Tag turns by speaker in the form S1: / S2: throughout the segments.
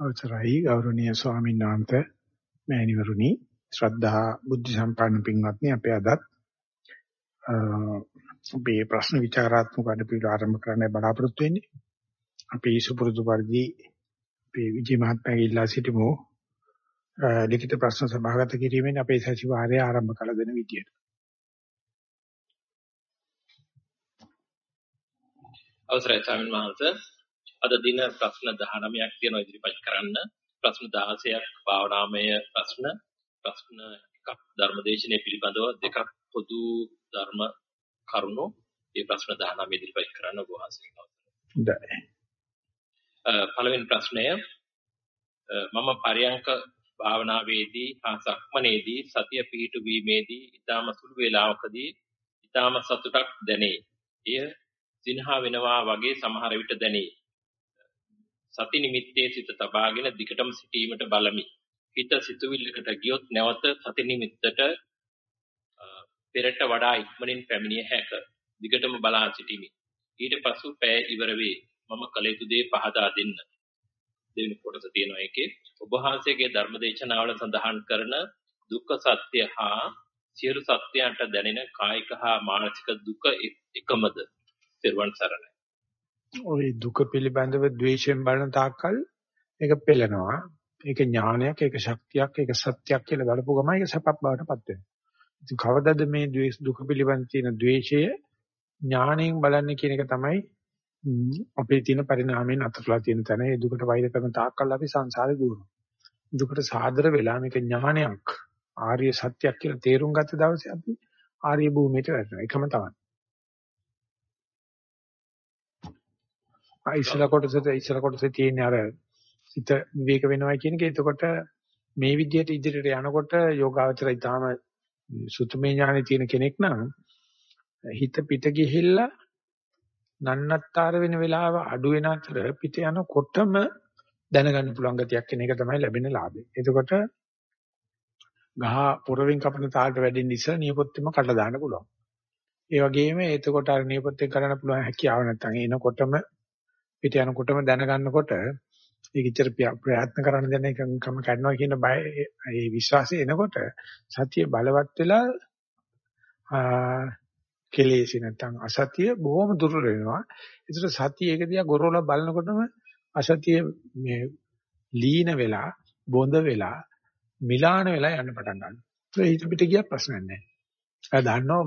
S1: අවසරයි ගෞරවනීය ස්වාමීන් වහන්සේ මෑණිවරුනි. ශ්‍රද්ධා බුද්ධ සම්පන්න පින්වත්නි අපේ අදත් අපේ ප්‍රශ්න විචාරාත්මක වැඩපිළිවෙල ආරම්භ කරන්න බලාපොරොත්තු වෙන්නේ. අපි සුපුරුදු පරිදි අපේ විජය මහත්මයාගේ ඉල්ලා සිටිමු. ලිඛිත ප්‍රශ්න සභාගත කිරීමෙන් අපේ සතිವಾರය ආරම්භ කළ දෙන විදියට.
S2: අවසරයි ස්වාමීන් වහන්සේ. අද දින ප්‍රශ්න 19ක් තියෙනවා ඉදිරිපත් කරන්න. ප්‍රශ්න 16ක් භාවනාමය ප්‍රශ්න. ප්‍රශ්න එකක් ධර්මදේශනයේ පිළිබඳව දෙකක් පොදු ධර්ම කරුණු. මේ ප්‍රශ්න 19 ඉදිරිපත් කරන්න ඔබ වහන්සේට
S1: හොඳයි.
S2: පළවෙනි ප්‍රශ්නය මම පරයන්ක භාවනාවේදී හා සක්මනේදී සතිය පිහිටු වීමේදී ඊටම සුළු වේලාවකදී ඊටම සතුටක් දැනේ. එය සිනහා වෙනවා වගේ සමහර විට දැනේ. සති නිමිත්තේ සිත තබාගෙන දිකටම සිටීමට බලමි. හිත සිතුවිල්ලකට ගියොත් නැවත සති නිමිත්තට පෙරට වඩා ඉක්මනින් පැමිණිය හැක. දිගටම බලා සිටිමි. ඊට පසු පෑ ඉවර වේ. මම කල යුතු දේ පහදා දෙන්න. දෙවෙනි කොටස තියෙනවා ඒකේ ඔබ වහන්සේගේ ධර්මදේශනාවල සඳහන් කරන දුක්ඛ සත්‍ය හා සියලු සත්‍යයන්ට දැනෙන කායික හා මානසික දුක එකමද? සිරුවන් සරණයි.
S1: ওই දුක පිළිබඳව ද්වේෂයෙන් බලන තාක්කල් ඒක පෙළෙනවා. ඒක ඥානයක්, ඒක ශක්තියක්, ඒක සත්‍යයක් කියලා බලපුව ගමන් ඒක සපක් බවට පත් වෙනවා. ඉතින් කවදද මේ ද්වේෂ දුක පිළිබඳ තියෙන ද්වේෂය ඥාණයෙන් බලන්නේ කියන එක තමයි අපේ තියෙන පරිණාමයෙන් අතටලා තියෙන තැන. ඒ දුකට වෛර කරන තාක්කල් අපි සංසාරේ දුවනවා. දුකට සාදර වෙලා මේක ඥානයක්, ආර්ය සත්‍යයක් කියලා තේරුම් ගත්ත දවසේ අපි ආර්ය භූමියට වැටෙනවා. ඒකම තමයි. ඉස්සලා කොටසට ඉස්සලා කොටසේ තියෙන අර හිත විවේක වෙනවා කියන එක එතකොට මේ විදිහට ඉදිරියට යනකොට යෝගාවචරය ඊටාම සුතුමේ ඥානෙ තියෙන කෙනෙක් නම් හිත පිට ගිහිල්ලා නන්නත්තර වෙන වෙලාව අඩු වෙන අතර පිට යනකොටම දැනගන්න පුළුවන් ගතියක් කියන එක තමයි ලැබෙන ලාභය. එතකොට ගහ පොරවෙන් කපන තාලට වැඩින්න ඉස්සර නියපොත්තෙම කඩලා දාන්න පුළුවන්. ඒ වගේම එතකොට අර නියපොත්තෙන් කරන්න පුළුවන් හැකියාව නැත්නම් එනකොටම පිට යනකොටම දැනගන්නකොට ඒක ඉච්චර ප්‍රයත්න කරන්න දෙන එකම කරනවා කියන බය ඒ විශ්වාසය එනකොට සතිය බලවත් වෙලා කෙලෙසි නැත්නම් අසතිය බොහොම දුර්වල වෙනවා. ඒතර සතිය ඒක දිහා ගොරවලා බලනකොටම අසතිය මේ ලීන වෙලා බොඳ වෙලා මිලාන වෙලා යන්න පටන් ගන්නවා. ඒක හිත පිට ගියා ප්‍රශ්නයක් නැහැ. ඒ දන්නෝ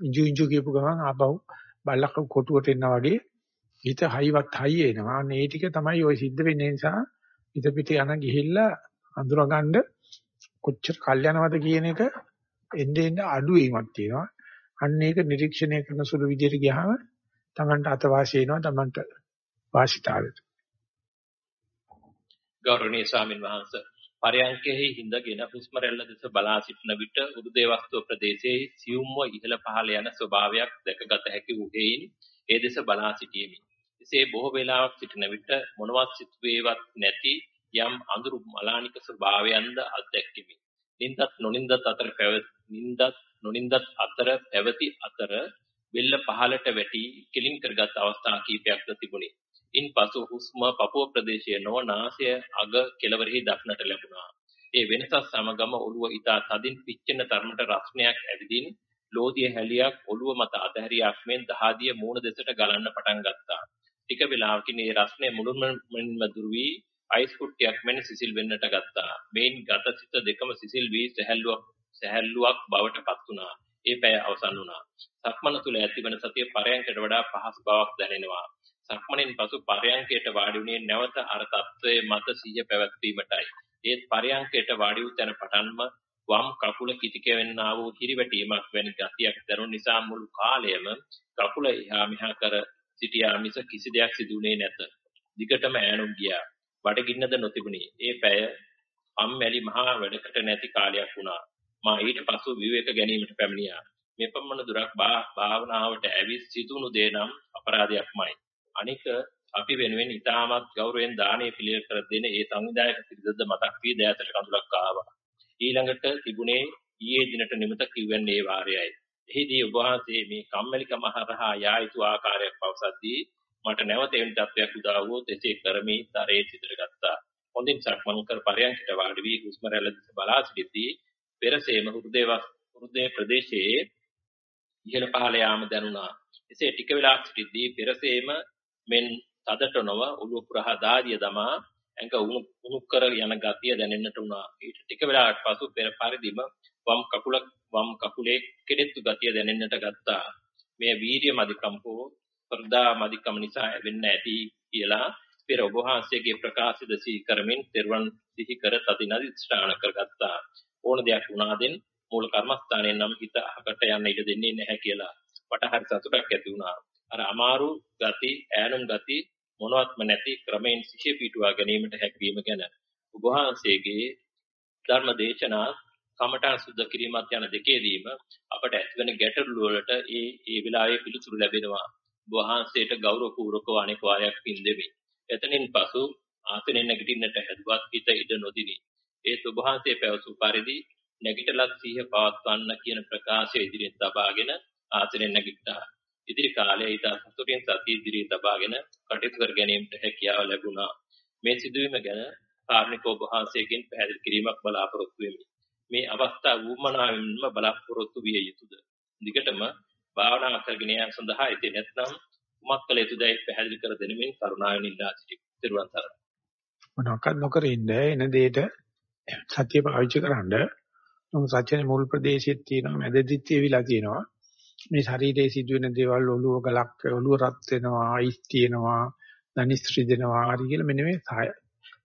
S1: ඉංජු ඉංජු කියපු ගමන් ආපහු බල්ලක් කොටුවට එනවා වගේ හිත හයිවත් හයි එනවා. අනේ ඒ ටික තමයි ওই සිද්ධ වෙන්නේ නිසා හිත පිට යන ගිහිල්ලා අඳුරගන්න කොච්චර කල් යනවද කියන එක එන්නේ එන්නේ අඩු වීමක් තියෙනවා. අන්න ඒක නිරීක්ෂණය කරන සුළු විදිහට ගියාම Tamanට අතවාසිය එනවා Tamanට වාසිතාවයට.
S2: ගෞරවනීය ස්වාමින් වහන්සේ පරයන්කෙහි හිඳගෙන හුස්ම රැල්ල දෙස බලා සිටන විට උරුදේ වස්තුව ප්‍රදේශයේ සියුම්ව ඉහළ පහළ යන ස්වභාවයක් දැකගත හැකි වූ හේයින් ඒ දෙස බලා සිටීමේ එසේ බොහෝ වේලාවක් සිටින විට මොනවත් සිතුවේවත් නැති යම් අඳුරු මලානික ස්වභාවයන්ද අත්දැක්කෙමි. නින්දත් නොනින්දත් අතර පැවති නින්දත් නොනින්දත් අතර පැවති අතර බෙල්ල පහළට වැටි කෙලින් කරගත් අවස්ථා කිහිපයක්ද තිබුණි. ඉන්පසු හුස්ම පපුව ප්‍රදේශයේ නොව නාසය අග කෙළවරෙහි දක්නට ලැබුණා. ඒ වෙනසත් සමගම ඔළුව ඊතා තදින් පිච්චෙන තරමට රස්නයක් ඇවිදින් ලෝදිය හැලියක් ඔළුව මත අතහැරියක් මෙන් දහදිය මූණ දෙසට ගලන්න පටන් ගත්තා. ටික වෙලාවකින් ඒ රස්නේ මුළුමනින්ම දුරු වී අයිස් කුට්ටියක් මෙන් සිසිල් වෙන්නට ගත්තා. මේන් ගත සිත දෙකම සිසිල් වී සැහැල්ලුවක් සැහැල්ලුවක් බවට පත් වුණා. ඒ පැය අවසන් වුණා. සක්මන තුල ඇතිවන සතිය පරයන්කට වඩා පහසු බවක් දැනෙනවා. සක්මණෙන් පසු පරයන්කයට වාඩි වුණේ නැවත අර තත්වයේ මත සිහිය පැවැත්වීමටයි. ඒත් පරයන්කයට වාඩි වූ තැන පටන්ම වම් කකුල කිටි කෙවෙන්නා වූ හිරිවැටීමක් වැනි ගතියක් දැනුන නිසා මුළු කාලයම කකුල එහා මෙහා කර සිටියා මිස කිසි දෙයක් සිදුුනේ නැත. දිගටම ඈනුම් ගියා. බඩගින්නද නොතිබුණේ. ඒ පැය අම්මැලි මහා වැඩකට නැති කාලයක් වුණා. මා ඊට පසු විවේක ගැනීමට පැමිණියා. මෙපමණ දුරක් භාවනාවට ඇවිත් සිදුණු දේ නම් අපරාධයක්මයි. අනික අපි වෙනුවෙන් ඉතාමත් ගෞරවයෙන් දානීය පිළිවෙල කර දෙන ඒ සංවිධායක පිරිසද මතක් වී දෑතට කඳුලක් ආවා. ඊළඟට තිබුණේ ඊයේ දිනට නිමත කිව්වන්නේ ඒ වාරයයි. එහිදී ඔබ වහන්සේ මේ කම්මැලිකම හරහා යා යුතු ආකාරයක් පවසද්දී මට නැවත එවැනි තත්ත්වයක් උදා වුවොත් එසේ කරමි තරයේ සිතට ගත්තා. හොඳින් සක්මන් කර පරයන්කට වාඩි වී හුස්ම රැල්ල දෙස බලා සිටිදී පෙරසේම හෘදේ හෘදේ ප්‍රදේශයේ ඉහළ පහළ යාම දැනුණා. එසේ ටික වෙලා සිටිදී පෙරසේම මෙන් තදට නොව ඔළුව පුරහා දාදිය දමා ඇඟ උණු කර යන ගතිය දැනෙන්නට වුණා. ඊට ටික වෙලාවක් පසු පෙර පරිදිම වම් කකුල වම් කකුලේ කෙඩෙත්තු ගතිය දැනෙන්නට ගත්තා. මේ වීර්ය මදිකම් හෝ ප්‍රදා මදිකම් නිසා වෙන්න ඇති කියලා පෙර ඔබ වහන්සේගේ ප්‍රකාශිත සිහි කරමින් තෙරුවන් සිහි කර තදින් අධිෂ්ඨාන කරගත්තා. ඕන දෙයක් වුණාදෙන් මූල කර්මස්ථානයෙන් නම් හිත අහකට යන්න ඉඩ දෙන්නේ නැහැ කියලා මට හරි සතුටක් ඇති වුණා. අර අමාරු ගති, ඈනුම් ගති මොනවත්ම නැති ක්‍රමෙන් සිහිය පිටුවා ගැනීමට හැකියවීම ගැන ඔබ වහන්සේගේ ධර්ම දේශනා කමඨා සුද්ධ කිරීමත් යන දෙකේදීම අපට ඇතිවන ගැටලු වලට ඒ ඒ වෙලාවේ පිළිතුරු ලැබෙනවා. වහන්සේට ගෞරව පූර්වකව අනෙක් වාරයක් පින් දෙමි. එතනින් පසු ආසනෙන් නැගිටින්නට හැදුවත් හිත ඉඩ නොදිනි. ඒ සුභාන්සේ පැවසු පරිදි නැගිටලත් සිහිය පවත්වන්න කියන ප්‍රකාශය ඉදිරියෙන් තබාගෙන ආසනෙන් නැගිට්ටා. ඉදිරි කාලයේ ඊට සතුටින් සතිය ඉදිරියේ තබාගෙන කටයුතු කර ගැනීමට හැකියාව ලැබුණා. මේ සිදුවීම ගැන කාර්මික ඔබ වහන්සේගෙන් පැහැදිලි කිරීමක් බලාපොරොත්තු වෙමි. මේ අවස්ථාව වුමනාවෙන්ම බලාපොරොත්තු විය යුතුද? දිගටම භාවනා කරගෙන යාම සඳහා ඉතින් නැත්නම් කුමක් කළ යුතුදයි පැහැදිලි කර දෙනෙමින් කරුණාවෙන් ඉල්ලා සිටිනවා. සරණයි.
S1: මොනවාක්වත් නොකර ඉන්න එන දෙයට සත්‍ය පාවිච්චි කරන්න. මොකද සත්‍යනේ මුල් ප්‍රදේශෙත් තියෙනවා මැදදිත් තියවිලා තියෙනවා. මේ ශරීරයේ සිදුවෙන දේවල් ඔළුව ගලක් ඔළුව රත් වෙනවා, අයිස් තියෙනවා, දනිස්ත්‍රි දෙනවා හරි කියලා මෙන්න මේ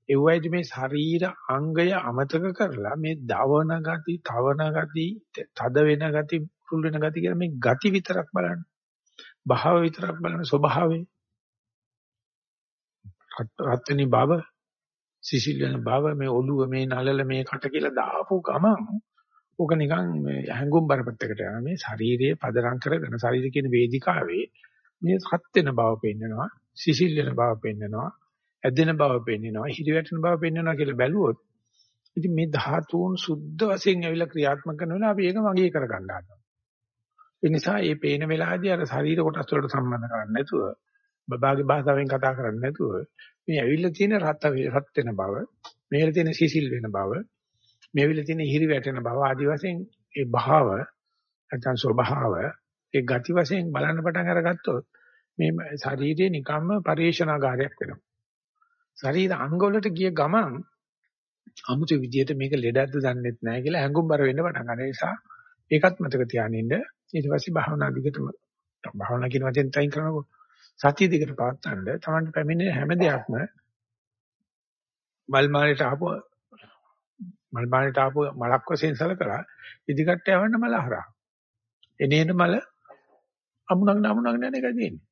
S1: ඒ වයිද මේ ශරීර අංගය අමතක කරලා මේ දවන ගති, තවන ගති, තද වෙන ගති, පුරුල් වෙන ගති කියලා මේ ගති විතරක් බලන්න. භාව විතරක් බලන්න ස්වභාවය. රත්ත්‍නි භව, සිසිල් වෙන භව මේ ඔළුව මේ නලල මේ කට කියලා දාපු ගමන් ඕක නිකන් හැංගුම් බරපතකට යන මේ ශාරීරියේ පදරම් කරගෙන ශරීර කියන වේදිකාවේ මේ හත් වෙන බව පෙන්නනවා, සිසිල් වෙන බව පෙන්නනවා, ඇදෙන බව පෙන්නනවා, හිරිවැටෙන බව පෙන්නනවා කියලා බැලුවොත් ඉතින් මේ ධාතුන් සුද්ධ වශයෙන් ඇවිල්ලා ක්‍රියාත්මක කරනවා අපි ඒක මගේ කරගන්න හදනවා. ඒ නිසා මේ පේන වෙලාවේදී අර ශරීර කොටස් වලට සම්බන්ධ කරන්නේ නැතුව බබාගේ භාෂාවෙන් කතා කරන්නේ නැතුව මේ ඇවිල්ලා තියෙන රත් රත් වෙන බව, මේල තියෙන සිසිල් වෙන බව, මේවිල තියෙන හිරි වැටෙන බව ආදි වශයෙන් ඒ භාව නැත්නම් ස්වභාව ඒ ගති වශයෙන් බලන්න පටන් අරගත්තොත් මේ ශරීරයේ නිකම්ම පරිේශනාගාරයක් වෙනවා. ශරීර අංගවලට ගිය ගමන් අමුතු විදියට මේක ලෙඩක්ද දන්නෙත් නැහැ කියලා හැඟුම්බර වෙන්න පටන් ගන්න නිසා ඒකත් මතක තියානින්න ඊට පස්සේ භාවනා දිගටම භාවනා කියන වචෙන් තයින් කරනකොට සතිය දිගට පවත්තන්න තමන්ට පැමිණෙන හැම දෙයක්ම මල් මාලේට ආපුව මල් මාලේට ආපු මලක් වශයෙන් සලකලා ඉදිකට යවන්න මල හරහා. එනේන මල අමුණක් අමුණක් නැන එකයි තියෙන්නේ.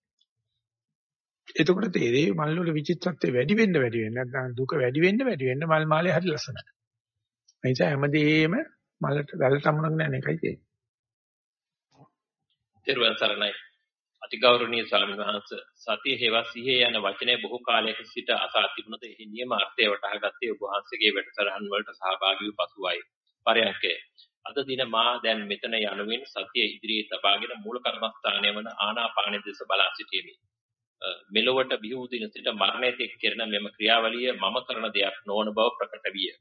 S1: එතකොට තේරෙයි මල් වල විචිත්‍රත්වය වැඩි වෙන්න වැඩි වෙන්න නැත්නම් දුක වැඩි වෙන්න වැඩි වෙන්න මල් මාලේ හරි ලස්සනයි. ඒ නිසා හැමදේම මලට වැලට අමුණක් නැන එකයි තියෙන්නේ.
S2: ත්‍රිවන් සරණයි. අතිගෞරවනීය ස්වාමීන් වහන්සේ සතිය හේවා සිහිය යන වචනය බොහෝ කාලයක සිට අසා තිබුණද? එහි නියම අර්ථය වටහාගත්තේ ඔබ වහන්සේගේ වැඩසටහන් වලට සහභාගී වූ පසුවයි. පරයන්කේ අද දින මා දැන් මෙතන යනුවෙන් සතිය ඉදිරියේ තබාගෙන මූල කර්මස්ථානය වන ආනාපාන දෙස බලා සිටියෙමි. මෙලොවට බිහි වූ දින සිට මරණයට එක් කෙරෙන මෙම ක්‍රියාවලිය මම කරන දෙයක් නොවන බව ප්‍රකට විය.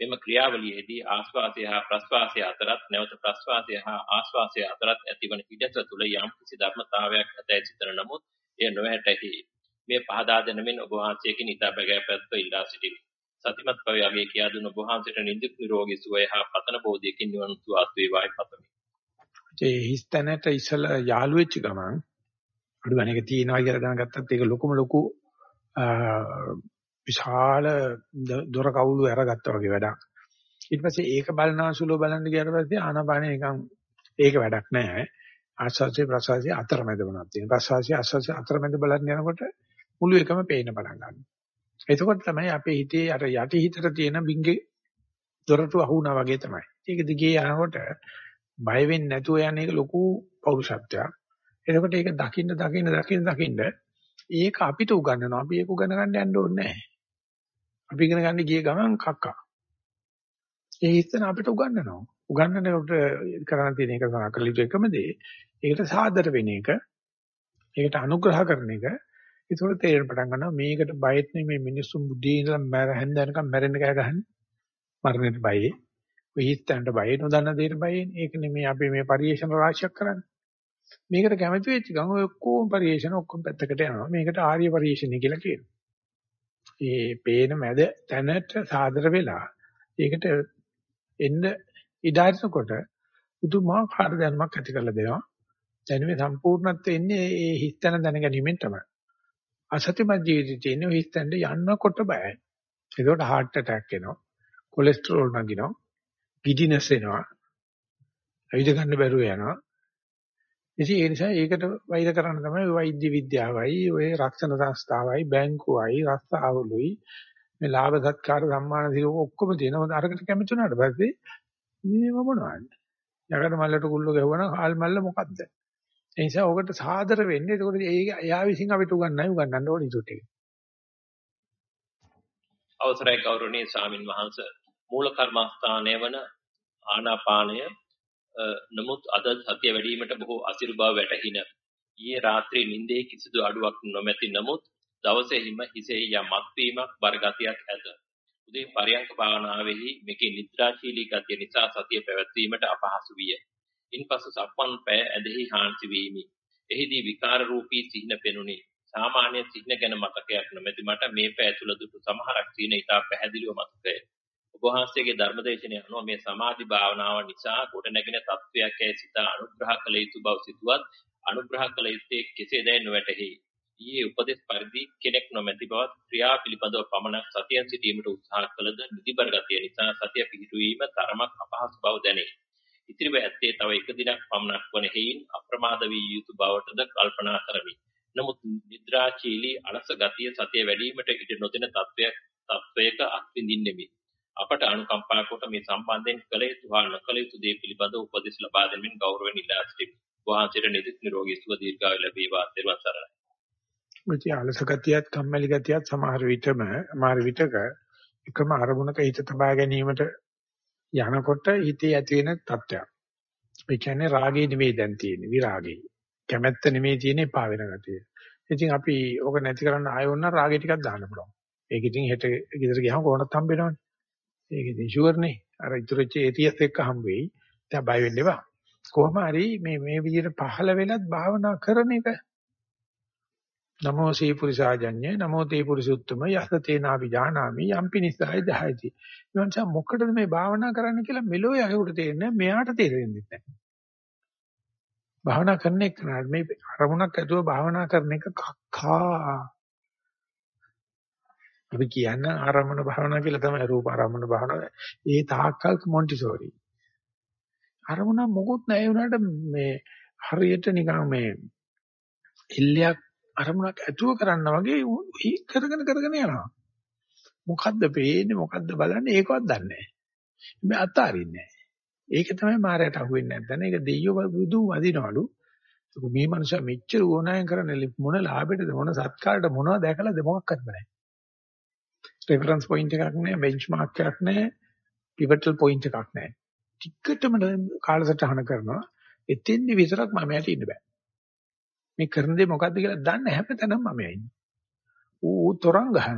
S2: මෙම ක්‍රියාවලියේදී ආස්වාසය හා ප්‍රස්වාසය අතරත් නැවත ප්‍රස්වාසය හා ආස්වාසය අතරත් ඇතිවන හිඩස තුළ යම් කිසි ධර්මතාවයක් ඇතැයි සිතන නමුත් එය නොහැටහි. මේ පහදා දෙනමින් ඔබ වහන්සේකින් ඉතා බැගෑපැත්ව ඉල්ලා සිටිමි. සතිමත් බව යගේ කියා දුන ඔබ වහන්සේට නිදුක් නිරෝගී සුවය හා පතන බෝධියකින් නිවන් සුවාත් වේවායි පතමි.
S1: ඒ හිස්තැනට ඉසල යාළු වෙච්ච ගමන් අඩුවන එක තියෙනවා කියලා දැනගත්තත් ඒක ලොකුම ලොකු විශාල දොර කවුළු අරගත්තා වගේ වැඩක්. ඊට පස්සේ ඒක බලනාසුලෝ බලන්න ගියාට පස්සේ ආනාපානෙ නිකන් ඒක වැඩක් නෑ. ආස්වාසිය ප්‍රසවාසිය අතරමැද මොනවද තියෙන. ප්‍රසවාසිය ආස්වාසිය අතරමැද බලන්න යනකොට මුළු එකම පේන්න පටන් ගන්නවා. එතකොට තමයි අපේ හිතේ අර යටි හිතට තියෙන බින්ගේ දොරටු අහුණා වගේ තමයි. ඒක දිගේ යනකොට බය වෙන්නේ නැතුව යන එක ලොකු පෞරුෂත්වයක්. එතකොට ඒක දකින්න දකින්න දකින්න දකින්න ඒක අපිට උගන්වනවා. අපි ඒක උගන ගන්න යන්න ඕනේ නැහැ. අපි ඉගෙන ගන්න ගිය ගමන් කක්කා. ඒ හිතන අපිට උගන්වනවා. උගන්වනකොට කරන්න තියෙන එක සාකලිත එකම දේ. ඒකට සාදර වෙන එක. ඒකට අනුග්‍රහ කරන එක. ඒකෝට තේරෙන පටන් ගන්නවා මේකට බයෙත් නෙමෙයි මිනිස්සු බුද්ධිය ඉඳලා මැර හැන්දනකම් මැරෙන්න කෑ ගහන්නේ. මරණයට බයයි. ඔය හිතන්න බයයි නොදන්න දෙයට බයයි. ඒක නෙමෙයි අපි මේ පරිේශන රාශියක් කරන්නේ. මේකට කැමති වෙච්ච ගමන් ඔය ඔක්කොම පරිේශන ඔක්කොම පැත්තකට යනවා. මේකට ආර්ය පරිේශණය කියලා කියනවා. ඒ පේන මැද තැනට සාදර වෙලා ඒකට එන්න ඉඩාරිනකොට පුදුමාකාර දැනුමක් ඇති කරලා දෙනවා. දැනුමේ සම්පූර්ණත්වය එන්නේ ඒ හිස්තන දැනගැනීමෙන් තමයි. අසත්‍යමත් ජීවිතේ තියෙන ඔය හිස්තනට යන්නකොට බයයි. ඒකට heart attack එනවා. කොලෙස්ටරෝල් නගිනවා. ගිඩිනස් එනවා. ඇවිද ගන්න බැරුව යනවා. ඉතින් ඒ නිසා ඒකට වෛර කරන්න තමයි වෛද්‍ය විද්‍යාවයි, ඔය රක්ෂණ සංස්ථාවයි, බැංකුවයි, රස්තාවලුයි මේ ලාභ සත්කාර සම්මාන දින ඔක්කොම තියෙනවා. අරකට කැමති වුණාට පස්සේ මේව මොනවද? යකඩ මල්ලට කුල්ල ගැහුවනම් හාල් මල්ල මොකද්ද? ඒ නිසා ඔකට සාදර වෙන්නේ. ඒකෝට ඒ එයා විසින් අපිට උගන්වන්නයි උගන්වන්න ඕනේ ඉතුරු ටික.
S2: අවසරයි ගෞරවනීය ස්වාමින් වහන්සේ මූල කර්මස්ථානය වන ආනාපානය නමුත් අද සතිය වැඩිවීමට බොහෝ අසිරු බව වැටහින. ඊයේ රාත්‍රියේ නිින්දේ කිසිදු අඩුවක් නොමැති නමුත් දවසේ හිම හිසෙහි යම් මත්වීමක් බරගතියක් ඇත. උදේ පරියංක භාවනාවේහි මේකේ නිද්‍රාශීලී ගතිය නිසා සතිය පැවැත්වීමට අපහසු විය. ඉන්පසු සක්මන් පය ඇදෙහි හාන්සි වීමි. එහිදී විකාර රූපී සිහින පෙනුනි. සාමාන්‍ය සිහින ගැන මතකයක් නොමැති මට මේ පය ඇතුළ දුටු සමහරක් සිහින ඉතා පැහැදිලිව මතකය. ඔබ වහන්සේගේ ධර්මදේශනය අනුව මේ සමාධි භාවනාව නිසා ගොඩනැගෙන තත්වයක් ඇයි සිත අනුග්‍රහ කළ යුතු බව සිතුවත් අනුග්‍රහ කළ යුත්තේ කෙසේදයි නොවැටහි. ඊයේ උපදෙස් පරිදි කෙනෙක් නොමැති බවත් ක්‍රියා පිළිබඳව පමණක් සතියෙන් සිටීමට උත්සාහ කළද නිදිබර ගතිය නිසා සතිය පිහිටුවීම තරමක් අපහසු බව දැනේ. ඉතිරිව ඇත්තේ තව එක දිනක් පමණක් වන හේයින් අප්‍රමාද වී යුතු බවටද කල්පනා කරමි. නමුත් නිද්‍රාචීලී අලස ගතිය සතිය වැඩිවීමට ඉඩ නොදෙන තත්වයක් තත්වයක අත්විඳින්නෙමි. අපට අනුකම්පා කොට මේ සම්බන්ධයෙන් කළ යුතු හා නොකළ යුතු දේ පිළිබඳව උපදෙස් ලබා දෙමින් ගෞරවයෙන් ඉල්ලා සිටිමි. වහන්සේට නිදුක් නිරෝගී සුව දීර්ඝායු ලැබේවා. ත්වන් සරණයි.
S1: මුචි අලස ගතියත් කම්මැලි ගතියත් සමහර විටම සමහර විටක එකම අරමුණක හිත තබා ගැනීමට යනකොට හිතේ ඇති වෙන තත්ත්වයක්. ඒ කියන්නේ රාගේ නෙවෙයි දැන් තියෙන්නේ විරාගේ. කැමැත්ත නෙවෙයි තියෙන්නේ පා වෙන ගතිය. ඉතින් අපි ඕක නැති කරන්න ආයෙ වුණා රාගේ ටිකක් දාන්න පුළුවන්. ඒක ඉතින් හෙට ගෙදර ගියාම කොහොමද හම්බ වෙනවනේ. ඒක ඉතින් ෂුවර් නේ. අර ඉතුරුච්ච ATS එක්ක හම්බ වෙයි. දැන් බය වෙන්න එපා. කොහොම හරි මේ මේ විදිහට පහළ වෙලත් භාවනා කරන එක. නමෝ සී පුරිසාජඤ්ඤ නමෝ තේ පුරිසුත්තම යස තේනා විජානාමි යම්පි නිසයි දහයති. මංස මොකටද මේ භාවනා කරන්න කියලා මෙලෝ යහුට තේරෙන්නේ මෙයාට තේරෙන්නේ නැහැ. භාවනා කරන එක මේ අරමුණක් ඇතුව භාවනා කරන එක කක්කා අපි කියන්නේ ආරම්මන භාවනා කියලා තමයි රූප ආරම්මන භාවනාව. ඒ තාක්කල් මොන්ටිසෝරි. අරමුණ මොකුත් නැහැ වුණාට මේ හරියට නිකන් මේ ඉල්ලයක් අරමුණක් ඇතුව කරනා වගේ කරගෙන කරගෙන යනවා. මොකද්ද පේන්නේ මොකද්ද බලන්නේ ඒකවත් දන්නේ නැහැ. මේ අතාරින්නේ නැහැ. ඒක තමයි මායයට අහුවෙන්නේ නැත්නම් ඒක දෙයියෝ බුදු වදිනවලු. මේ මනුස්සයා මෙච්චර ඕනෑන් කරන්නේ මොන ලාභයටද මොන සත්කාරයටද මොනවද දැකලාද මොකක් කරන්නේ නැහැ. රෙෆරන්ස් පොයින්ට් එකක් නැහැ, බෙන්ච්මාර්ක් එකක් නැහැ, පිවටල් පොයින්ට් එකක් නැහැ. ටිකටම කාලසටහන කරනවා. එතෙන්දි විතරක් මම යට ඉන්න බෑ. මේ කරන දේ මොකද්ද කියලා දන්න හැමතැනම මම ඉන්නේ. ඌ තොරන් ගහනවා.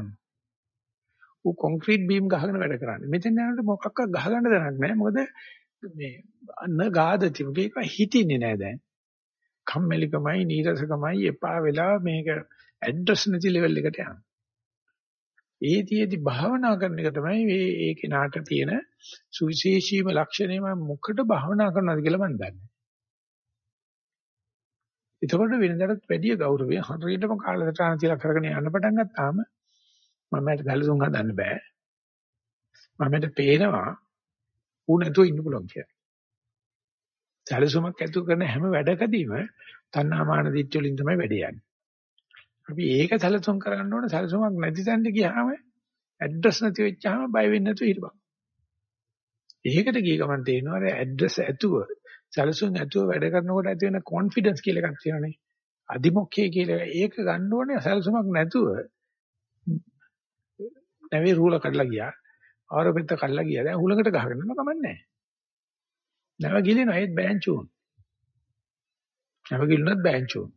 S1: ඌ කොන්ක්‍රීට් බීම් ගහගෙන වැඩ කරන්නේ. මෙතෙන් යනකොට මොකක්වත් ගහගන්න දෙයක් නැහැ. මොකද මේ අන්න ගාදති මේක හිටින්නේ නැහැ දැන්. කම්මැලිකමයි නීරසකමයි එපා වෙලා මේක ඇඩ්‍රස් නැති ලෙවල් එකට යනවා. ඒතියෙදි භාවනා කරන එක තමයි මේ ඒ කෙනාට තියෙන සුවිශේෂීම ලක්ෂණය මම මොකට භාවනා කරනවද කියලා මම දන්නේ. එතකොට වෙනදටත් වැඩිය ගෞරවය හරියටම කාලසටහන තියලා කරගෙන යන්න පටන් ගත්තාම මමට දැලසුන් හදන්න බෑ. මමට පේනවා ඌ නැතුව ඉන්න පුළුවන් කියලා. දැලසුමක් ඇතුළු කරන හැම වැඩකදීම තණ්හාමාන දිට්ඨි වලින් තමයි වැඩ යන්නේ. අපි ඒක සැලසුම් කරන්න ඕනේ සැලසුමක් නැති තැනට ගියාම ඇඩ්‍රස් නැති වෙච්චාම බය වෙන්නේ නැතුව හිටපන්. ඒකට ගිය ගමන් තේරෙනවා අර ඇඩ්‍රස් ඇතුව සැලසුම් ඇතුව වැඩ කරනකොට ඇති වෙන කොන්ෆිඩන්ස් කියලා එකක් තියෙනනේ. අදිමොක්කේ කියලා ඒක ගන්න ඕනේ සැලසුමක් නැතුව නැවේ රූල කඩලා ගියා. ආරපෙත්ත කඩලා ගියා. දැන් හුලකට ගහගෙන යනවා කමන්නේ. නැව ගිලිනවා ඒත් බෑන්චුන්. නැව ගිලිනොත් බෑන්චුන්.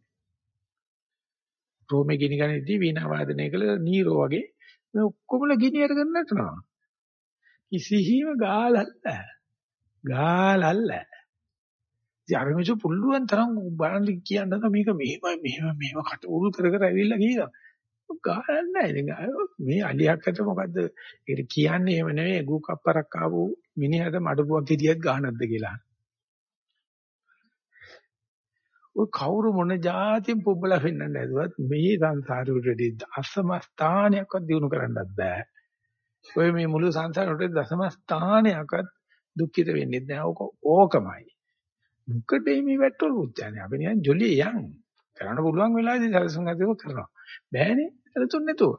S1: රෝමේ ගිනි ගනිද්දී වීණා වාදනය කළ නීරෝ වගේ මේ ඔක්කොමල ගිනි අරගෙන නටනවා. කිසිහිම ගාලල්ල. ගාලල්ල. යාරමිසු පුල්ලුවන් තරම් බලන්න කියන්න මේක මෙහෙම මෙහෙම මෙහෙම කට උරු කර කර ඇවිල්ලා ගියා. ගාලක් නැහැ ඉතින් මේ අලියක්කට මොකද්ද ඒක කියන්නේ එහෙම නෙවෙයි ගු කප්පරක් ආපු මිනිහට මඩපුවක් හිටියත් ගහනක්ද කියලා. ඔය කවුරු මොන જાතියෙන් පුබ්බලා පෙන්වන්න ඇදුවත් මේ සංසාරෙට දසම ස්ථානයක්වත් දිනු කරන්නත් බෑ. ඔය මේ මුළු සංසාරෙට දසම ස්ථානයක්වත් දුක්ඛිත වෙන්නේ නැහැ. ඕක ඕකමයි. මොකද මේ වැටවල පුච්චන්නේ අපි නිකන් ජොලිය යන්. කරන්න පුළුවන් වෙලාවදී සැලසුම් ඇතිව කරනවා. බෑනේ සැලසුම් නැතුව.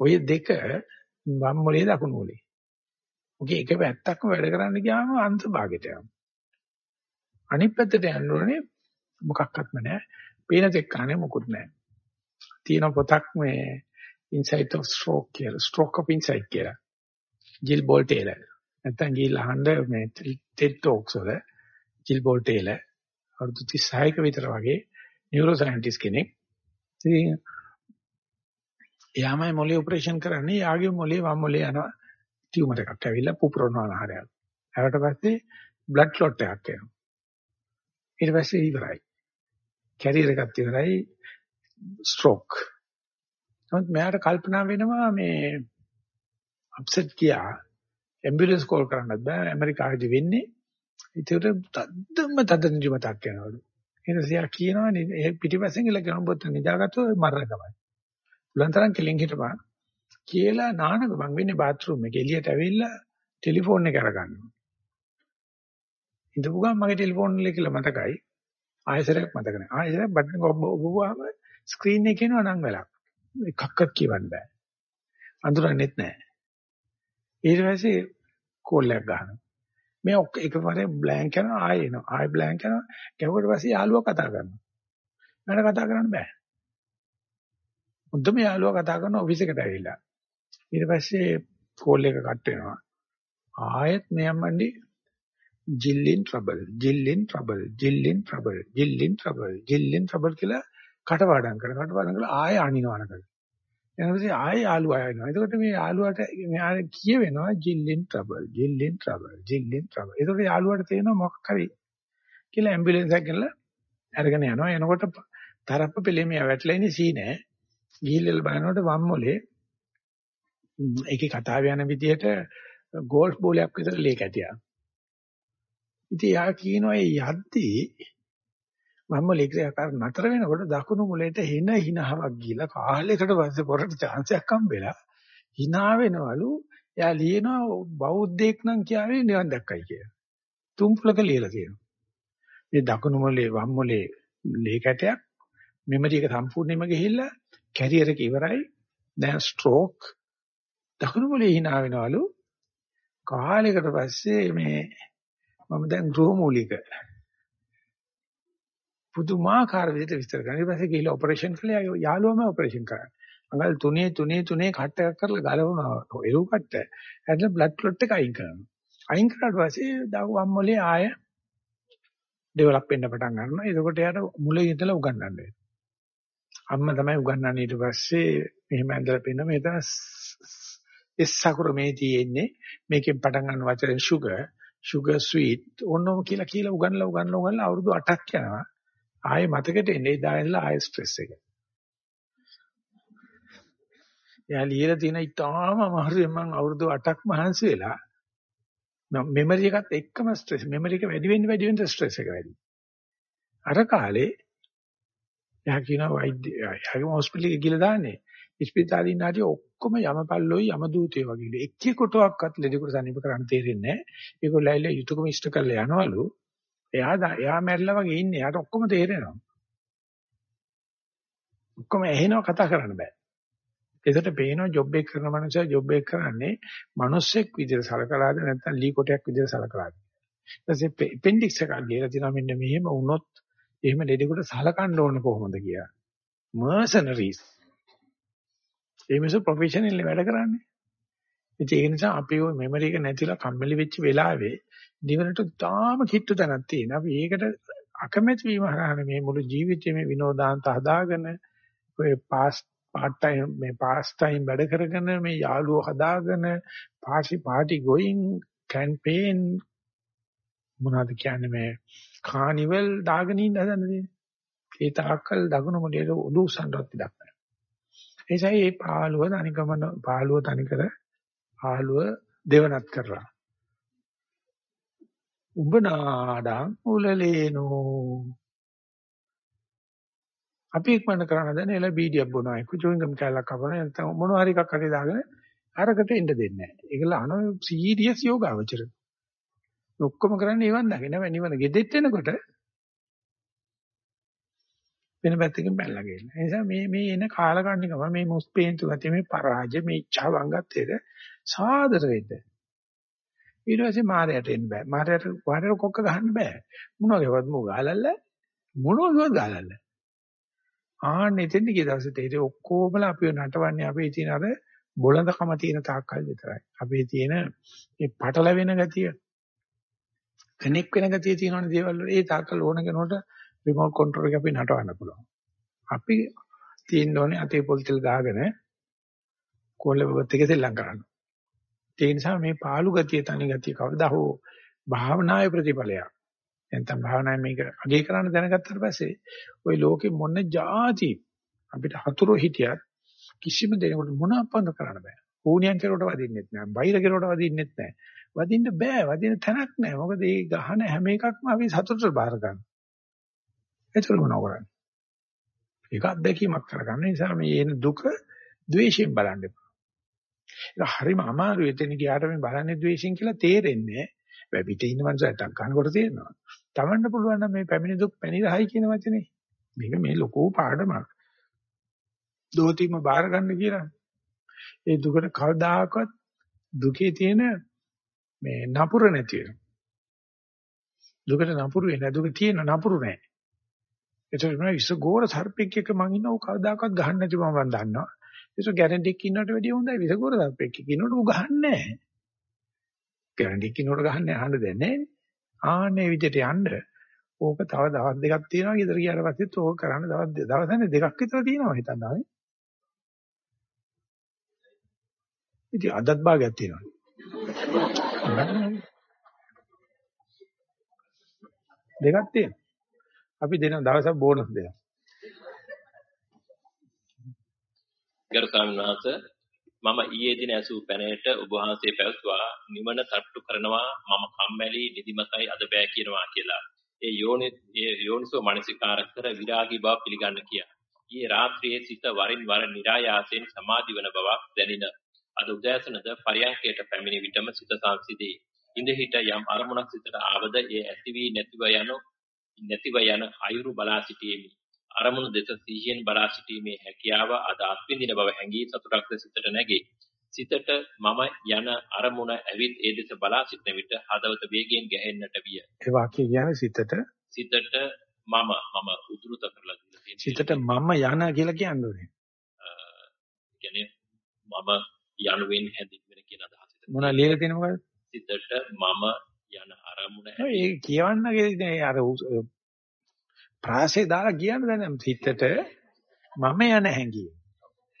S1: ඔය දෙක වම් මොලේ දකුණු මොලේ. ඔකේ එක පැත්තක්ම වැඩ කරන්න ගියාම අන්ත භාගයට යනවා. අනිත් පැත්තට යන්න ඕනේ මොකක්වත්ම නැහැ. පේන දෙයක් කන්නේ මොකුත් නැහැ. තියෙන පොතක් මේ Insight of Stroke කියලා, Stroke of Insight කියලා. Jill Bolte Taylor. නැත්තම් ගිහිල්ලා අහන්න මේ TED Talks වල ජිල් බෝල් ටේලර් අවුරුදු 36ක විතර වගේ නියුරෝ සයන්ටිස්ට් කෙනෙක්. ඉතින් එයාමයි මොලේ ඔපරේෂන් කරන්නේ. යාගේ මොලේ වම් මොලේ යනවා ටියුමර් එකක් ඇවිල්ලා පුපුරනවා ආහාරයක්. ඊට පස්සේ බ්ලඩ් ක්ලොට් එකක් එනවා. ඊට පස්සේ ඉවරයි. කැරියර් එකක් ඉවරයි ස්ට්‍රෝක්. නමුත් මෑට කල්පනා වෙනවා මේ අප්සෙට් ගියා ඇම්බියුලන්ස් කෝල් කරන්නත් බෑ ඇමරිකාවේදී වෙන්නේ. ඒකට තද්දම තද නිදිමතක් යනවලු. ඊට පස්සේ කියනවා නේ පිටිපස්සෙන් ඉල ගම්බොත් නිදාගත්තොත් මරණ තමයි. බුලන්තරන් කෙලින් හිටපන් කියලා නානක මං වෙන්නේ බාත් รู ම් එකේ එළියට ඇවිල්ලා ටෙලිෆෝන් එක අරගන්නවා. ඉඳපු ගමන් මගේ ටෙලිෆෝන් එක කියලා මතකයි. ආයෙසරයක් මතක නැහැ. ආයෙසරයක් බටන් එක ඔබවුවාම ස්ක්‍රීන් එකේ එනවා නම් වෙලක්. එකක්වත් කියවන්න බෑ. අඳුරන්නේත් නැහැ. ඊට පස්සේ කෝල් එකක් ගන්නවා. මේ එකපාරේ බ්ලැන්ක් කරනවා ආයෙ එනවා. ආයෙ බ්ලැන්ක් කරනවා. ගැහුවට පස්සේ යාළුවා කතා කරනවා. මට කතා කරන්න බෑ. මුද්දම යාළුවා කතා කරන ඔෆිස් එකට ඇවිල්ලා. ඊට පස්සේ කෝල් එක කට් වෙනවා. ආයෙත් මෙයන්මන්ඩි jill in trouble jill in trouble jill in trouble jill in trouble jill in trouble කියලා කටපාඩම් කරන කටපාඩම් කරලා ආයෙ අනිනවනකට. ඊට ආයෙ යාළුවා එනවා. එතකොට මේ යාළුවාට මෙයා කියවෙනවා jill in trouble jill in trouble jill in trouble. එතකොට යාළුවාට තේරෙනවා මොකක් හරි කියලා ඇම්බියුලන්ස් එකක් ගෙනලා අරගෙන යනවා. එනකොට තරප්ප පෙළේ මෙයා වැටලා ඉන්නේ සීනෑ. ගිහිල්ලා බලනකොට වම් මොලේ ඒකේ කතාව යන විදිහට ගෝල්ෆ් බෝලයක් විතර ලේ කැටියක්. ඉතින් යා කියනවා ඒ යද්දී මම ලේක්‍රියාකාර නතර වෙනකොට දකුණු මුලේට හින හිනහවක් ගිහලා කාලයකට පස්සේ පොරට chance එකක් හම්බෙලා hina වෙනවලු එයා ලියනවා බෞද්ධෙක් නම් කියාවේ නිවන් දැක්කයි කියලා. තුම්පලක ලියලා තියෙනවා. මේ දකුණු මුලේ වම් මුලේ ලේ කැටයක් මෙමරි එක සම්පූර්ණයෙන්ම ගිහිල්ලා කැරියර් එක ඉවරයි. දැන් ස්ට්‍රෝක් දකුණු මුලේ hina වෙනවලු කාලයකට පස්සේ මේ මම දැන් ගෘහමූලික පුදුමාකාර විදිහට විස්තර කරනවා. ඊට පස්සේ ගිහිල්ලා ඔපරේෂන් කළා යාළුවම ඔපරේෂන් කරා. අඟල් තුනේ තුනේ තුනේ කට් එකක් කරලා ගලවනවා. එළු කට්ට. ඇදලා බ්ලඩ් ක්ලොට් එක අයින් කරනවා. අයින් කරාට පස්සේ දවම් මොලේ ආය ඩෙවලොප් වෙන්න පටන් ගන්නවා. එතකොට යාට මුලින් ඉඳලා උගන්වන්න වෙනවා. අම්මා තමයි උගන්වන්නේ ඊට පස්සේ මෙහෙම ඇඳලා පෙන්න මෙතන එස් සකුර මේ තියෙන්නේ මේකෙන් පටන් ගන්න වචන sugar sugar sweet ඕනම කියලා කියලා උගන්ලා උගන්ලා උගන්ලා අවුරුදු 8ක් යනවා. ආයෙ මතකෙට එන්නේ ඉදාලා ආයෙ ස්ට්‍රෙස් එක. එයා ලියලා තියෙන ඉතාලම අමාරුවෙන් මම අවුරුදු 8ක් මහන්සි වෙලා මෙමරි එකත් එක්කම ස්ට්‍රෙස් මෙමරි එක වැඩි වෙන්න වැඩි වෙන්න ස්ට්‍රෙස් එක වැඩි. අර කාලේ එයා කියනවා වෛද්‍ය එයාගේ හොස්පිටල් එකේ ගිහලා දාන්නේ. ඉස්පිතාලේ ඉන්න හැටි ඔක්කොම යමපල්ලෝයි යම දූතයෝ වගේ. එක්කෙකුටවත් ලෙඩෙකුට සනීප කරන්න තේරෙන්නේ නැහැ. ඒගොල්ලෝ ඇවිල්ලා යුතුයකම ඉෂ්ට කරලා යනවලු. එයා එයා මැරිලා වගේ ඉන්නේ. එයාට ඔක්කොම තේරෙනවා. ඔක්කොම ඇහෙනවා කතා කරන්න බෑ. ඒකට පේනවා ජොබ් එක කරන මනුස්සයා ජොබ් එක කරන්නේ මිනිස්සෙක් විදිහට සලකලාද නැත්නම් ලී කොටයක් විදිහට සලකලාද. ඊට පස්සේ appendix එකක් ලියලා තියෙනවා මෙන්න මෙහෙම වුණොත් එහෙම ලෙඩෙකුට සලකන්න ඕන කොහොමද කියලා. mercenaries ඒ මිනිස්සු ප්‍රොෆෙෂනල් වැඩ කරන්නේ. ඉතින් ඒක නිසා අපි ওই මෙමරි එක නැතිලා කම්මැලි වෙච්ච වෙලාවේ නිවනට තාම කිට්ටු තැනක් තියෙනවා. අපි ඒකට අකමැති වීම හරහා මේ මුළු ජීවිතේම විනෝදාන්ත හදාගෙන ඔය පාස් part time මේ පාස් ටයිම් වැඩ කරගෙන මේ යාළුවෝ හදාගෙන පාටි පාටි ගෝයින් කැම්පේන් මොනවද කියන්නේ මේ කානිවල් දාගෙන ඉන්න හදන්නේ. ඒ තාක්කල් දකුණු මොලේට උඩු උස්සන්නවත් ඉඩක් නැහැ. ඒ නිසා මේ පාළුව තනිකම පාළුව තනිකර පාළුව දෙවනත් කරලා. උඹ නාඩං උලලේනෝ අපි ඉක්මනට කරන්න දැන එළ බීඩියක් බොනවා එක්ක චුවින්ගම් කැලක් කපන නැත්නම් මොනවා හරි එකක් හරි දාගෙන අරකට එන්න දෙන්නේ නැහැ. ඒකල අන සීරියස් යෝගාවචර. ඔක්කොම කරන්නේ නිවන් දකින්න බෑ නිවන ගෙදෙත් වෙනකොට වෙන පැත්තකින් බැලලා ගේන්න. ඒ නිසා මේ මේ එන කාලකන්නිකම මේ මුස්පේන්තු ගතිය මේ පරාජය මේ ඉච්ඡා වංගත්තේද සාදර වෙන්න. ඊට පස්සේ මාරයට එන්න බෑ. මාරයට වාරයට කොක්ක ගහන්න බෑ. මොනවාගේවත් මෝ ගාලල්ල මොනවාගේවත් ගාලල්ල. ආන්න එතෙන්ද ගිය දවසේ තේරෙන්නේ ඔක්කොමලා අපිව නටවන්නේ අපේ තියෙන අර බොළඳකම තියෙන තාක්කල් විතරයි. අපේ තියෙන මේ පටලැවෙන ගතිය කෙනෙක් වෙන ගතිය තියෙනවනේ දේවල් වල ඒ තාක්කල් ඕන කෙනෙකුට රිමෝට් කන්ට්‍රෝල් එක අපි නටවන්න පුළුවන්. අපි තියෙන්න ඕනේ අතේ පොල්තල් ගාගෙන කොල්ලෙවත් එක දෙල්ලම් කරන්න. ඒ නිසා මේ පාළු ගතිය තනි ගතිය කවදා හෝ භාවනාවේ ප්‍රතිඵලයක්. නැත්නම් භාවනාවේ මේක අගේ කරන්න දැනගත්තාට පස්සේ ওই ලෝකෙ මොන જાති අපිට හතුරු හිටියත් කිසිම දෙයකට මොන අපන්ද කරන්න බෑ. ඌණියන් කෙරුවට වදින්නෙත් නෑ. බයිර කෙරුවට වදින්නෙත් නෑ. වදින්න බෑ. වදින තැනක් නෑ. මොකද මේ ගහන හැම එකක්ම අපි සතුටට බාර ගන්න. ඒතර මොනව කරන්නේ? ඒක අත්දැකීමක් කරගන්න නිසා මේ එන දුක ද්වේෂයෙන් බලන්න එපා. ඒක හරිම අමාරුයි. එතන ගියාට මේ බලන්නේ ද්වේෂයෙන් කියලා තේරෙන්නේ නැහැ. පිටේ ඉන්න මනුස්සයට ගන්නකොට තේරෙනවා. Tamanne පුළුවන් නම් මේ පැමිණි දුක් පැනිරහයි කියන වචනේ. මේක මේ ලොකු පාඩමක්. දෝතිම බාර ගන්න කියලා. ඒ දුකට කවදාකවත් දුකේ තියෙන මේ නපුර නැති වෙනවා. දුකට නපුරු වෙන්නේ දුක තියෙන නපුරු නැහැ. ඒතර මම විසගෝර සර්පෙක් එක්ක මං ඉන්නව කවදාකවත් ගහන්න නැති මම දන්නවා. ඒක ගැරන්ටි එක ඉන්නවට වැඩිය හොඳයි විසගෝර සර්පෙක් එක්ක ඉන්නවට ඌ ගහන්නේ නැහැ. ගැරන්ටි එක ඉන්නවට ගහන්නේ අහන්න දෙන්නේ නැහැ. ආන්නේ විදිහට යන්න ඕක තව දවස් දෙකක් තියෙනවා ගෙදර ගියාට පස්සෙත් ඕක කරන්න දවස් දවසනේ දෙකක් විතර තියෙනවා හිතන්නා නේ. ඉතින් අදත් භාගයක් තියෙනවා. දෙකක් තියෙනවා. අපි දෙන දවසක් බෝනස් දෙනවා.
S2: ගරු ස්වාමීන් වහන්සේ මම ඊයේ දින ඇසූ පැනේට ඔබ වහන්සේ පැවසුවා නිවන තට්ටු කරනවා මම කම්මැලි නිදිමතයි අද බෑ කියනවා කියලා. ඒ යෝනි ඒ යෝනිසෝ මනසිකාර කර විරාගී බව පිළිගන්න කියා. ඊයේ රාත්‍රියේ සිත වරින් වර નિરાයාසයෙන් සමාධි වන බවක් දැනින. අද උදෑසනද පරියන්කයට පැමිණි විටම සිත සංසිදී. ඉඳ හිට යම් අරමුණක් සිතට ආවද ඒ ඇති වී නැතිව යන නැතිව යන අයුරු බලා සිටීමේ අරමුණු දෙස සිහියෙන් බලා සිටීමේ හැකියාව අද අත්විඳින බව හැඟී සතුටක් සිතට නැගේ. සිතට මම යන අරමුණ ඇවිත් ඒ දෙස බලා සිටන විට හදවත වේගයෙන් ගැහෙන්නට විය.
S1: ඒ වාක්‍ය කියන්නේ සිතට
S2: සිතට මම මම උද්දෘත කරලා
S1: තියෙනවා. සිතට මම යන කියලා කියන්නේ.
S2: කියන්නේ මම යනුවෙන් හැඳින්වෙන කියන අදහස.
S1: මොනවා ලියලා තියෙනවද?
S2: සිතට මම යන අරමුණ.
S1: ඒ කියවන්න කියන්නේ අර ප්‍රාසේ දාලා කියන්න දැන හිතට මම යන හැංගිය.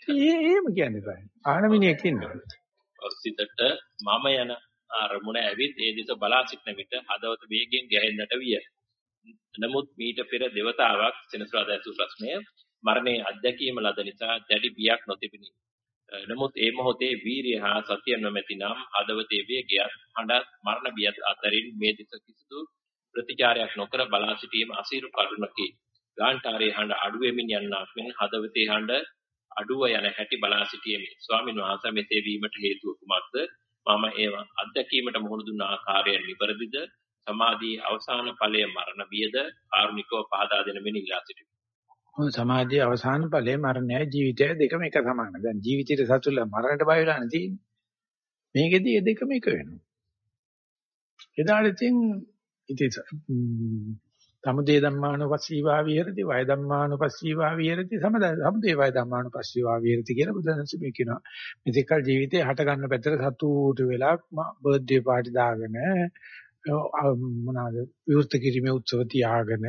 S1: ඒ එහෙම කියන්නේ බෑ. ආනමිනියක් ඉන්නවා.
S2: සිතට මම යන අරමුණ ඇවිත් ඒ දෙස බලා සිටන විට හදවත වේගෙන් ගැහෙන්නට විය. නමුත් මීට පෙර దేవතාවක් සෙනසුරාදා ඇසු ප්‍රශ්නය මරණයේ අත්දැකීම ලද නිසා දැඩි බියක් නොතිබිනි. නමුත් ඒ මොහොතේ වීරිය හා සතිය නොමැති නම් හදවතේ වේගයත් හඬත් මරණ බියත් අතරින් මේ දෙස කිසිදු ප්‍රතිචාරයක් නොකර බලා සිටීම අසීරු කරුණකි. ගාන්ටාරයේ හඬ අඩු වෙමින් යන්නක් මෙන් හදවතේ හඬ අඩුව යන හැටි බලා සිටීමේ ස්වාමීන් වහන්සේ මෙසේ වීමට හේතුව කුමක්ද? මම ඒව අත්දැකීමට මුහුණ දුන්න ආකාරය නිවැරදිද? සමාධියේ අවසාන ඵලය මරණ බියද? කාරුණිකව පහදා දෙන මෙනි ඉලා සිටිමි.
S1: සමාධියේ අවසාන ඵලය මරණයයි ජීවිතයයි දෙකම එක සමානයි. දැන් ජීවිතේට සතුටුලා මරණයට බය වෙලා නැතිනේ. මේකෙදි මේ දෙකම එක වෙනවා. එදාට ඉතින් ඉතින් සමුදේ ධම්මානුපස්සීවා විහෙරති වය ධම්මානුපස්සීවා විහෙරති සමද සමුදේ වය ධම්මානුපස්සීවා විහෙරති කියලා බුදුරජාණන් මේ කියනවා. මෙතෙක්කල් ජීවිතේ හට ගන්න පැත්තට සතුටු වෙලා බර්ත්ඩේ පාටි දාගෙන මොනවාද විවෘත කිරීමේ උත්සව තියාගෙන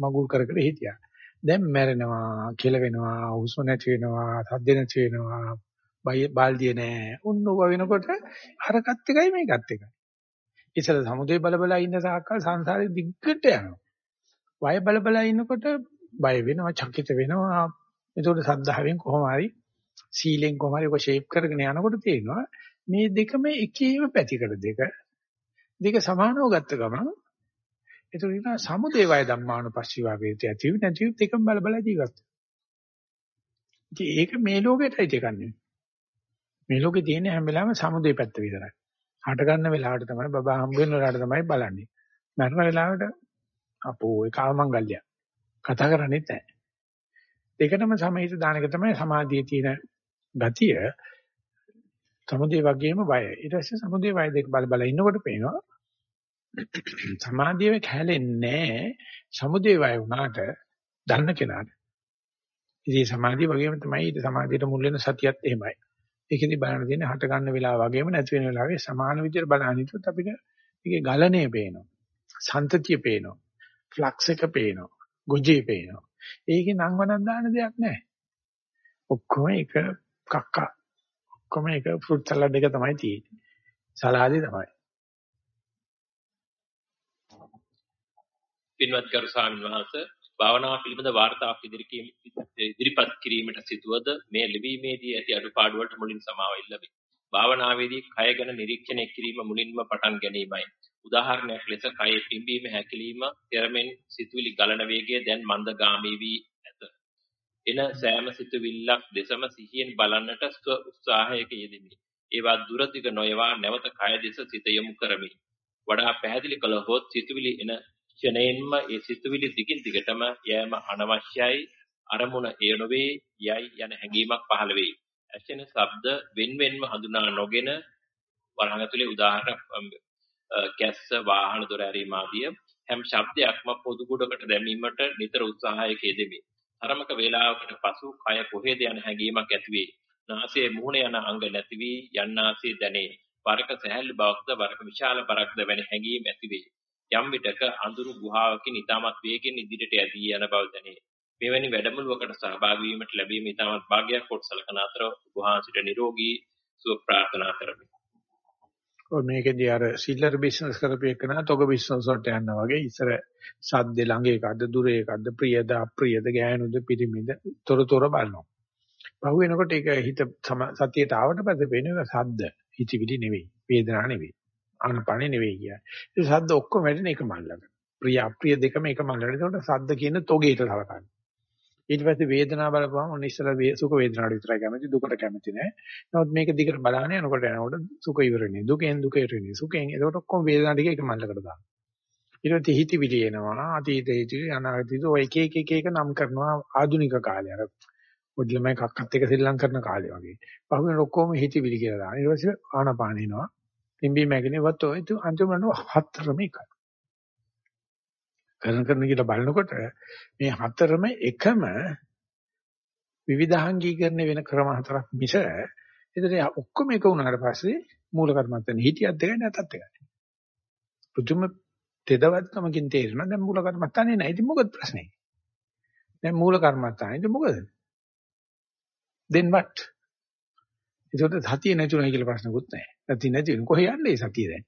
S1: මගුල් කර කර හිටියා. දැන් මැරෙනවා, කෙලවෙනවා, හුස්ම නැති වෙනවා, සද්ද නැති වෙනවා, බාල්දිය නෑ. උන්න ඔබ වෙනකොට අරකට එකයි මේකත් එකයි. ඉතල සමුදේ බල බල ඉන්න සාකල් සංසාරේ දිග්ගට යනවා. වය බල බල ඉන්නකොට බය වෙනවා, චකිත වෙනවා. ඒකට සද්ධාවෙන් කොහොම හරි සීලෙන් කොහොම හරි ඔක ෂේප් කරගෙන යනකොට තේරෙනවා මේ දෙකම එකේම පැතිකඩ දෙක. දෙක සමානව ගත්ත ගමන් ඒක නිකන් සමුදේ වය ධම්මානුපස්සීවා වේති ඇති නැති දෙකම බල බල ජීවත්. ඉතින් ඒක මේ ලෝකෙටයි දෙකන්නේ. මේ ලෝකේ තියෙන හැම වෙලාවෙම සමුදේ පැත්ත විතරයි. හට ගන්න වෙලාවට තමයි බබා හම්බ වෙන වෙලාවට තමයි බලන්නේ. මරණ වෙලාවට අපෝ ඒක ආමංගල්‍ය. කතා කරන්නේ නැහැ. දෙකටම සමහිත දාන එක තමයි සමාධියේ තියෙන ගතිය. සමුදේ වගේම වය. ඊට පස්සේ සමුදේ වය දෙක බල බල ඉන්නකොට පේනවා සමාධියේ කැලෙන්නේ සමුදේ වය වුණාට දන්න කෙනාට. ඉතින් සමාධිය වගේම තමයි ඊට සමාධියට මුල් වෙන සතියත් එහෙමයි. ඒකෙදි බලන්න තියෙන්නේ හට ගන්න වෙලාව වගේම නැති වෙන වෙලාවේ සමාන විදිහට බලන හිතුවොත් අපිට මේකේ ගලණය පේනවා. සන්තතිය පේනවා. ෆ්ලක්ස් එක පේනවා. ගොජේ පේනවා. ඒකේ නම් වනක් දාන දෙයක් නැහැ. ඔක්කොම එක කක්කා. ඔක්කොම එක ෆෘට් සලාඩ් එක තමයි තියෙන්නේ. සලාදේ තමයි.
S2: පින්වත් ගරු ස්වාමීන් වහන්සේ භාවනාව පිළිබඳ වාර්තාවක් ඉදිරිපත් කිරීමට සිටුවද මේ ලිවීමේදී ඇති අඩුපාඩු වලට මුලින් සමාව ඉල්ලමි. භාවනාවේදී කය ගැන නිරීක්ෂණය කිරීම මුලින්ම පටන් ගැනීමයි. උදාහරණයක් ලෙස කයේ පිම්බීම හැකිලිම පෙරමෙන් සිතුවිලි ගලන වේගය දැන් මන්දගාමී වී ඇත. එන සෑම සිතුවිල්ලක් දෙසම සිහියෙන් බලන්නට උත්සාහයක යෙදෙමි. ඒවා දුරදිග නොයවා නැවත කය දෙස සිත යොමු කරමි. වඩා පැහැදිලි කළහොත් සිතුවිලි එන ක්ෂණයෙන්ම ඒ සිතුවිලි දිගින් දිගටම යෑම අනවශ්‍යයි අරමුණ ඒ නොවේ යයි යන හැඟීමක් පහළ වෙයි. ඇසෙන ශබ්ද වෙන්වෙන්ව හඳුනා නොගෙන වරහන් ඇතුලේ උදාහරණ කැස්ස වාහන දොර ඇරීම ආදිය හැම ශබ්දයක්ම පොදු ගොඩකට දැමීමට නිතර උත්සාහයක යෙදෙමි. තරමක වේලාවකට පසු කය කොහෙද යන හැඟීමක් ඇති වේ. නාසයේ මුහුණ යන අංග නැති වී යන්නාසේ දැනේ. වරක සැහැල්ලු බවක්ද වරක විශාල බරක්ද වැනි හැඟීම් ඇති වේ. යම් විටක අඳුරු ගුහාවකින් ඊටමත් වේගෙන් ඉදිරියට ඇදී යන බව දැනේ. මෙවැනි වැඩමුළුවකට සහභාගී වීමට ලැබීම ඊටමත් වාග්යක් කොට සලකන අතර ගුහාසිට නිරෝගී සුව ප්‍රාර්ථනා කරමි.
S1: ඔය මේකෙදී අර සිල්ලර් බිස්නස් කරපු එකන තොග බිස්නස් වලට යනවා වගේ ඉස්සර සද්ද ළඟ එකක්ද දුර එකක්ද ප්‍රියද අප්‍රියද ගෑනුද පිරිමිද තොරතොර බලනවා. පහු වෙනකොට ඒක හිත සතියට ආවට පස්සේ වෙන සද්ද හිතවිලි නෙවෙයි වේදනාව නෙවෙයි ආනපනෙ නෙවෙයි කියන්නේ. ඒ සද්ද ඔක්කොම වැටෙන එක මල්ලක. ප්‍රිය අප්‍රිය දෙකම එක මල්ලකට. ඒකට සද්ද කියන තොගේට සලකන්නේ. ඊට පස්සේ වේදනාව බලපුවම ඔන්න ඉස්සලා සුඛ වේදනාවට විතරයි කැමති දුකට කැමති නෑ. නමුත් මේක දිගට බලන්න යනකොට යනකොට සුඛ ඉවරනේ. දුකෙන් දුක ඉවරනේ. සුඛෙන් ඒකට ඔක්කොම වේදනා ටික එක මල්ලකට දානවා. ඊට පස්සේ හිතවිලි එනවා. අතීතේ හිතවිලි අනාගතේ ඔය එක එක එක එක නම් කරනවා ආධුනික කාලේ. අර පොඩි ළමයි කක්කත් එක ශ්‍රී ලංකා කරන කාලේ වගේ. පහුවෙන ඔක්කොම හිතවිලි කියලා දානවා. ඊට පස්සේ ආනපාන එනවා. පිම්බි මැගිනේවත් ඔය අන්තිමට හතරම එකයි. කරන කරන කියලා බලනකොට මේ හතරම එකම විවිධාංගීකරණය වෙන ක්‍රම හතරක් මිස එතන ඔක්කොම එක වුණාට පස්සේ මූල කර්මත්තෙන් හිටියත් දෙකයි නැතත් එකයි. පුදුම තෙදවත්කමකින් තේරෙනවා දැන් මූල කර්මත්තන්නේ නැහැ. ඉතින් මොකද ප්‍රශ්නේ? දැන් මූල කර්මත්තන්නේ ඉතින් මොකද? then what? ඒකට සතිය නැතුණයි කියලා ප්‍රශ්නකුත් නැහැ. සතිය නැති වෙන කොහේ යන්නේ සතිය දැන්?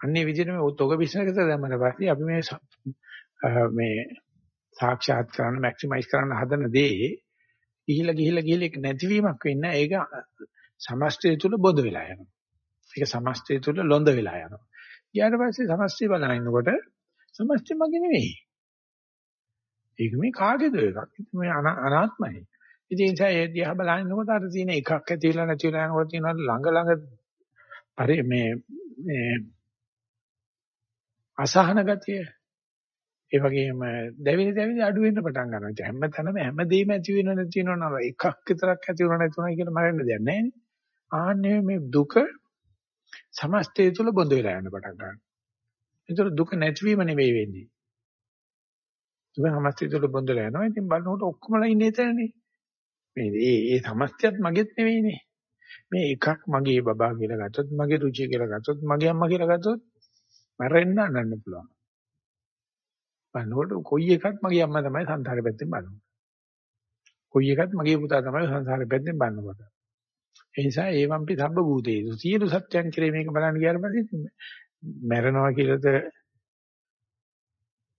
S1: අන්නේ විදිහට මේ තොග බිස්නස් එකට දැම්මම පස්සේ අපි මේ මේ සාක්ෂාත් කරන්න මැක්සිමයිස් කරන්න හදන දේ ගිහිලා ගිහිලා ගිහිලා ඒක නැතිවීමක් වෙන්නේ ඒක සමස්තය තුල බොඳ වෙලා යනවා. ඒක සමස්තය තුල ලොඳ වෙලා යනවා. ඊට පස්සේ සමස්තය බලනකොට සමස්තය මගේ නෙවෙයි. ඒක මේ කාගේද එකක්. මේ අනාත්මයි. ඉතින් ඒ නිසා ඒ දිහා බලනකොට අර තියෙන එකක් ඇති වෙලා නැති වෙලා යනකොට තියෙනවා ළඟ ළඟ පරි මේ මේ අසහන ගතිය ඒ වගේම දැවිලි දැවිලි අඩු වෙන්න පටන් ගන්නවා. ඒ හැම තැනම හැමදේම ඇති වෙන නැති වෙනව නේද? එකක් විතරක් ඇති වෙනව නැති වෙනව කියලා මරන්න දෙයක් නැහැ නේ. ආන්නේ මේ දුක සමස්තය තුළ බොඳ වෙලා යන පටන් ගන්නවා. ඒතර දුක නැතිවීම නෙවෙයි වෙන්නේ. දුක සමස්තය තුළ බොඳ වෙලා යනවා. ඉතින් බලනකොට ඔක්කොමලා ඉන්නේ එතනනේ. මේ ඒ ඒ සමස්තයත් මගෙත් නෙවෙයිනේ. මේ එකක් මගේ බබා කියලා ගත්තොත් මගේ රුචිය කියලා ගත්තොත් මගේ අම්මා කියලා ගත්තොත් මැරෙන්න නන්න පුළුවන්. බලනකොට කොයි එකත් මගේ අම්මා තමයි සංසාරේ පැත්තෙන් බලන්නේ. කොයි එකත් මගේ පුතා තමයි සංසාරේ පැත්තෙන් බලනකොට. ඒ නිසා ඒවම්පි සබ්බ භූතේසු සියලු සත්‍යයන් කෙරේ මේක බලන්න ගියාට පස්සේ මැරෙනවා කියලාද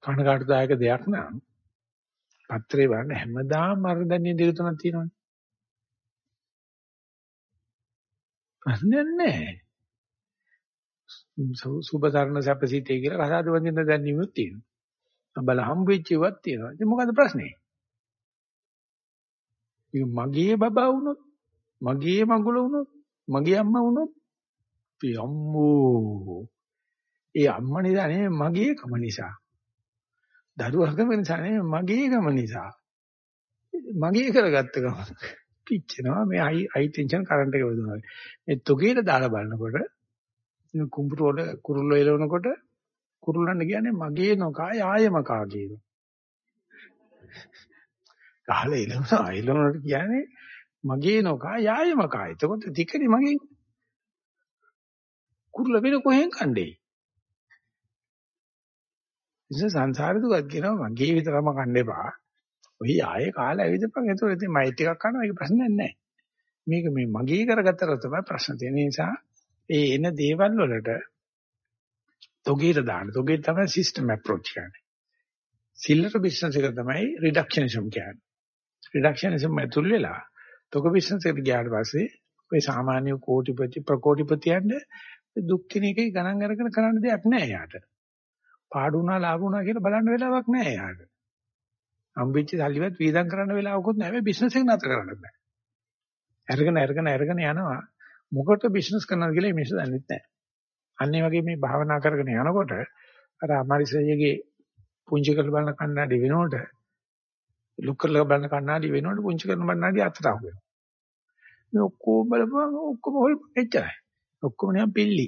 S1: කනකාටුදායක දෙයක් නෑ. පත්‍රේ බලන්න හැමදාම මරදන්නේ දෙක තුනක් තියෙනවනේ. ප්‍රශ්නයක් නැහැ. සුබතරණ සැපසිතේ කියලා කසාද වඳින්න දැන් නිමුත් තියෙනවා. බල හම්බ වෙච්ච ඒවත් තියෙනවා. ඉතින් මොකද ප්‍රශ්නේ? මගේ බබා වුණොත්, මගේ මගුල වුණොත්, මගේ අම්මා වුණොත් අම්මෝ. ඒ අම්මා නිසා නෙමෙයි මගේ කම නිසා. දරුවකම නිසා නෙමෙයි මගේ කම නිසා. මගේ කරගත්ත ගම. පිච්චෙනවා මේ හයි හයි ටෙන්ෂන් කරන්ට් එක වදුනා. මේ තොගේට දාලා බලනකොට කුඹුර වල කුරුල්ලෝ එලවනකොට කුරුල්ලන් කියන්නේ මගේ නොකා යායම කා කියනවා. ගහලා එලවනවා එලවනට කියන්නේ මගේ නොකා යායම කා. එතකොට තිකනේ මගේ කුරුල්ල වෙන කොහෙන් කණ්ඩේ? ඉතින් සංසාරේ දුකක් කියනවා මගේ විතරම කන්න එපා. ඔය ආයේ කාලා ඇවිදපන්. ඒතකොට ඉතින් මයිට් එකක් කනවා ඒක ප්‍රශ්නයක් නැහැ. මේක මේ මගේ කරගත්තට තමයි ප්‍රශ්න තියෙන නිසා ඒ එන දේවල් වලට තොගේට දාන්න. තොගේ තමයි සිස්ටම් අප්‍රෝච් කියන්නේ. සිල්ලර බිස්නස් එක තමයි රිඩක්ෂනිසම් කියන්නේ. රිඩක්ෂනිසම් ඇතුල් වෙලා තොග බිස්නස් එකට ගියාට පස්සේ ඔය සාමාන්‍ය කෝටිපති ප්‍රකෝටිපතියන්ට දුක් කෙන එකේ ගණන් අරගෙන කරන්න දෙයක් නැහැ යාට. පාඩු වුණා ලාභ වුණා කියලා බලන්න වෙලාවක් නැහැ යාට. හම්බෙච්ච සල්ලිවත් වීදම් කරන්න වෙලාවකුත් නැහැ. මේ බිස්නස් එක නතර කරන්න බෑ. අරගෙන අරගෙන අරගෙන යනවා. මොකට බිස්නස් කරනවද කියලා මේ මිනිස්සු දන්නේ නැහැ. අන්න ඒ වගේ මේ භාවනා කරගෙන යනකොට අර අමාරිසයගේ පුංචි කරලා බලන කණ්ණාඩි වෙනකොට ලුක් කරලා බලන කණ්ණාඩි වෙනකොට පුංචි කරන කණ්ණාඩි අතට අහු වෙනවා. මේ ඔක්කොම බලපුවම ඔක්කොම හොල් එච්චරයි. ඔක්කොම නිකන් පිල්ලි.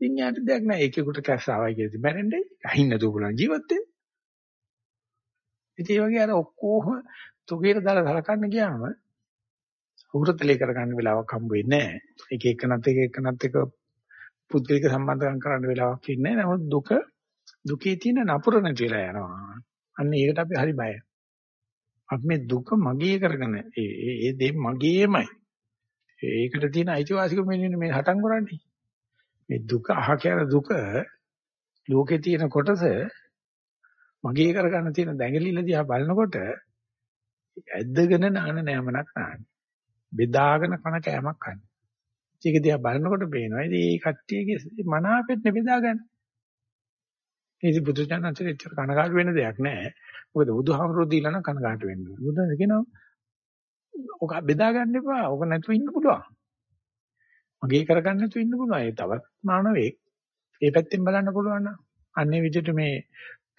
S1: ඉතින් යාට දෙයක් නැහැ. ඒකෙකුට කැස් ආවයි කියලා ඉතින් මැරෙන්නේ. අහින්න දුපුලන් ජීවත් වෙන්න. ඉතින් ඒ වගේ අර ඔක්කොම තුගේට දාලා සලකන්න ගියාම හුරතලේ කරගන්න වෙලාවක් හම්බ වෙන්නේ නැහැ. එක එකනත් එක එකනත් එක පුද්ගලික සම්බන්ධකම් කරන්න වෙලාවක් ඉන්නේ නැහැ. නමුත් දුක දුකේ තියෙන නපුර නැති වෙලා යනවා. අන්න ඒකට අපි හරි බයයි. අපි මේ දුක මගේ කරගෙන ඒ ඒ දේ මගේමයි. ඒකට තියෙන අයිතිවාසිකම වෙන්නේ මේ හටන් කරන්නේ. මේ දුක අහ කියන දුක ලෝකේ තියෙන කොටස මගේ කරගන්න තියෙන දැඟලිල්ල දිහා බලනකොට ඇද්දගෙන නාන නෑමනක් නාන. බෙදාගෙන කන කෑමක් කන්නේ. ඒක දිහා බලනකොට පේනවා ඉතින් මේ කට්ටියගේ මනාපෙත් බෙදාගන්න. ඉතින් බුදුචානන්තේ එච්චර කනගාටු වෙන දෙයක් නෑ. මොකද බුදුහාමුදුරුවෝ දීලා නම් කනගාටු වෙන්න ඕනේ. බුදුන් කියනවා ඔක බෙදා ගන්න එපා. ඔක නැතුව ඉන්න පුළුවන්. මගේ කරගන්න නැතුව ඉන්න පුළුවන්. ඒ තවත් මානවෙක්. ඒ පැත්තෙන් බලන්න පුළුවන් නම් අන්නේ විදිහට මේ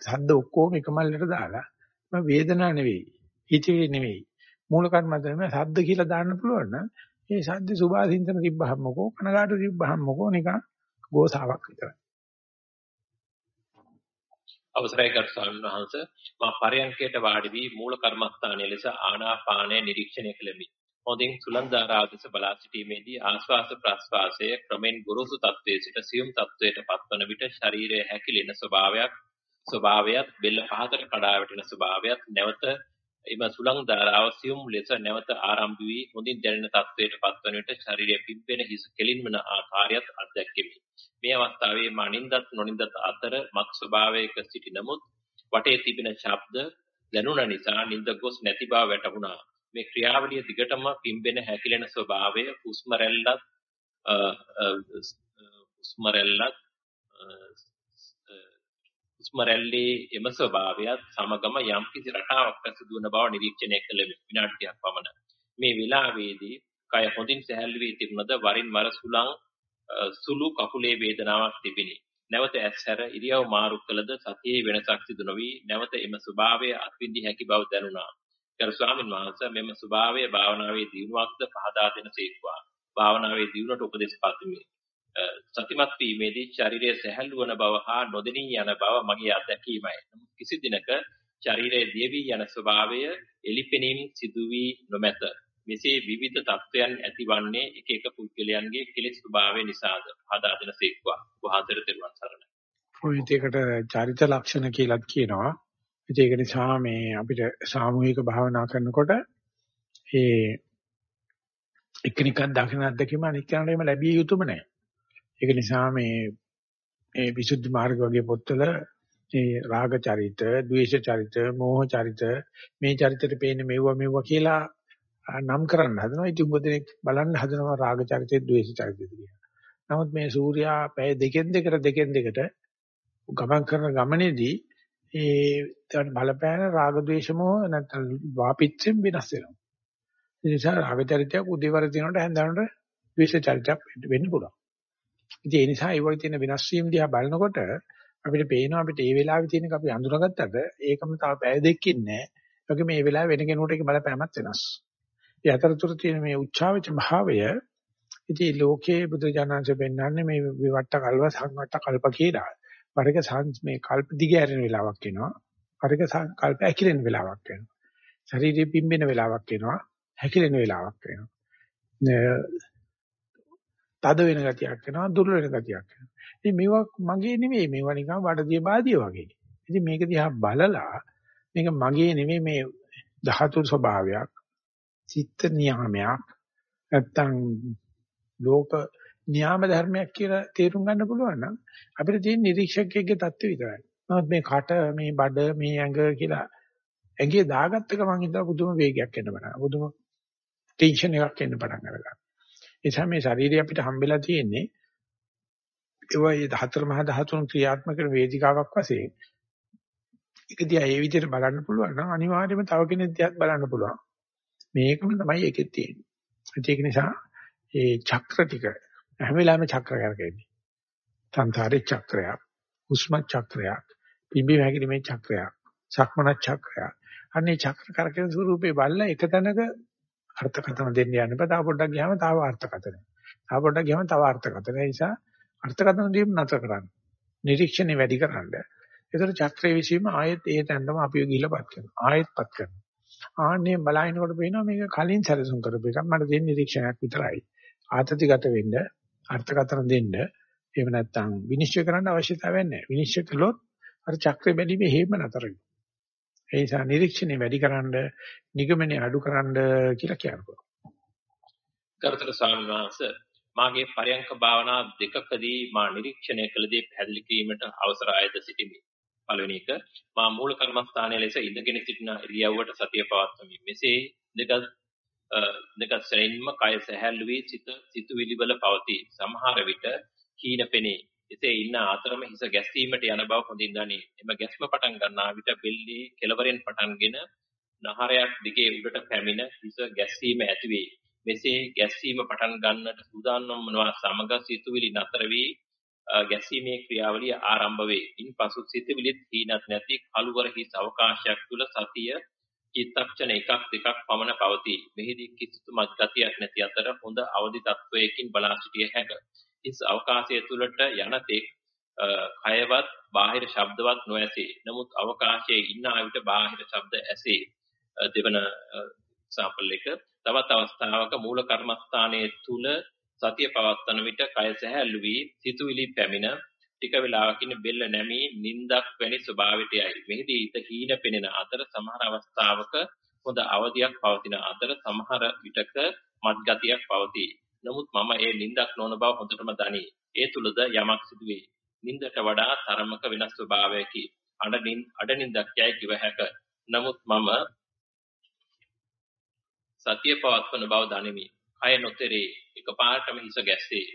S1: සද්ද ඔක්කොම එක මල්ලට දාලා මම වේදනාව නෙවෙයි හිතවිලි නෙවෙයි මූල කර්මන්ත නෙවෙයි සද්ද කියලා දාන්න පුළුවන් නම් ඒ සද්ද සුභාසින්තන තිබ්බහමකෝ කනගාටු තිබ්බහමකෝ නිකන් ගෝසාවක් විතරයි
S2: අවසරයි ගරු ස්වාමීන් වහන්ස මා පරයන්කයට වාඩි වී මූල කර්මස්ථානයේ ලෙස ආනාපානය නිරීක්ෂණය කළෙමි. හොඳින් සුලන්දාරා දෙස බලා සිටීමේදී ආශ්වාස ප්‍රශ්වාසයේ ක්‍රමෙන් ගුරුසු තත්වයේ සිට සියුම් තත්වයට පත්වන විට ශරීරයේ හැකිලෙන ස්වභාවයක් ස්වභාවයත් බෙල්ල පහතට කඩා වැටෙන ස්වභාවයත් නැවත එම සුළං ධාරාව සියුම් ලෙස නැවත ආරම්භ වී හොඳින් දැනෙන තත්වයට පත්වන විට ශරීරයේ පිම්පෙන හිස කෙලින් වන ආකාරයත් අත්දැකෙමි. මේ අවස්ථාවේ මා නින්දත් නොනින්දත් අතර මත් ස්වභාවයක සිටි නමුත් වටේ තිබෙන ශබ්ද දැනුණ නිසා නින්ද ගොස් නැති බව වැටහුණා. මේ ක්‍රියාවලිය දිගටම පිම්බෙන හැකිලෙන ස්වභාවය හුස්ම රැල්ලත් හුස්ම රැල්ලත් හුස්ම රැල්ලේ එම ස්වභාවයත් සමගම යම් කිසි රටාවක් පැසදුවන බව නිරීක්ෂණය කළ විනාඩියක් පමණ. මේ වෙලාවේදී කය හොඳින් සැහැල්ලු වී තිබුණද වරින් වර සුලං සුළු කකුලේ වේදනාවක් තිබිනි. නැවත ඇස්හැර ඉරියව් මාරු කළද සතියේ වෙනසක් සිදු නොවි නැවත එම ස්වභාවය අත්විඳි හැකි බව දැනුණා. ගරු ස්වාමීන් වහන්සේ මෙම ස්වභාවය භාවනාවේ දියුණුවක්ද පහදා දෙන සේක්වා. භාවනාවේ දියුණුවට උපදෙස් පත්මි. සතිමත් වීමේදී ශරීරයේ සැහැල්ලු වන බව හා නොදෙනී යන බව මගේ අත්දැකීමයි. නමුත් කිසි දිනක ශරීරයේ දියවි යන ස්වභාවය එලිපෙනීම් සිදු වී නොමැත. මෙසේ විවිධ තත්වයන් ඇතිවන්නේ එක එක පුද්ගලයන්ගේ කෙලෙස් ස්වභාවය නිසාද. ආදාදන සේක්වා. වහන්සේට තෙරුවන් සරණයි.
S1: පොයින්ට් එකට චරිත ලක්ෂණ කියලාත් කියනවා. ඒක නිසා මේ අපිට සාමූහික භාවනා කරනකොට ඒ එකිනෙකක් දකින අත්දැකීම අනිත් කෙනාටම ලැබිය යුතුම නැහැ. ඒක නිසා මේ මේ විසුද්ධි මාර්ග වගේ පොත්වල මේ රාග චරිත, ද්වේෂ චරිත, මෝහ චරිත මේ චරිතෙට පේන්නේ මෙව්වා මෙව්වා කියලා නම් කරන්න හදනවා. ඉතින් උඹදෙනෙක් බලන්න හදනවා රාග චරිතේ, ද්වේෂ චරිතේ කියලා. නමුත් මේ සූර්යා පැය දෙකෙන් දෙකට දෙකෙන් දෙකට ගමන් කරන ගමනේදී ඒ බලපෑන රාග ද්වේෂ මොහ නැත්නම් වාපිච්චෙන් වෙනස් වෙනවා. ඒ නිසා රාග චරිතයක් උදේවර දිනනට හැන්දනට ද්වේෂ චරිතයක් වෙන්න පුළුවන්. ඉතින් ඒ නිසා ඒ වගේ තියෙන වෙනස් වීම දිහා බලනකොට අපිට පේනවා අපිට ඒ වෙලාවේ තියෙනක අපි අඳුරගත්තට ඒකම තව පැය දෙකකින් නෑ. ඒකම මේ වෙලාවේ වෙන කෙනෙකුට ඒක බලපෑමක් වෙනස්. ඒ අතරතුර තියෙන මේ උච්චාවච භාවය ඉතින් ලෝකයේ බුදුජානන්සේ පෙන්වන්නේ මේ විවට්ට කල්ව සංවට්ට කල්ප කියලා. වරක මේ කල්ප දිගෑරෙන වෙලාවක් එනවා. වරක කල්ප ඇකිලෙන වෙලාවක් එනවා. ශරීරය පිම්බෙන වෙලාවක් එනවා. හැකිලෙන වෙලාවක් වෙනවා. තද වෙන ගතියක් වෙනවා දුර්වල වෙන ගතියක් වෙනවා. ඉතින් මේවා මගේ නෙමෙයි මේවා නිකන් වඩදිය බාදිය වගේ. ඉතින් මේක දිහා බලලා මේක මගේ නෙමෙයි මේ ධාතු ස්වභාවයක්, චිත්ත නියාමයක්, නැත්තම් ලෝක න්‍යාම ධර්මයක් කියලා තේරුම් ගන්න පුළුවන් නම් අපිට තියෙන නිරීක්ෂකයෙක්ගේ தත්ත්වය විතරයි. නමුත් මේ කට, මේ බඩ, මේ ඇඟ කියලා ඇඟේ දාගත්ත ගමන් ඉඳලා පුදුම වේගයක් එන්න පටන් ගන්නවා. පුදුම ටෙන්ෂන් එකක් එන්න පටන් ගන්නවා. ඒ නිසා මේ ශරීරය අපිට හම්බෙලා තියෙන්නේ ඒවයි හතර මහා ධාතුන් ක්‍රියාත්මක කරන වේදිකාවක් වශයෙන්. ඒක දිහා ඒ විදිහට බලන්න පුළුවන් නම් අනිවාර්යයෙන්ම තව කෙනෙක් දිහාත් බලන්න පුළුවන්. මේකම තමයි ඒකෙත් තියෙන්නේ. ඒක නිසා ඒ චක්‍ර ටික හැම වෙලාවෙම චක්‍ර කරකෙන්නේ. සංසාරේ චක්‍රයක්, උස්ම චක්‍රයක්, පිඹි වැగిරීමේ චක්‍රයක්, සක්මන චක්‍රයක්. අනේ චක්‍ර කරකෙන ස්වරූපේ බලලා එක තැනක අර්ථකථන දෙන්න යන්න බෑ. තව පොඩ්ඩක් ගියාම තව අර්ථකථන. තව පොඩ්ඩක් ගියාම තව අර්ථකථන. ඒ නිසා අර්ථකථන දීම නැතර කරන්න. නිරීක්ෂණය වැඩි කරන්න. ඒතර චක්‍රයේ විසීම ආයෙත් ඒ තැනටම අපිව ගිහිල්ලාපත් කරනවා. ආයෙත්පත් කරනවා. ආන්නේ බලහිනකොට පේනවා මේක කලින් සැලසුම් කරපු එකක්. මට දෙන්නේ නිරීක්ෂණයක් විතරයි. ආතතිගත වෙන්න, අර්ථකථන දෙන්න, එහෙම නැත්නම් විනිශ්චය කරන්න අවශ්‍යතාවයක් නැහැ. විනිශ්චය කළොත් අර චක්‍රය බැලීමේ හේම නතර වෙනවා. ඒ නිසා නිරීක්ෂණය වැඩිකරනද නිගමනය අඩුකරනද කියලා කියනවා.
S2: ගරුතර ස්වාමීන් වහන්සේ මාගේ පරයන්ක භාවනා දෙකකදී මා නිරීක්ෂණය කළ දේ පැහැදිලි කිරීමට අවසර ආයත සිටිමි. පළවෙනි එක මා මූල කර්මස්ථානයේ ලෙස ඉඳගෙන සිටින ඉරියව්වට සතිය පවත්වමි. මෙසේ දෙක දෙක සෙයින්ම කය සැහැල්ලු වී සිත සිතුවිලි වල පවතී. සමහර විට කීන පෙනේ. එසේ ඉන්න අතරම හිස ගැස්සීමට යන බව හොඳින් දනී. එම ගැස්ම පටන් ගන්නා විට බෙල්ලේ කෙළවරෙන් පටන්ගෙන නහරයක් දිගේ උඩට පැමිණ හිස ගැස්සීම ඇති වේ. මෙසේ ගැස්සීම පටන් ගන්නට සූදානම් වනවා සමග සිතුවිලි නතර වී ගැස්සීමේ ක්‍රියාවලිය ආරම්භ වේ. ඉන්පසු සිතුවිලිත් හීනත් නැති කලුවර හිස් අවකාශයක් තුල සතිය චිත්තක්ෂණ එකක් දෙකක් පමණ පවතී. මෙහිදී කිසිදු මත් ගතියක් නැති අතර හොඳ අවදි තත්වයකින් බලා සිටිය හැකිය. හිස් අවකාශය තුළට යන තෙක් කයවත් බාහිර ශබ්දවත් නොඇසේ. නමුත් අවකාශයේ ඉන්න අවිට බාහිර ශබ්ද ඇසේ. දෙවන සාම්පල් එක තවත් අවස්ථාවක මූල කර්මස්ථානයේ තුල සතිය පවත්වන විට කය සැහැල්ලු වී සිතුවිලි පැමිණ ටික වේලාවකින් බෙල්ල නැමී නිින්දක් වැනි ස්වභාවයට යයි. මෙහිදී ඊට හීන පෙනෙන අතර සමහර අවස්ථාවක හොඳ අවදියක් පවතින අතර සමහර විටක මත්ගතියක් පවතී. නමුත් මම ඒ නිින්දක් නොවන බව හොඳටම දනී. ඒ තුලද යමක් සිදුවේ. නිින්දට වඩා තරමක වෙනස් ස්වභාවයකි. අඩනින් අඩනින්දක් යයි කිව හැක. නමුත් මම සතිය පවත්වන බව දනිමි. කය නොතෙරේ එකපාරටම හිස ගැස්සේ.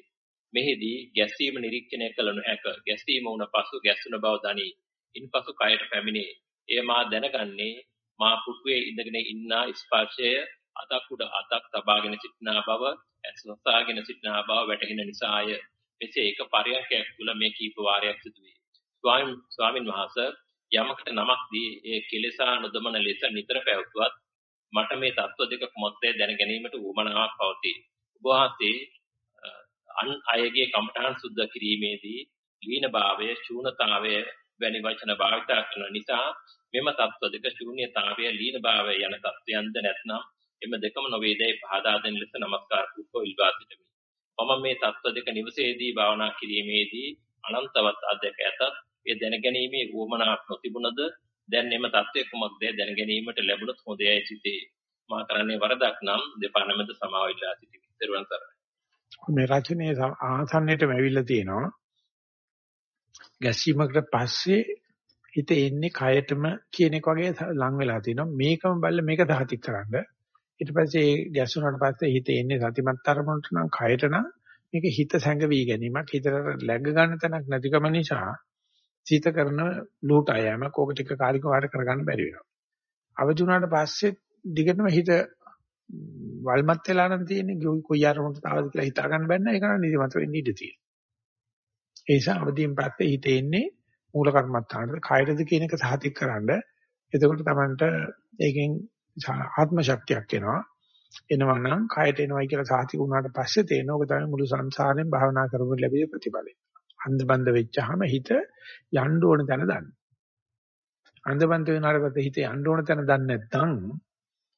S2: මෙහිදී ගැස්සීම නිරීක්ෂණය කළ නොහැක. ගැස්සීම වුණ පසු ගැස්සුන බව දනී. ඉන්පසු කයට පැමිණේ. එය මා දැනගන්නේ මා පුටුවේ ඉඳගෙන ඉන්නා ස්පර්ශය අතක් උඩ අතක් තබාගෙන සිටිනා බව, ඇස්වසාගෙන සිටිනා බව වැටහෙන නිසාය. මෙසේ එක පරයක්යක් තුල මේ කීප වාරයක් සිදුවේ. ස්වාමීන් ස්වාමින් වහන්සේ යමකට නමක් දී ඒ කෙලෙසා නොදමන ලෙස නිතර පැවතුවත් මට මේ தত্ত্ব දෙක මොද්දේ දැන ගැනීමට උවමනාවක් පවතී. ඔබ වහන්සේ අන් අයගේ කමඨාන් සුද්ධ කිරීමේදී ලීනභාවය, ශූන්‍යතාවය වැනි වචන භාවිත කරන නිසා මෙම தত্ত্ব දෙක ශූන්‍යතාවය, ලීනභාවය යන தত্ত্বයන්ද නැත්නම් එම දෙකම නොවේදයි පහදා දෙන ලෙස নমස්කාර කුප්ප ඉල්වා සිටිමි. මම මේ தত্ত্ব දෙක නිවසේදී භාවනා කිරීමේදී අනන්තවත් අධ්‍යක් ඇතත් ඒ දැනගැනීමේ වුවමනාවක් නොතිබුණද දැන් එම தত্ত্বය කුමක්ද දැනගැනීමට ලැබුණොත් හොඳයයි සිතේ. මා කරන්නේ වරදක් නම් දෙපා නැමෙත සමාවිචා සිටිමි. දරුවන් තරණයි.
S1: මේ රචනයේ ආසන්නයටම ඇවිල්ලා තියෙනවා. ගැස්සීමකට පස්සේ හිත එන්නේ කයටම කියන එක වගේ ලං වෙලා තිනවා මේකම බල්ල මේක දහතික් කරන්න. ඊට පස්සේ ගැස්සුණාට පස්සේ හිත එන්නේ සතිමත් අරමුණට නම් කයට නම්. මේක හිත සැඟවි ගැනීමක් හිතට läග ගන්න තැනක් නැතිකම නිසා සිත කරන ලූට අයම කෝක ටික කාලික වාට කරගන්න බැරි වෙනවා. අවදි වුණාට පස්සේ දිගටම හිත වල්මත් වෙලා නම් තියෙන්නේ කොයි අරමුණට තාවද කියලා හිතා ගන්න බැන්න ඒක නම් නිදිමත වෙන්න ඉඩ තියෙනවා. ඒ නිසා අවදියෙන් පස්සේ හිත එන්නේ මූල කර්මත්තානද කායරද කියන එක සාතික් කරන්න එතකොට Tamanට ඒකෙන් ආත්ම ශක්තියක් එනවා. එනවා නම් කායට එනවයි කියලා සාතික් වුණාට පස්සේ තේනෝක තමයි මුළු සංසාරයෙන් භාවනා කරපු ලැබිය ප්‍රතිඵලය. අන්ධබන්ද වෙච්චාම හිත යන්න ඕන තැන දන්න. අන්ධබන්ද වෙනාට පස්සේ හිත යන්න ඕන තැන දන්නේ නැත්නම්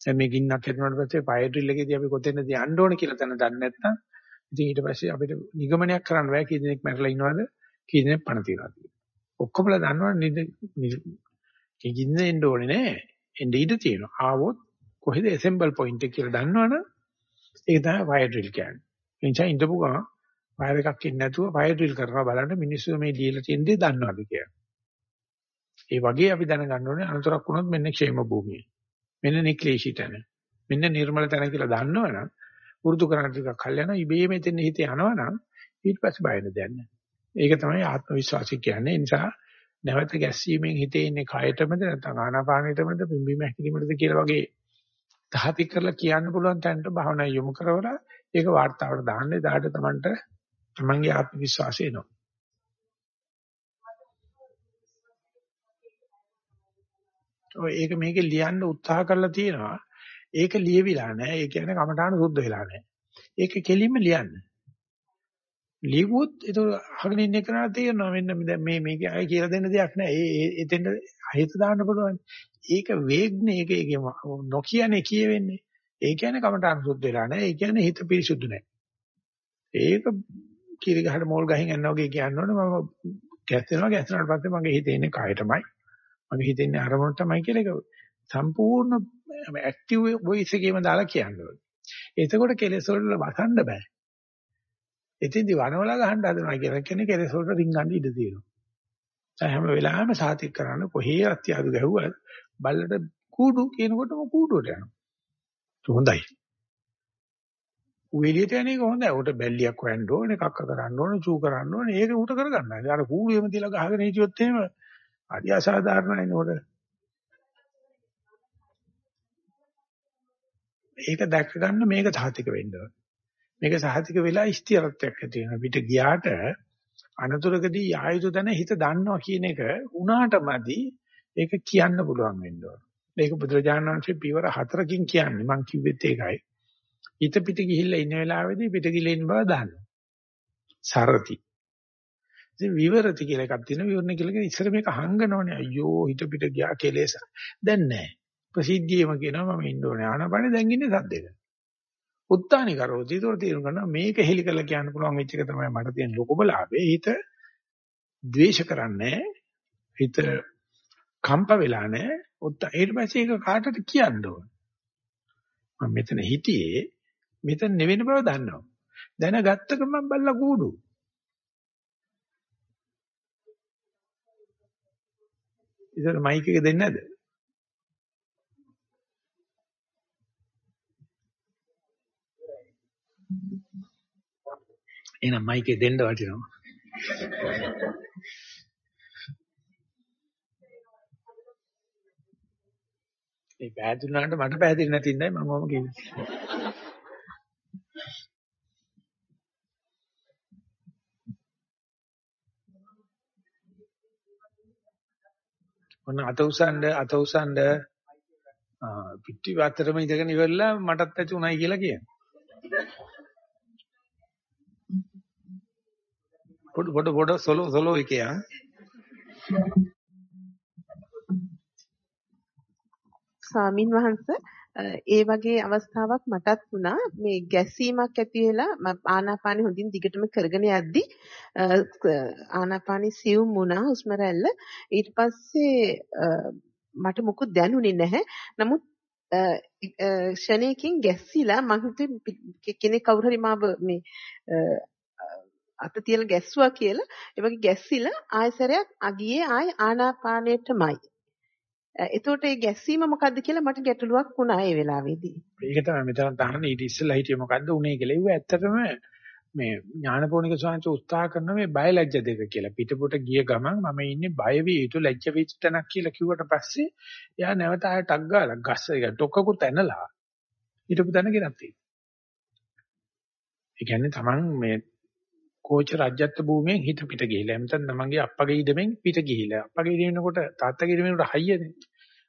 S1: දැන් මේ ගින්නක් හදුනාට පස්සේ ෆයර් ඩ්‍රිල් එකේදී අපි කොතැනද යන්න ඕන කියලා තැන දන්නේ නැත්නම් ඉතින් ඊට පස්සේ අපිට නිගමනයක් කරන්න බෑ කී දෙනෙක් මැරලා ඉන්නවද කී දෙනෙක් පණ තියනවද ඔක්කොමලා දන්නවනේ කිගින්න එන්න ඕනේ නෑ. එන්න ඉඩ තියෙනවා. ආවොත් කොහෙද assemble point එක කියලා දන්නවනම් ඒක තමයි wire drill කියන්නේ. එනිසා ඉඳපු ගමන් wire එකක් ඉන්නේ නැතුව wire drill කරනවා බලන්න මිනිස්සු මේ දීලා තියෙන දේ දන්නවද කියලා. ඒ වගේ අපි දැනගන්න ඕනේ අනතුරක් වුණොත් මෙන්න ക്ഷേම භූමිය. මෙන්න නික්ලේශී තැන. මෙන්න නිර්මල තැන කියලා දන්නවනම් වෘතු කරණ ටිකක් කල් යනවා ඉබේ මෙතෙන් හිත යනවනම් ඊට පස්සේ බයන දෙයක් ඒක තමයි ආත්ම විශ්වාසය කියන්නේ. නිසා නැවත ගැස්සීමෙන් හිතේ ඉන්නේ කයටමද නැත්නම් ආනාපානෙටමද පිම්බීම හැකිලිමද කියලා වගේ තහති කරලා කියන්න පුළුවන් තැනට භාවනා යොමු කරවලා ඒක වාර්තාවට දාන්නේ දාට තමන්ට තමන්ගේ ආත්ම විශ්වාසය එනවා. ඒක මේකේ ලියන්න උත්සාහ කරලා තියෙනවා. ඒක ලියවිලා නැහැ. ඒ කියන්නේ කමඨාන සුද්ධ වෙලා නැහැ. ඒක කෙලින්ම ලියන්න. ලියුවොත් ඒක අහගෙන ඉන්න කෙනාට තේරෙනවා මෙන්න දැන් මේ මේකේ අය කියලා දෙන්න දෙයක් නැහැ. ඒ එතෙන් අහිත දාන්න පුළුවන්. ඒක වේග්නේ ඒක ඒක නොකියන්නේ කියවෙන්නේ. ඒ කියන්නේ කමටහන් සුද්ධ වෙලා නැහැ. ඒ කියන්නේ හිත පිරිසුදු නැහැ. ඒක කිරි ගහට මෝල් ගහින් යනවා වගේ කියනවනේ මම ගැස්සෙනවා ගැස්සුනාට පස්සේ මගේ හිතේ ඉන්නේ කායටමයි. මගේ හිතේ ඉන්නේ අරමුණට තමයි කියලා ඒක සම්පූර්ණ ඇක්ටිව් වොයිස් එකේම දාලා කියන්න ඕනේ. එතකොට කෙලෙස් වල වසන්න බෑ. එතෙන්දි වනවලා ගහන්න හදනවා කියලා කියන්නේ කෙලෙස් වලට රින්ගන්න ඉඩ තියෙනවා. ඒ හැම වෙලාවෙම සාතික් කරන්න කොහේ අත්‍යාදු ගැහුවත් බල්ලට කූඩු කියනකොටම කූඩුවට යනවා. හොඳයි. උෙලියට යන එක හොඳයි. උට බැල්ලියක් හොයන්න ඕනේ, කක්ක කරන්න ඕනේ, චූ කරන්න ඕනේ. ඒක උට කරගන්නයි. අර කූඩුවෙම තියලා ගහගෙන හිටියොත් එහෙම අඩිය අසාධාරණයි නෝඩ. ඒක දැක ගන්න මේක සාතික වෙන්න ඕනේ. මේක සහතික වෙලා ස්ථිරත්වයක් ඇති වෙනවා. පිට ගියාට අනතුරකදී ආයුධ දැන හිත දන්නවා කියන එක උනාටමදි ඒක කියන්න පුළුවන් වෙන්න ඕන. මේක බුදුරජාණන් වහන්සේ පියවර හතරකින් කියන්නේ මම කිව්වෙත් ඒකයි. හිත පිට ගිහිල්ලා ඉන්න වෙලාවේදී පිට ගිහිල්ලා ඉන්න බව දන්නවා. සරති. ඉතින් විවරති කියලා එකක් තියෙනවා. විවරණ කියලා කියන්නේ ඉස්සර මේක හංගනෝනේ. අයියෝ හිත පිට ගියා කෙලෙස. දැන් නැහැ. ප්‍රසිද්ධියම කියනවා මම ඉන්න ඕනේ. ආනපනේ දැන් ඉන්නේ සද්දෙක. උත්තානි කරෝති. ඒතකොට තේරුම් ගන්නවා මේක හෙලි කරලා කියන්න පුළුවන් වෙච්ච එක තමයි මට තියෙන ලොකුම ලාභේ. හිත ද්වේෂ කරන්නේ හිත කම්ප වෙලා නැහැ. උත්තා ඊට පස්සේ ඒක කාටද කියන්න ඕන. මම මෙතන හිටියේ මෙතන නෙවෙන බව දන්නවා. දැනගත්ත ගමන් බල්ලා කූඩු. ඉතින් මයික් එක දෙන්නේ නැද්ද? එහෙනම් මයික් එක දෙන්න වටිනවා. ඒ පෑදුනාට මට පෑදෙන්නේ නැති ඉඳයි මම ඔහම කිව්වේ. ඔන්න අත උසන්ඩ අත උසන්ඩ පිටි වතරම ඉඳගෙන ඉවරලා මටත් ඇති උනායි කියලා කියනවා. පොඩ පොඩ පොඩ සොලෝ සොලෝ එකේ ආ
S3: ස්වාමින් වහන්සේ ඒ වගේ අවස්ථාවක් මටත් වුණා. මේ ගැස්සීමක් ඇති වෙලා ආනාපානෙ හොඳින් දිගටම කරගෙන යද්දි ආනාපානෙ සියුම් වුණා හුස්ම රැල්ල. ඊට පස්සේ මට මොකුත් දැනුනේ නැහැ. නමුත් ක්ෂණයකින් ගැස්සිලා මම කෙනෙක් කවුරු හරි මාව මේ අත තියලා ගැස්සුවා කියලා. ඒ වගේ ගැස්සිලා ආයසරයක් අගියේ ආය ආනාපානයටමයි. එතකොට ඒ ගැස්සීම මොකද්ද කියලා මට ගැටලුවක් වුණා ඒ වෙලාවේදී.
S1: ඒක තමයි මෙතන තහන්නේ ඊට ඉස්සෙල්ලා හිටියේ මොකද්ද උනේ කියලා. ඒව ඇත්තටම මේ ඥානපෝනික ස්වාමීන් උත්සාහ කරන මේ බය ලැජ්ජ දෙක කියලා. පිටපොට ගිය ගමන් මම ඉන්නේ බය විය යුතු ලැජ්ජ වෙච්ච තැනක් කියලා කිව්වට පස්සේ එයා නැවත ආය ටක් ගාලා ගස්ස එක ඩොක්කකුත් ඇනලා හිටපු තැන ගෙනත් තියෙනවා. ඒ කියන්නේ Taman මේ කෝච රජ්‍යත්ව භූමියෙන් හිත පිට ගිහිලා එතන තමන්ගේ අප්පගේ ඉඩමෙන් පිට ගිහිලා අප්පගේ ඉඩමෙන්කොට තාත්තගේ ඉඩමෙන්ට හයියනේ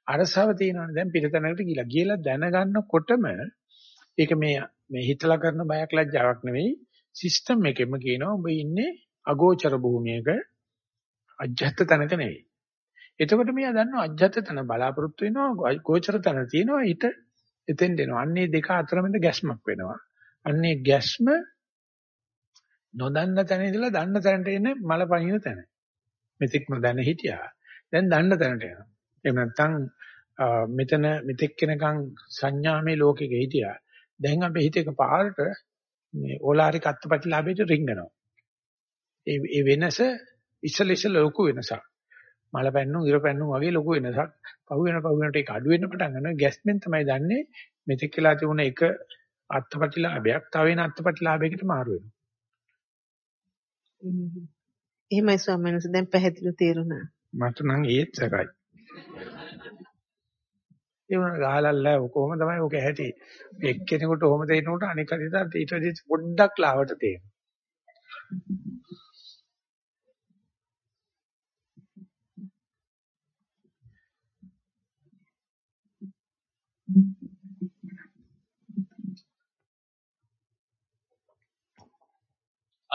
S1: අරසාව තියෙනවානේ. දැන් පිටතනකට ගිහිලා ගිහලා දැනගන්නකොටම ඒක මේ මේ හිතලා කරන බයක් ලැජ්ජාවක් නෙවෙයි. සිස්ටම් එකෙම කියනවා ඔබ ඉන්නේ අගෝචර භූමියක අජ්ජත් තැනක නෙවෙයි. එතකොට මෙයා දන්නවා අජ්ජත් තැන බලාපොරොත්තු වෙනවා ගෝචර තැන තියෙනවා ඊට එතෙන් දෙනවා. අන්නේ දෙක අතරමැද ගැස්මක් වෙනවා. අන්නේ ගැස්ම නොදන්න තැන ඉඳලා දන්න තැනට එන මල පනින තැන. මෙතෙක් නොදැන හිටියා. දැන් දන්න තැනට යනවා. එහෙම නැත්නම් මෙතන මෙතෙක් කෙනකන් සංඥාමේ ලෝකෙක හිටියා. දැන් අපේ හිත එක පාරට මේ ඕලාරික අත්පටිලාභයට රිංගනවා. ඒ ඒ වෙනස ඉස්සල ඉස්සල ලොකු වෙනසක්. මල පැන්නුම් ඉර පැන්නුම් වගේ ලොකු වෙනසක්. පහු වෙන පහු වෙනට ඒක අඩු වෙන්න පටන් ගන්නවා. ගැස්මෙන් තමයි දන්නේ මෙතෙක් කියලා තිබුණ එක අත්පටිලාභයක් තව වෙන අත්පටිලාභයකට මාරු වෙනවා.
S3: එහෙමයි ස්වාමීන් වහන්සේ දැන් පැහැදිලිව තේරුණා.
S1: මට නම් ඒත් සැකයි. ඒ වුණා ගහලල්ලා කොහොම තමයි ඔක ඇහැටි. එක්කෙනෙකුට ඔහොම තේරෙනකොට අනික කටියට ඊට වැඩි පොඩ්ඩක් ලාවට තේරෙනවා.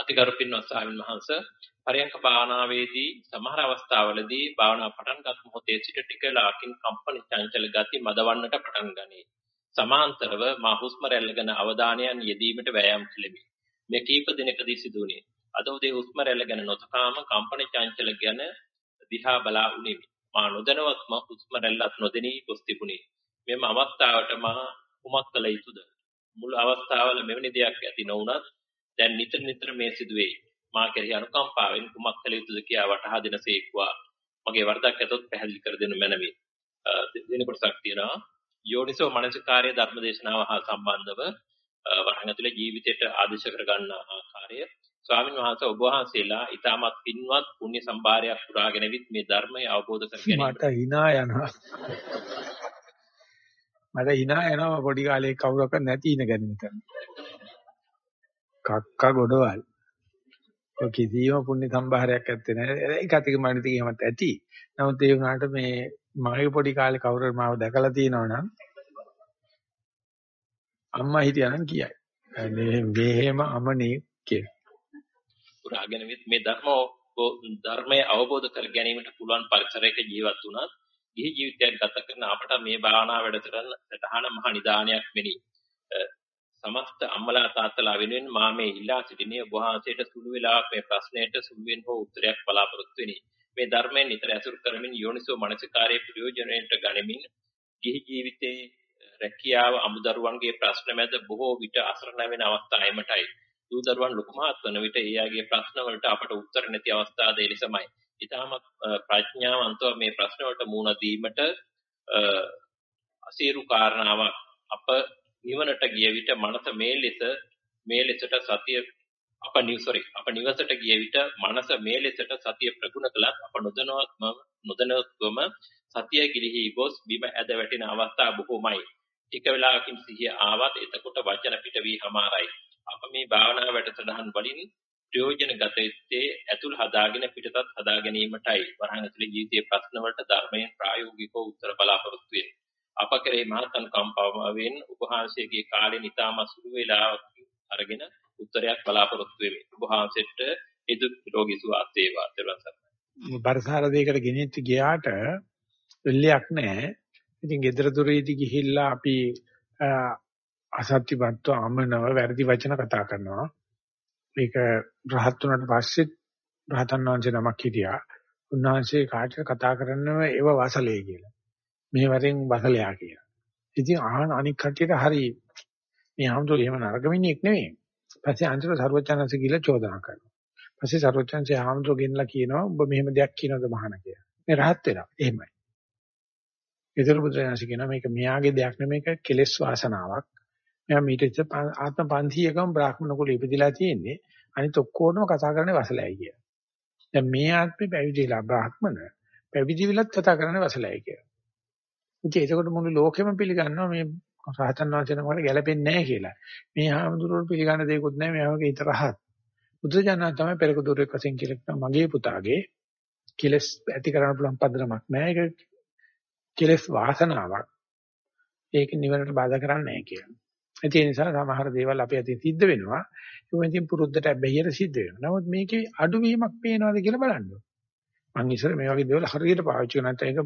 S2: අතිගරු පින්වත් ස්වාමීන් වහන්ස පරයන්ක භාවනාවේදී සමහර අවස්ථාවලදී භාවනාව පටන් ගත් මොහොතේ සිට ටික ලාකින් කම්පන චංචල ගති මදවන්නට පටන් ගනී. සමාන්තරව මා හුස්ම රැල්ලගෙන අවධානයන් යෙදීමට වෑයම් කෙලෙමි. මේ කීප දිනකදී සිදුුනේ. අද උදේ හුස්ම රැල්ලගෙන නොතකාම කම්පන චංචල ගැන දිහා බලා උනේමි. මා නොදැනවත්ම හුස්ම රැල්ලත් නොදෙනී ගොස් තිබුණේ. මෙම අවස්ථාවට මා කුමක් කළ යුතුද? මුල් අවස්ථාවල මෙවැනි දෙයක් ඇති නොවුනත් දැන් නිතර නිතර මේ සිදුවේ. මා කෙරෙහි අනුකම්පාවෙන් කුමක් කළ යුතුද කියා වටහා දෙනසේක්වා. මගේ වරදක් ඇතොත් පැහැදිලි කර දෙනු මැනවි. දෙන කොටසක් තියෙනවා. යෝනිසෝ මනසිකාර්ය ධර්මදේශනාව හා සම්බන්ධව වරහන් ඇතුලේ ජීවිතයට ආදේශ කර ගන්න ආකාරය ස්වාමින් වහන්සේ ඔබ වහන්සේලා ඊටමත් පින්වත් පුණ්‍ය සම්භාරයක් පුරාගෙන විත් මේ ධර්මය අවබෝධ කර ගැනීම
S1: මට hina යනවා මට hina යනවා පොඩි කාලේ කවුරක්වත් නැති ඉන ගැන මෙතන කක්ක ගොඩවල්. ඔය කිසිම පුණ්‍ය සම්භාරයක් ඇත්තේ නැහැ. ඒක අතික මනිත කියමත් ඇති. නමුත් ඒ වුණාට මේ මගේ පොඩි කාලේ කවුරු හරි මාව දැකලා තියෙනවා නම් අම්මා හිටියානම් කියයි. මේ මෙහෙම අමනේ කිය.
S2: පුරාගෙන මේ ධර්ම ධර්මය අවබෝධ කර ගැනීමට පුළුවන් පරිසරයක ජීවත් වුණත් ගිහි ජීවිතයක් ගත කරන අපට මේ භාවනා වැඩසටහන සටහන මහ නිදානයක් වෙනි. සමස්ත අම්මලා තාත්තලා වෙනුවෙන් මා මේ ඉල්ලා සිටිනේ ඔබ වහන්සේට සුළු වෙලාවක් මේ ප්‍රශ්නයට සුළුවෙන් හෝ උත්තරයක් බලාපොරොත්තු වෙමි. මේ ධර්මයෙන් නිතර ඇසුරු කරමින් යෝනිසෝ මනසිකාරයේ ප්‍රයෝජනයට ගනිමින් ගිහි ජීවිතයේ රැකියාව අමුදරුවන්ගේ ප්‍රශ්න මැද බොහෝ විට අසරණ වෙන අවස්ථා එමටයි. දූ දරුවන් ලොකු මහත් වන විට ඒ ආගේ ප්‍රශ්න වලට අපට උත්තර නැති අවස්ථා දෙලෙසමයි. ඊටම ප්‍රඥාවන්තව මේ ප්‍රශ්න වලට මුහුණ දීමට අසීරු කාරණාවක් අප නිවනට ගිය විට මනස මේ ලෙස මේ ලෙසට සතිය අප නිවසරි අප නිවසට ගිය විට මනස මේ ලෙසට සතිය ප්‍රගුණ කළත් අප නොදැනුවත්ම නොදැනුවත්වම සතිය ගිලිහි ගොස් බිම ඇද වැටෙන අවස්ථා බොහෝමයි. ටික වෙලාවකින් සිහිය ආවත් එතකොට වචන පිට වී හමාරයි. අප මේ භාවනා වැඩසටහන් වලින් ප්‍රයෝජන ගත යුත්තේ ඇතුල් හදාගෙන පිටතත් හදා ගැනීමටයි. වරහන් ඇතුලේ ජීවිතයේ ප්‍රශ්න වලට ධර්මයෙන් ප්‍රායෝගිකව උත්තර බලාපොරොත්තු වෙන්නේ. අප කරේ මහතන් කම්පාවෙන් උපහාසයේ කාලේ නිතාම සුළු වේලාවක් අරගෙන උත්තරයක් බලාපොරොත්තු වෙමි. උපහාසෙට ඉදු රෝගී සුවාත් වේවා.
S1: බරසාර දෙයකට ගෙනෙච්ච ගියාට වෙල්ලයක් නැහැ. ඉතින් gedara doreedi ගිහිල්ලා අපි අසත්‍යවත්ව අමනව වැරදි වචන කතා කරනවා. මේක රහත් වුණාට පස්සේ රහතන් වහන්සේ නමක් හිටියා. උන්වහන්සේ කාට කතා කරන්නව ඒව වසලේ කියලා. මේ වරෙන් වසලයා කියලා. ඉතින් ආහන අනික් කටියට හරි මේ ආම්දෝ එහෙම නරගමිනියෙක් නෙවෙයි. පස්සේ අන්තිමට සරුවචනන්සේ කියලා චෝදනා කරනවා. පස්සේ සරුවචනන්සේ ආම්දෝ ගෙන්නලා කියනවා ඔබ මෙහෙම දෙයක් කියනවද මහාන කියලා. මේ රහත් වෙලා. එහෙමයි. ඒතර බුදුරජාණන් කියනවා මේක මෙයාගේ දෙයක් නෙමෙයි මේක කෙලෙස් වාසනාවක්. මෙයා මීට ඉස්ස ආත්ම 500කම බ්‍රාහ්මණ කුලෙ ඉපදිලා තියෙන්නේ. අනිත ඔක්කොටම කතා කරන්නේ වසලයි කියලා. දැන් මේ ආත්මේ පැවිදිලා බ්‍රාහ්මණ පැවිදි විලත් කතා කරන්නේ වසලයි කියලා. ඉතින් ඒකකොට මුළු ලෝකෙම පිළිගන්නවා මේ රහතන් වහන්සේ නමකට ගැලපෙන්නේ නැහැ කියලා. මේ ආමඳුරෝ පිළිගන්න දෙයක්වත් නැහැ මෙයාගේ හිත රහත්. බුදුජානක තමයි පෙරක දුරෙක් වශයෙන් කියලා මගේ පුතාගේ කෙලස් ඇති කරන්න පුළුවන් පදනමක් නැහැ. ඒක කෙලස් වාසනාවක්. ඒක නිවනට බාධා කරන්නේ නැහැ කියලා. ඒ නිසා සමහර දේවල් අපි අතින් සිද්ධ වෙනවා. ඒක ඉතින් පුරුද්දට බැහැියට සිද්ධ වෙනවා. නමුත් මේකේ අඩුවීමක් පේනවාද කියලා බලන්න. මම ඉස්සර මේ වගේ දේවල් හරියට පාවිච්චි කරන නැත්නම් ඒක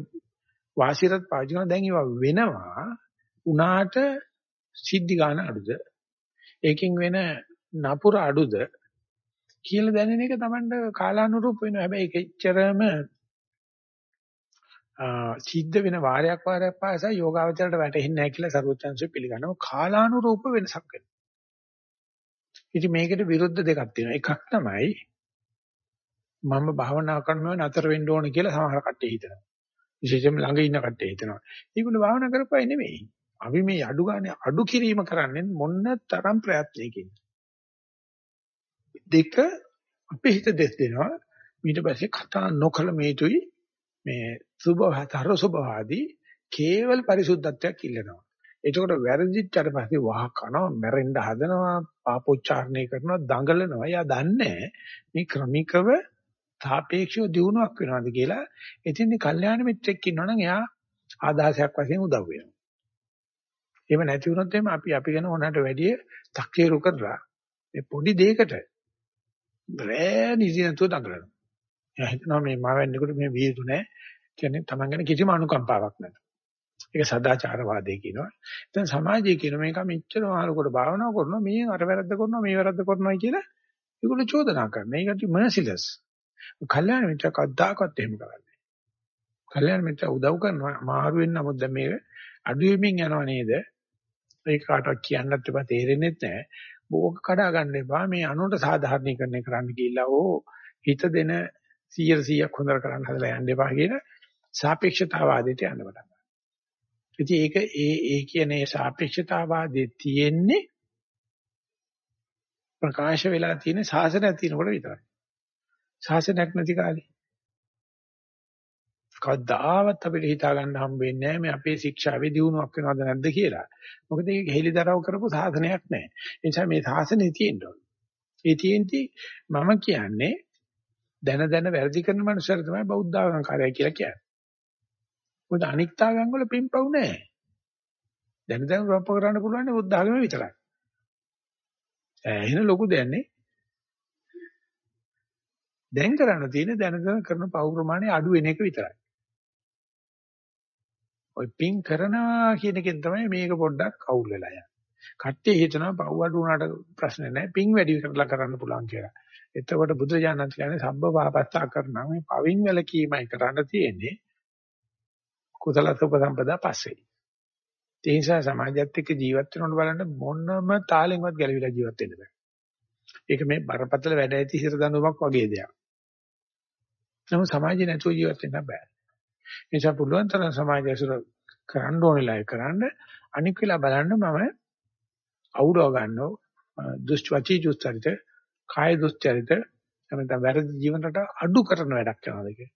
S1: වාසියටත් පාවිච්චි කරන දැන් ඒවා වෙනවා. උනාට සිද්ධි ගන්න අඩුද? ඒකෙන් වෙන නපුර අඩුද? කියලා දැනෙන එක Tamanට කාලානුරූප වෙනවා. හැබැයි ඒක එච්චරම සිද්ධ වෙන වාරයක් වාරයක් පාසා යෝගාවචරයට වැටෙන්නේ නැහැ කියලා සරුවචන්සු පිළිගන්නවා. කාලානුරූප වෙනසක් වෙනවා. ඉතින් මේකට විරුද්ධ දෙකක් තියෙනවා. එකක් තමයි මම භාවනා කරනවා නතර වෙන්න ඕන කියලා සමහර කට්ටිය හිතනවා. විශේෂයෙන්ම ළඟ ඉන්න කට්ටිය හිතනවා. ඒගොල්ලෝ භාවනා කරපුවයි නෙමෙයි. අපි මේ අඩු ගන්න අඩු කිරීම කරන්නේ මොන තරම් ප්‍රයත්නයකින්ද? දෙක අපේ හිත දෙස් දෙනවා. ඊට පස්සේ කතා නොකළ මේතුයි මේ සුභහතර සුභවාදී කේවල පරිසුද්ධත්වයක් ඉල්ලනවා. එතකොට වැරදිච්චට පස්සේ වහ කනවා, මැරෙන්න හදනවා, පාපෝච්චාරණය කරනවා, දඟලනවා. එයා දන්නේ මේ ක්‍රමිකව සාපේක්ෂව දියුණුවක් වෙනවාද කියලා. එතින්දි කල්යාණ මිත්‍රෙක් ඉන්නවනම් එයා ආදාසයක් වශයෙන් උදව් වෙනවා. එහෙම නැති වුණොත් එimhe අපි අපි ගැන ඕනකට වැඩිය තක්සේරු කරලා මේ පොඩි දෙයකට බෑ නිසි නැතුව දඟලනවා. එයා හිතනවා මේ මාවැන්නේකට මේ වියදු නැහැ. කියන්නේ Taman ගැන කිසිම අනුකම්පාවක් නැහැ. ඒක සදාචාරවාදී කියනවා. දැන් සමාජයේ කියන මේක මෙච්චර මහලකට භාවනා කරනවා මේ අර වැරද්ද කරනවා මේ වැරද්ද කරනවා කියලා ඒගොල්ලෝ චෝදනා කරනවා. ඒකට මර්සිලස්. කල්යාණ මිත්‍ර කද්දාකත් එහෙම කරන්නේ. කල්යාණ මිත්‍ර උදව් කරනවා මාරු වෙන්න නමුත් දැන් මේක අඩු වෙමින් යනව නේද? ඒක කාටවත් කියන්නත් එපා තේරෙන්නේ නැහැ. බෝක කඩා ගන්න එපා මේ අනුන්ට සාධාරණීකරණය කරන්න ගිහිල්ලා ඕ හිත දෙන 100 100ක් හොඳට කරන්න හදලා යන්න එපා කියන සාපේක්ෂතාවාදයට යන්න පටන් ගන්නවා. ඉතින් ඒක ඒ ඒ කියන්නේ සාපේක්ෂතාවාදයේ තියෙන්නේ ප්‍රකාශ වෙලා තියෙන සාසනයක් තියෙනකොට විතරයි. ශාසනයක් නැති කාලේ. කවදාවත් අපිට හිතා ගන්න හම්බෙන්නේ නැහැ මේ අපේ ශික්ෂාවේ දියුණුවක් වෙනවද නැද්ද කියලා. මොකද ඒක හෙලිදරව් කරපු සාසනයක් නැහැ. ඒ නිසා මේ සාසනේ තියෙන්න ඕනේ. ඒ තියෙන්ටි මම කියන්නේ දැන දැන වැරදි කරන මනුස්සයර තමයි බෞද්ධ ආගම්කාරය කියලා කියන්නේ. මොකද අනික් ආගම් වල පිම්පව් නැහැ. දැන දැන රොප්ප කරන්න පුළුවන් බුද්ධ ආගම විතරයි. එහෙනම් ලොකු දෙයක් දැන් කරන්න තියෙන්නේ දැන දැන කරන පව් ප්‍රමාණය අඩු වෙන එක විතරයි. ඔය පින් කරනවා කියන එකෙන් තමයි මේක පොඩ්ඩක් කවුල් වෙලා යන්නේ. කට්ටිය හිතනවා පව් අඩු වුණාට ප්‍රශ්න නැහැ පින් වැඩි කරලා කරන්න පුළුවන් කියලා. එතකොට බුදුරජාණන් කියන්නේ සබ්බ පාපස්සා කරනවා මේ පවින් වැලකීමයි කරන්න තියෙන්නේ. කුසල සුපසම්පදා පස්සේ. ඒ නිසා සමාජයත් එක්ක ජීවත් වෙනකොට බලන්න මොනම තාලෙන්වත් ගැලවිලා ජීවත් වෙන්න බෑ. ඒක මේ බරපතල වැඩ ඇති හිර දඬුවමක් වගේ දෙයක්. නමුත් සමාජය නැතුව ජීවත් වෙන්න බෑ. ඒ නිසා පුළුවන් තරම් සමාජය ඇසුර කරන්න ඕනෙලා කරන්න අනික් වෙලා බලන්න මම අවුරව ගන්නව දුෂ්ට වචී දුස්චරිත කාය දුස්චරිත නැත්නම් වැරදි ජීවන රට අඩු කරන වැඩක් කරනවාද කියලා.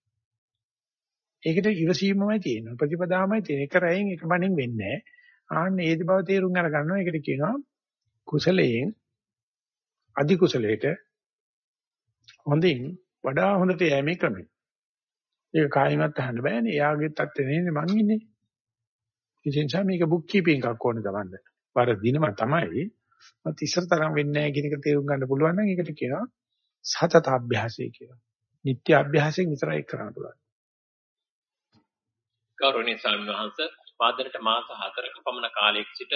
S1: ඒකට ඉවසීමමයි තියෙන්නේ. ප්‍රතිපදාමයි තියෙන්නේ. එක රැයෙන් එක බණින් වෙන්නේ නැහැ. ආන්න ඒ බව තේරුම් අරගන්නවා. ඒකට කියනවා කුසලයෙන් අධි කුසලයට හොඳින් වඩා හොඳට යෑමේ ක්‍රමය. ඒක කායිමත් අහන්න බෑනේ. එයාගේ තත්ත්වේ නෙන්නේ මං ඉන්නේ. ඒ නිසා මේක බුක් කීපින් එකක් ඕනේ තමන්ද. වර දිනම තමයි. මත ඉස්සර තරම් වෙන්නේ නැහැ කියන එක තේරුම් ගන්න පුළුවන් නම් ඒකට කියනවා සතත අභ්‍යාසය කියලා. නිත්‍ය අභ්‍යාසයෙන් විතරයි කරන්න පුළුවන්.
S2: ගෞරවනීය සම්වහන්ස වාදනට මාස 4ක පමණ කාලයක සිට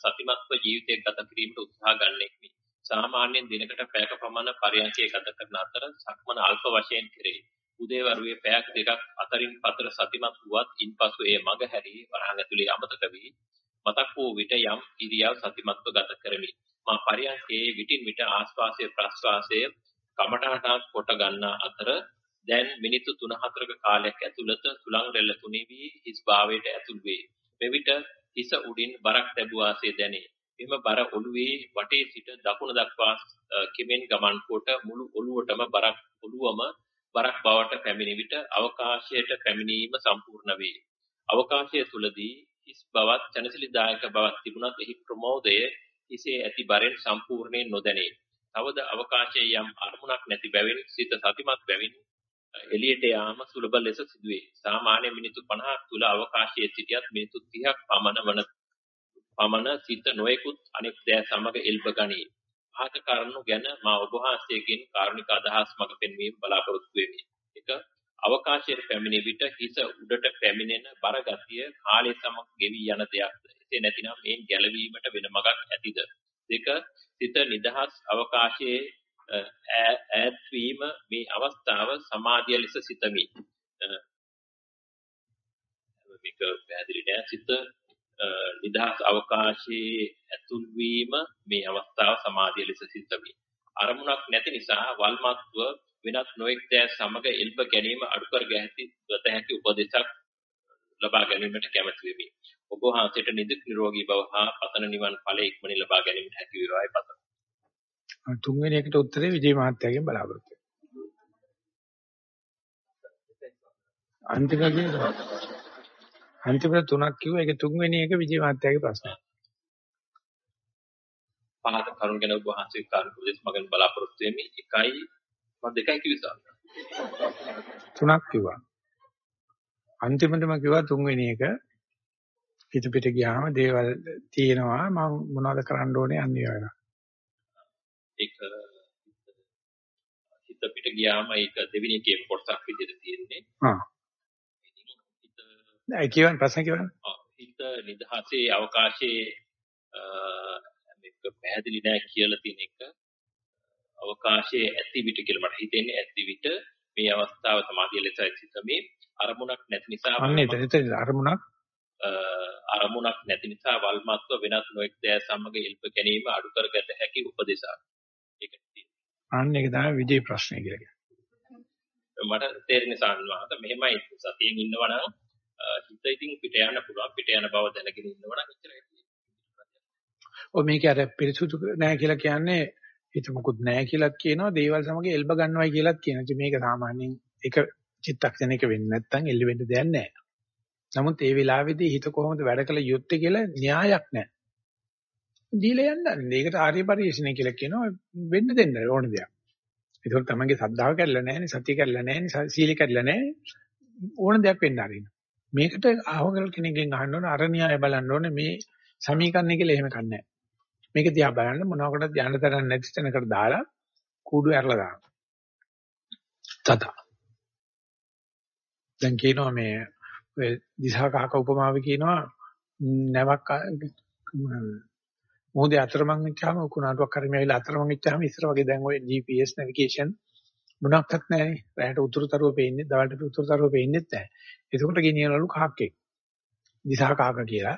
S2: සතිමත්ව ජීවිතයක් ගත කිරීමට උත්සාහ ගන්නෙක්මි. සාමාන්‍යයෙන් දිනකට පැයක පමණ පරියන්කේ ගත කරන අතර සක්මන අල්ප වශයෙන් කෙරේ. උදේවරුේ පැයක් දෙකක් අතරින් පතර සතිමත් වුවත් ඉන්පසු ඒ මග හැරී වරහන් ඇතුලේ අමතක වී මතක් වූ විට යම් ඉරියව් සතිමත්ව ගත කරමි. මා පරියන්කේ විටින් විට ආස්වාසය ප්‍රස්වාසය කමඨහටක් කොට ගන්නා අතර දැන් මිනිත්තු 3-4ක කාලයක් ඇතුළත සුළං රැල්ල තුනී වී හිස් භාවයට ඇතුල් වේ. මෙවිට හිස උඩින් බරක් ලැබුවාසේ දැනේ. එම බර ඔළුවේ වටේ සිට දකුණ දක්වා කෙමෙන් ගමන් කොට මුළු ඔළුවටම බරක් ඔළුවම බරක් බවට පැමිණි විට අවකාශයට පැමිණීම සම්පූර්ණ වේ. අවකාශය තුලදී හිස් බවත් චනසිලිදායක බවක් තිබුණත් එහි ප්‍රමෝදය හිසේ ඇති බරෙන් සම්පූර්ණයෙන් නොදැනේ. තවද අවකාශයේ යම් අරමුණක් නැති බැවින් සිත සතිමත් බැවින් එළියට යාම සුලභ ලෙස සිදුවේ. සාමාන්‍ය මිනිත්තු 50ක් තුල අවකාශයේ සිටියත් මිනිත්තු 30ක් පමණ වන පමණ සිත නොයෙකුත් අනෙක් දෑ සමග එල්බ ගනී. පහත කරුණු ගැන මා ඔබ වහන්සේගෙන් කාරුණික අදහස් මඟ පෙන්වීම බලාපොරොත්තු වෙමි. එක අවකාශයේ පැමිණි විට හිස උඩට පැමිණෙන බර ගතිය කාලය සමග ගෙවි යන දෙයක්ද? එසේ නැතිනම් මේන් ගැලවීමට වෙන මඟක් ඇතිද? දෙක සිත නිදහස් අවකාශයේ ඈත් වීම මේ අවස්ථාව සමාධිය ලෙස සිතමි. මේක පැහැදිලි නෑ සිත නිදහස් අවකාශයේ ඇතුල් වීම මේ අවස්ථාව සමාධිය ලෙස සිතමි. අරමුණක් නැති නිසා වල්මත්ව වෙනත් නොඑක් දෑ සමග එල්බ ගැනීම අඩු කර ගැහැති ගත හැකි උපදේශක් ලබා ගැනීමට කැමැති වෙමි. ඔබ වහන්සේට නිදුක් නිරෝගී බව හා පතන නිවන් ඵල ඉක්මනින් ලබා ගැනීමට හැකි වේවායි පතමි.
S1: තුන්වෙනි එකට උත්තරේ විජේ මහත්තයාගෙන් බලාපොරොත්තු අන්තිමගේ අන්තිමට තුනක් කිව්වා ඒක තුන්වෙනි එක විජේ මහත්තයාගේ ප්‍රශ්නය.
S2: පහත කරුණ ගැන ඔබ වහන්සේ කාර්ය ප්‍රදේශ මගෙන් බලාපොරොත්තු වෙමි. එකයි මම දෙකයි කිව්වා.
S1: තුනක් කිව්වා. අන්තිමටම කිව්වා තුන්වෙනි එක පිට පිට ගියාම දේවල් තියෙනවා මම මොනවද කරන්න ඕනේ අන්නේ වගේ.
S2: ඒක හිත පිට ගියාම ඒක දෙවෙනි එකේ කොටසක් විදිහට තියෙන්නේ.
S1: නෑ කියවන්න ප්‍රශ්න කියවන්න.
S2: හිත නිදහසේ අවකාශයේ මේක පැහැදිලි නෑ කියලා තියෙන එක අවකාශයේ ඇති විට කියලා මට හිතෙන්නේ ඇති විට මේ අවස්ථාව සමාධිය ලෙසයි සිතමේ අරමුණක් නැති නිසා
S1: අන්නේ එතන අරමුණක්
S2: අරමුණක් නැති නිසා වල්මත්ව වෙනත් නොඑක් දෑ සමග ඉල්ප ගැනීම අඩු කරගත හැකි උපදේශයක්. ඒක
S1: අන්න ඒක තමයි විජේ ප්‍රශ්නේ කියලා කියන්නේ.
S2: මට තේරෙන සාන්වාත මෙහෙමයි සතියෙන් ඉන්නවනම් හිත ඉතින් පිට යන්න පුළුවන් පිට යන බව දැනගෙන ඉන්නවනම් එච්චරයි.
S1: ඔය මේක අර පිරිසුදු නැහැ කියලා කියන්නේ හිත මොකුත් නැහැ කියලාත් කියනවා දේවල් සමග එල්බ ගන්නවයි කියලාත් කියනවා. ඉතින් මේක සාමාන්‍යයෙන් එක චිත්තක්ෂණයක වෙන්නේ නැත්නම් එල්ල වෙන්න දෙයක් නැහැ. නමුත් ඒ වෙලාවේදී හිත කොහොමද වැඩ කළ යුත්තේ කියලා න්‍යායක් නැහැ. දීලා යන්න. මේකට ආර්ය පරිශ්‍රණය කියලා කියනවා වෙන්න දෙන්න ඕන දෙයක්. ඒකෝට තමන්ගේ සද්ධාව කැඩලා නැහැ නේ, සතිය කැඩලා නැහැ නේ, සීල කැඩලා නැහැ. ඕන දෙයක් වෙන්න ආරින්න. මේකට ආවගල් කෙනෙක්ගෙන් අහන්න ඕන අර න්‍යාය බලන්න ඕනේ මේ සමීකරණය කියලා එහෙම කන්නේ නැහැ. මේක දිහා බලන්න මොනවාකටද යන්න තරම් නැති තැනකට දාලා කූඩු ඇරලා දාන්න. තත. දැන් කියනවා මේ ඔය දිසා කහක උපමාව කියනවා නැවක් මොහොතේ අතරමං වෙච්චාම කුණාටුවක් කරමින් ඇවිල්ලා අතරමං වෙච්චාම ඉස්සර වගේ දැන් ඔය GPS navigation මොනක්වත් නැහැනේ. රැයට උතුරුතරුව පේන්නේ, දවල්ට උතුරුතරුව පේන්නේත් නැහැ. එතකොට ගෙනියනවලු කහක්කේ. දිසා කහක කියලා.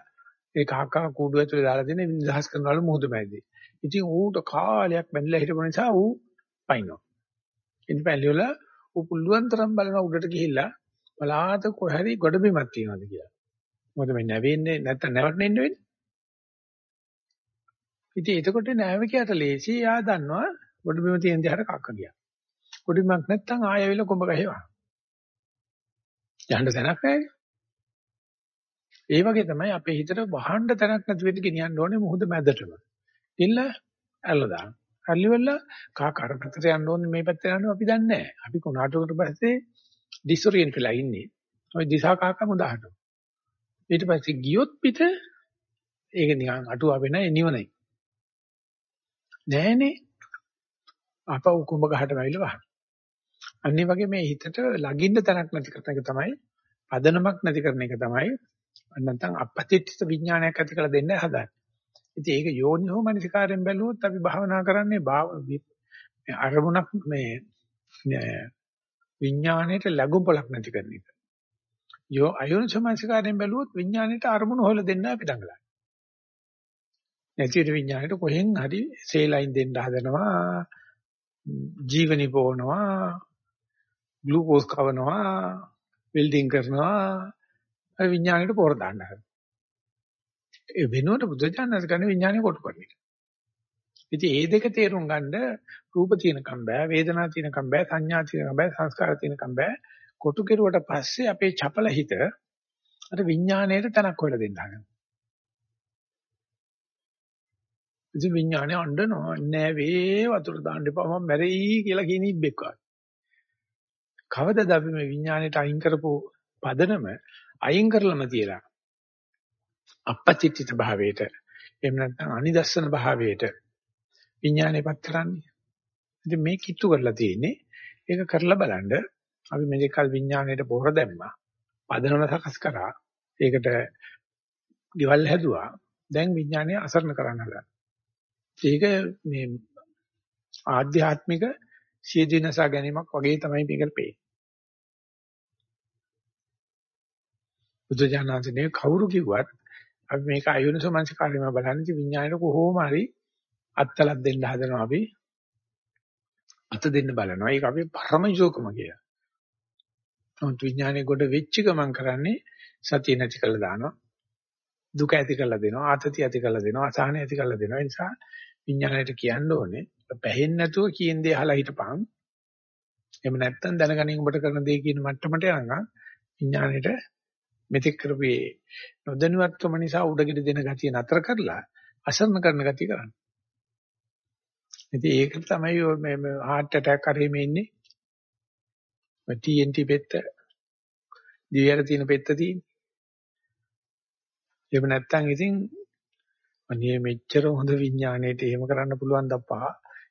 S1: ඒ කහක කූඩුව ඇතුලේ දාලා දෙන නිදහස් කරනවලු මුහුද මැදදී. ඉතින් ඌට කාලයක් බැඳලා හිටපු නිසා ඌ පයින්නවා. ඉතින් පැලිවල ඌ පුළුවන් තරම් බලන උඩට ගිහිල්ලා බලාත කොහරි ගොඩබිමක් තියනවාද කියලා. මොකද මේ නැවෙන්නේ නැත්නම් නැවට නෙන්න වෙන්නේ. ඉතින් එතකොට නැවකයට ලේසි යා දන්නවා ගොඩබිම තියෙන දිහාට කක්ක ගියා. ගොඩබිමක් නැත්නම් ආයෙ වෙල කොඹ ගහේවා. යන්න තැනක් නැහැ. ඒ වගේ තමයි අපේ හිතට වහන්න තැනක් නැති වෙද්දි ගෙනියන්න ඕනේ මුහුද මැදටම. ඉල්ල ඇල්ල දාන්න. අල්ලිවල කාකාර පැත්තට යන්න ඕනේ මේ පැත්තට යන්න අපි දන්නේ නැහැ. අපි කොනාටකට පස්සේ ඩිසොරියන්ට් වෙලා ඉන්නේ. ওই දිසා කාකම උදාහරණ. ඊට පස්සේ ගියොත් පිට ඒක නිකන් අටුවා වෙන නිවනයි. නෑනේ. අපව කුඹ ගහට වැවිල වහන. අනිත් වගේ මේ හිතට ලගින්න තැනක් නැති කරන එක තමයි පදනමක් නැති කරන එක තමයි නැත්නම් අපපතිච්ච විඥානයක් ඇති කළ දෙන්න හදන්නේ. ඉතින් ඒක යෝනිසෝ මනසිකාරයෙන් බැලුවොත් අපි භාවනා කරන්නේ අරමුණක් මේ විඥාණයට ලැබුම් පොලක් නැති කරන එක. යෝ අයෝනිසෝ මනසිකාරයෙන් බැලුවොත් විඥාණයට අරමුණු හොල දෙන්න අපි දඟලන්නේ. නැතිර විඥාණයට කොහෙන් හරි සේලයින් දෙන්න හදනවා ජීවනි පොවනවා ග්ලූකෝස් කවනවා වෙල්ඩින් කරනවා අර විඥාණයට පොර දාන්න හදනවා ඒ වෙනුවට බුදුචානන්ස ගන්න විඥානය කොට කරන එක. ඉතින් මේ දෙක තේරුම් ගන්න රූප තියෙනකම් බෑ වේදනා තියෙනකම් බෑ සංඥා තියෙනකම් බෑ සංස්කාර තියෙනකම් බෑ කොටු කෙරුවට පස්සේ අපේ චපල හිත අර විඥාණයට තනක් හොයලා දෙන්න හදනවා. ඉතින් විඥානේ අඬනවා නෑ වේ වතුර දාන්න එපා මම මැරෙයි කියලා කියන ඉබ්බෙක් වගේ. කවදද අපි මේ විඥාණයට අයින් කරපු පදනම අයින් කරලම තියලා අපපතිත්‍ිත භාවයට එහෙම නැත්නම් අනිදස්සන භාවයට විඥානයපත් කරන්නේ. ඉතින් මේ කිට්ටු කරලා තියෙන්නේ ඒක කරලා බලන්න අපි මේ කල් විඥාණයට පොහොර දැම්මා. පදනම සකස් කරා. ඒකට ගෙවල් හැදුවා. දැන් විඥානය අසරණ කරන්න හදනවා. ඒක මේ ආධ්‍යාත්මික සියදිනසා ගැනීමක් වගේ තමයි මේකට පේන්නේ. බුදුජානනාංශනේ කවුරු කිව්වත් අපි මේක අයෝනිසෝ මනසිකාරයම බලන්නේ විඥාණයට කොහොම හරි අත්තලක් දෙන්න හදනවා අපි අත දෙන්න බලනවා. ඒක අපි පරම යෝකම කියලා. නමුත් විඥානයේ ගොඩ වෙච්ච ගමන් කරන්නේ සතිය නැති කළා දානවා. දුක ඇති කළා දෙනවා. ආතති ඇති කළා දෙනවා. අසහන ඇති කළා දෙනවා. ඒ නිසා විඥාණයට කියන්න ඕනේ පැහෙන්නේ නැතුව කියන දේ අහලා හිටපන්. එහෙම නැත්නම් දැනගනින් ඔබට කරන දේ කියන මට්ටමට යනකම් විඥාණයට මෙතෙක් කරපේ නොදැනුවත්කම නිසා උඩගෙඩ දෙන ගතිය නතර කරලා අසරණ කරන ගතිය කරන්න. ඉතින් ඒක තමයි මේ heart attack කරේ මේ ඉන්නේ. TNT පෙත්ත දිවයට තියෙන පෙත්ත තියෙන්නේ. එහෙම නැත්නම් ඉතින් අනේ මෙච්චර හොඳ විඥාණයට එහෙම කරන්න පුළුවන් දප්පා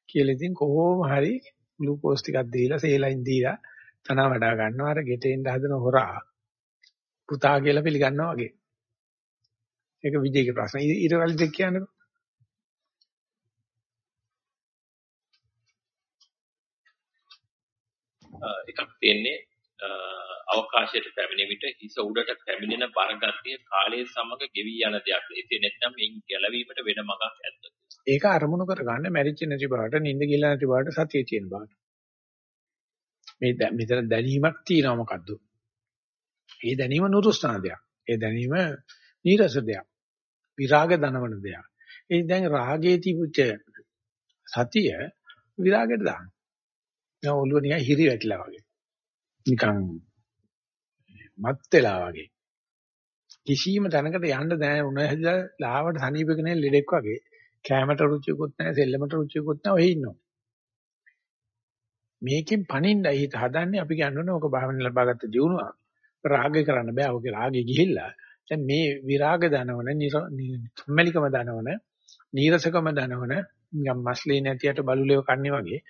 S1: කියලා ඉතින් කොහොම හරි ග්ලූකෝස් ටිකක් දීලා සේලයින් දීලා තන වඩා ගන්නවා අර ගෙටෙන් හදන හොරා පුතා කියලා පිළිගන්නවා වගේ. ඒක විජේගේ ප්‍රශ්න. ඊට කලින් දෙක කියන්නකෝ.
S2: එකක් තියෙන්නේ අවකාශයට පැමිණෙන විට හිස උඩට පැමිණෙන බරගතිය කාලයේ සමග ගෙවි යන දෙයක්. ඒකේ නැත්නම් මේන් ගැලවීමට වෙන මගක් ඇද්ද?
S1: ඒක අරමුණු කරගන්න මැරිච්ච නැති බවට, නිින්ද ගිහලා නැති බවට සතිය තියෙන බවට. මේ මෙතන දැනීමක් තියෙනවා මොකද්ද? ඒ දැනීම නුරුස්නා දෙයක්. ඒ දැනීම නීරස දෙයක්. විරාග දනවන දෙයක්. ඒ දැන් රාගයේ තිබුච්ච සතිය විරාගයට දාන්න. දැන් ඔළුව නිකන් හිරි වැටිලා වගේ. නිකන් මත් වෙලා වගේ. කිසියම් තැනකට යන්න දැන උණ හැදලා ලාවට සනීපගෙන ලෙඩෙක් වගේ කැමට රුචියකුත් නැහැ සෙල්ලමට රුචියකුත් නැහැ ඔහේ ඉන්නවා. මේකෙන් පණින්නයි හිත හදන්නේ අපි කියන්නේ ඕක භාවන ලබාගත්ත දියුණුවක්. රාගය කරන්න බෑ. ඔගේ රාගය ගිහිල්ලා දැන් මේ විරාග දනවන නිර්මලිකම දනවන නීරසකම දනවන නිකම් මස්ලේ නැතියට බලුලෙව කන්නේ වගේ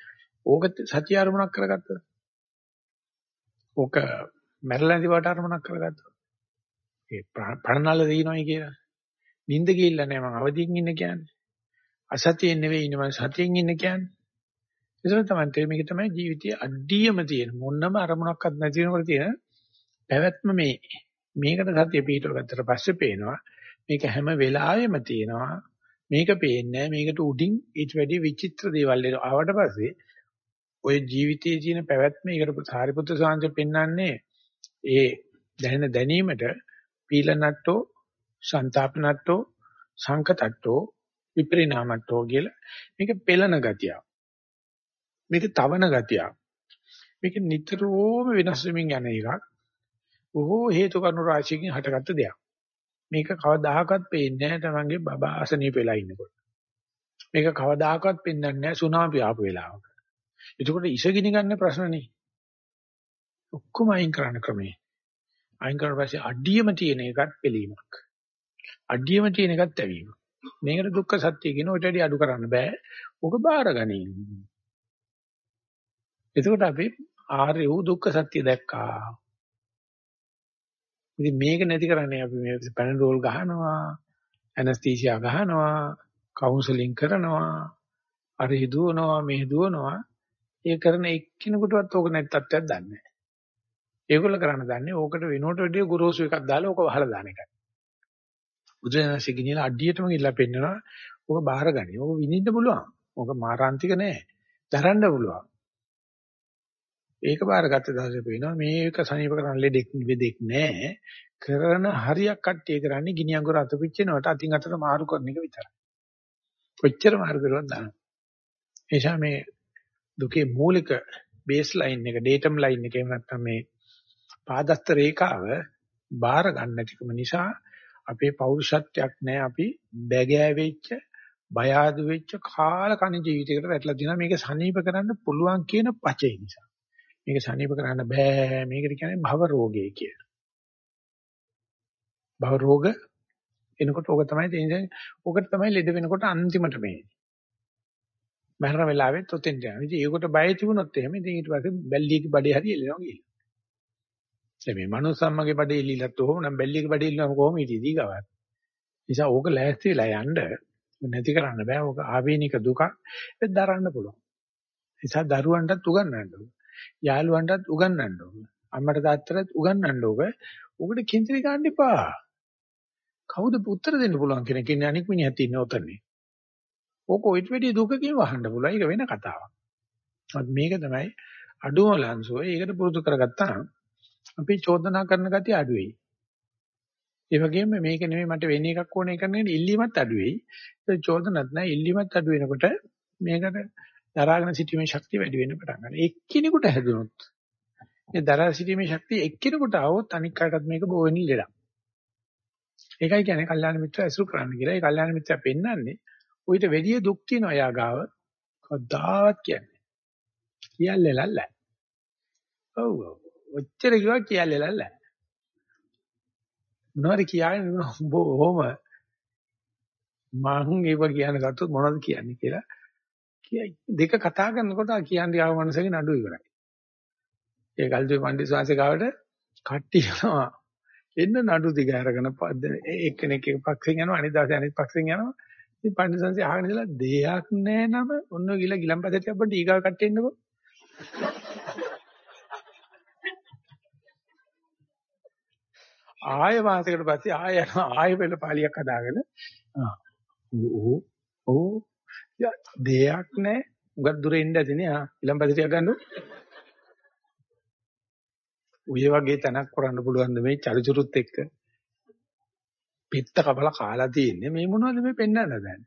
S1: ඕක සත්‍ය අරමුණක් කරගත්තද? ඕක මැරලා නැති බවට අරමුණක් කරගත්තා. ඒ පණනල දිනනොයි කියලා. නිින්ද ගිහිල්ලා නෑ මම අවදියෙන් ඉන්න කියන්නේ. අසතියෙන් නෙවෙයි ඉන්නේ මම සතියෙන් ඉන්න කියන්නේ. ඒක තමයි මේක තමයි ජීවිතයේ අඩියම තියෙන මොනම අරමුණක්වත් නැති වෙනකොට තියෙන පැවැත්ම මේ. මේකට සතිය පිටව ගත්තට පස්සේ පේනවා මේක හැම වෙලාවෙම තියෙනවා. මේක පේන්නේ මේකට උඩින් ඊට වැඩි විචිත්‍ර දේවල් ආවට පස්සේ ඔය ජීවිතයේ තියෙන පැවැත්ම ඒකට සාරිපුත්‍ර සාංශ පෙන්වන්නේ ඒ දැනෙන දැනීමට පීලනට්ටෝ සන්තාපනට්ටෝ සංකතට්ටෝ විපරිණාමට්ටෝ කියලා මේක පෙළන ගතිය. මේක තවන ගතිය. මේක නිතරම වෙනස් වෙමින් යන එකක්. බොහෝ හේතු කාරණු රාශියකින් හටගත්ත දෙයක්. මේක කවදාහකත් පේන්නේ නැහැ තමන්ගේ බබා අසනීප වෙලා ඉන්නකොට. මේක කවදාහකත් පෙන්වන්නේ නැහැ සුනාමි ආපු වෙලාවක. එතකොට ඉසගිනි ගන්න ප්‍රශ්න නේ. ඔක්කොම අයින් කරන්න ක්‍රමේ. අයින් කරලා පස්සේ අඩියම තියෙන එකත් පිළීමක්. අඩියම තියෙන එකත් ඇවීම. මේකට දුක්ඛ සත්‍ය කියන ඔය ටෙඩි අඩු කරන්න බෑ. ඔක බාරගනි. එතකොට අපි ආර්ය වූ දුක්ඛ සත්‍ය දැක්කා. ඉතින් මේක නැති කරන්නේ අපි මේ පැනඩෝල් ගහනවා, ඇනස්තීසියා ගහනවා, කවුන්සලින් කරනවා, අර හිදුවනවා, මේ හිදුවනවා. ඒ කරන එක්කිනෙකුටවත් ඕක නැති තත්ත්වයක් දන්නේ නැහැ. ඒගොල්ල කරන්න දන්නේ ඕකට වෙනුවට වැඩිය ගුරුසු එකක් දාලා ඕක වහලා දාන එකයි. බුදුරජාණන්සේ ගිනියලා අඩියටම ගිල්ලා පෙන්නනවා. ඕක බාහිර ගනි. ඕක විඳින්න පුළුවන්. ඕක මාරාන්තික නෑ. දරන්න පුළුවන්. ඒක බාරගත්ත දවසේ පේනවා මේක සනීප කරන්න ලෙඩෙක් වෙදෙක් නෑ. කරන හරියක් කට්ටිය කරන්නේ ගිනි අඟුර අත පිච්චෙනවට අතින් අතට මාරු කරන එක විතරයි. කොච්චර මාරු කරුවත් දාන්න. එනිසා මේ දුකේ මූලික බේස් ලයින් එක, ඩේටම් ලයින් එක එහෙම නැත්නම් මේ පාදස්ත රේඛාව බාර ගන්න නැතිකම නිසා අපේ පෞරුෂත්වයක් නැහැ අපි බැගෑ බය ආදු වෙච්ච කාල කණ ජීවිතයකට වැටලා දිනවා මේක සනීප කරන්න පුළුවන් කියන පචේ නිසා. මේක සනීප කරන්න බෑ. මේකට කියන්නේ භව රෝගය කියලා. භව රෝග එනකොට ඕක තමයි තේින්නේ ඕකට තමයි ලෙඩ වෙනකොට අන්තිමට මේ මරණ වෙලාවෙත් ඔතෙන් යනවා. ඉතින් ඒකට බය තිබුණොත් එහෙම ඉතින් ඊට පස්සේ බැල්ලියගේ බඩේ හරි එල්ලනවා කියලා. දැන් මේ මනුස්සම්මගේ බඩේ ඉල්ලීලත් ඕම නම් බැල්ලියගේ බඩේ ඉල්ලනම කොහොම හිටියද ඊගවත්. නිසා ඕක ලෑස්ති වෙලා යන්න නැති කරන්න බෑ. ඕක ආවේනික දුකක් ඒක දරන්න පුළුවන්. නිසා දරුවන්ටත් උගන්වන්න ඕන. යාළුවන්ටත් උගන්වන්න ඕන. අම්මට තාත්තටත් උගන්වන්න ඕක. ඕකට කිංචරි ගන්න එපා. කවුද උත්තර දෙන්න පුළුවන් කෙනෙක් ඉන්නේ අනික් මිනිහත් ඉන්නේ ඔතනනේ. ඕක ඔයිට වැඩි දුකකින් වහන්න පුළුවන්. ඒක වෙන කතාවක්. මේක තමයි අඩුම ලංසෝ. ඒකට පුරුදු කරගත්තා නම් අපි චෝදනා කරන ගතිය අඩු වෙයි. ඒ වගේම මේක නෙමෙයි මට වෙන එකක් ඕනේ කරන්නේ ඉල්ලීමත් අඩු වෙයි. ඒ චෝදනත් නැහැ ඉල්ලීමත් අඩු වෙනකොට මේකට දරාගෙන සිටීමේ ශක්තිය වැඩි වෙන්න පටන් ගන්නවා. එක්කිනෙකුට හැදුනොත් මේ දරා සිටීමේ ශක්තිය එක්කිනෙකුට આવොත් අනික් කාටත් මේක බෝ වෙන ලෙඩක්. ඒකයි කියන්නේ කල්යාණ මිත්‍ර ඇසුරු කරන්න කියලා. ඒ කල්යාණ මිත්‍යා පෙන්වන්නේ උවිත වැඩි දුක් තියෙන අය ගාව කවදාවත් කියන්නේ. කියල්ලේ ලල්ල. ඔව් ඔව්. ඔච්චර කිව්වා කියලා ලැල්ල. මොනවද කියන්නේ උඹ ඔහොම මං ඒව කියන ගත්තොත් මොනවද කියන්නේ කියලා කියයි. දෙක කතා කරනකොට කියන්නේ ආව මනසගේ නඩු ඉවරයි. ඒ කල්දේ පණ්ඩිත ශාස්ත්‍රී ගාවට කට්ටිය යනවා. එන්න නඩු දිග අරගෙන එක්කෙනෙක් එක පක්ෂෙන් යනවා අනිත් දවසේ අනිත් පක්ෂෙන් යනවා. ඉතින් පණ්ඩිත ශාස්ත්‍රී අහගෙන ඉඳලා දෙයක් නෑ නම ඔන්න ගිල ගිලම්පතට අපිට ඊගා කට්ටිය ආය මාසයකට පස්සේ ආය යනවා. ආය වෙල පාලියක් හදාගෙන ඕ ඕ දෙයක් නැහැ උගත් දුර එන්න ඇතිනේ ආ. ඊළම්පදිටියක් ගන්නු ඔය වගේ තැනක් කරන්න පුළුවන් මේ චරිචුරුත් එක්ක? පිට කබල කාලා තියෙන්නේ. මේ මොනවද මේ පෙන්වන්න දැන්?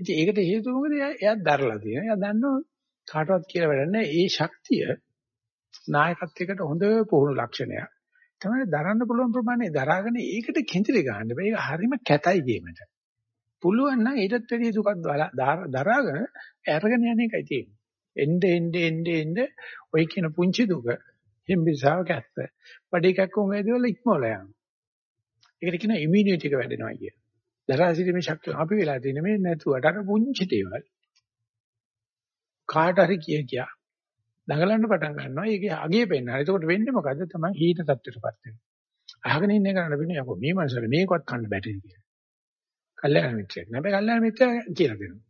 S1: ඉතින් ඒකට හේතුව මොකද? එයා දරලා තියෙනවා. එයා දන්නවා කාටවත් කියලා වැඩක් නැහැ ඒ ශක්තිය නායකත්වයකට හොඳ පුහුණු ලක්ෂණයක් තමයි දරන්න පුළුවන් ප්‍රමාණය දරාගෙන ඒකට කෙන්දිරි ගන්න බෑ. ඒක හරිම කැතයි ගේමට. පුළුවන් නම් ඊටත් වැඩිය දුකක් දරාගෙන අරගෙන යන එකයි තියෙන්නේ. එnde ende ende ende ඔය කියන පුංචි දුක හිම්බිසාව කැත්ත. බඩේ කැක්කුම් වේදවල ඉක්මවල යනවා. ඒකට කියන ඉමුනිටි එක වැඩෙනවා කිය. දරා සිටීමේ ශක්තිය අපි වෙලා තියෙන මේ නැතුවට අර පුංචි දේවල් කාට හරි කිය කියා දඟලන්න පටන් ගන්නවා. ඒකේ අගේ පෙන්නවා. එතකොට වෙන්නේ මොකද්ද? තමයි හීන තත්ත්වයටපත් වෙනවා. අහගෙන ඉන්න කරන්න වෙන්නේ යකෝ මේ මනසට මේකවත් කන්න බැටේ කියලා. කල්යාණ මිත්‍රයෙක්. නැබැයි කල්යාණ මිත්‍රයා කියලා දෙනවා.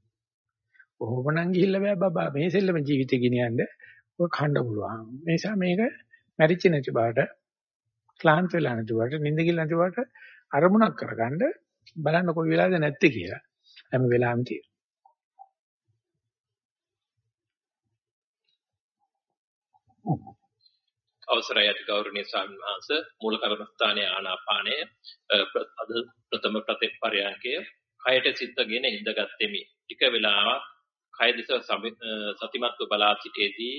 S1: කොහොමනම් ගිහිල්ලා බෑ බබා මේ සෙල්ලම ජීවිතේ ගෙනියන්න ඔය කන්න පුළුවන්. මේ නිසා මේක මැරිච්ච නැති බාට ක්ලාන්ත වෙලා නැති බාට නිින්ද ගිල්ල නැති බාට අරමුණක් කරගන්න බලන්න කොයි වෙලාවද නැත්තේ කියලා. හැම වෙලාවෙම තියෙනවා.
S2: අවසරයි අති ගෞරවනීය ස්වාමීන් වහන්සේ මූල කර්මස්ථානයේ ආනාපානය අද ප්‍රථම ප්‍රතිපරයන්කය කයට සිත්ගෙන ඉඳගත්ෙමි. ටික වෙලාවක් කය දිස සතිමත්ව බලා සිටේදී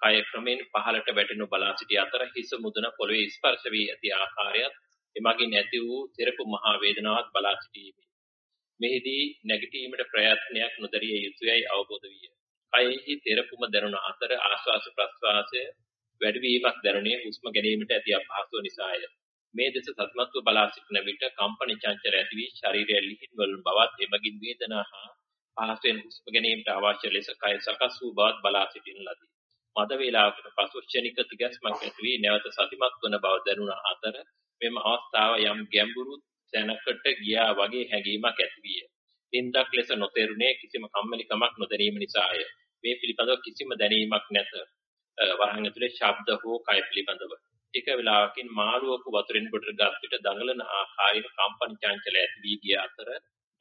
S2: කය ක්‍රමෙන් පහළට වැටෙනු බලා සිටි අතර හිස මුදුන පොළවේ ස්පර්ශ වී ඇති ආකාරයත් එමගින් ඇති වූ තෙරපු මහා වේදනාවක් බලා සිටීමි. මෙහිදී නැගිටීමට ප්‍රයත්නයක් නොදරිය යුතුයයි අවබෝධ විය. කයෙහි තෙරපුම දැනුණ අතර ආශ්වාස ප්‍රශ්වාසය වැඩිවීමක් දැනුනේ හුස්ම ගැනීමට ඇති අපහසුව නිසාය. මේ දෙස සතිමත්ව බලා සිටින විට කම්පන චංචල ඇති වී ශරීරය ලිහින් වල බවත් එමගින් වේදනා හා පහසෙන් හුස්ම ගැනීමට අවශ්‍ය ලෙස කය සකස් වූ බවත් බලා සිටින ලදී. මද වේලාවකට පසු ක්ෂණික තිගැස්මක් ඇති වී නැවත සතිමත් වන බව දැනුණ අතර මෙම අවස්ථාව යම් ගැඹුරු තැනකට ගියා වගේ හැඟීමක් ඇති විය. ඉන්දක් ලෙස නොතේරුනේ කිසිම කම්මැලිකමක් නොදැනීම නිසාය. මේ පිළිබඳව කිසිම දැනීමක් නැත. වරහන් ඇතුලේ ශබ්ද හෝ කය පිළිබඳව. එක වෙලාවකින් මාළුවක වතුරෙන් කොටට ගත් විට දඟලන ආකාරයෙන් කම්පන චංචල ඇති වී ගිය අතර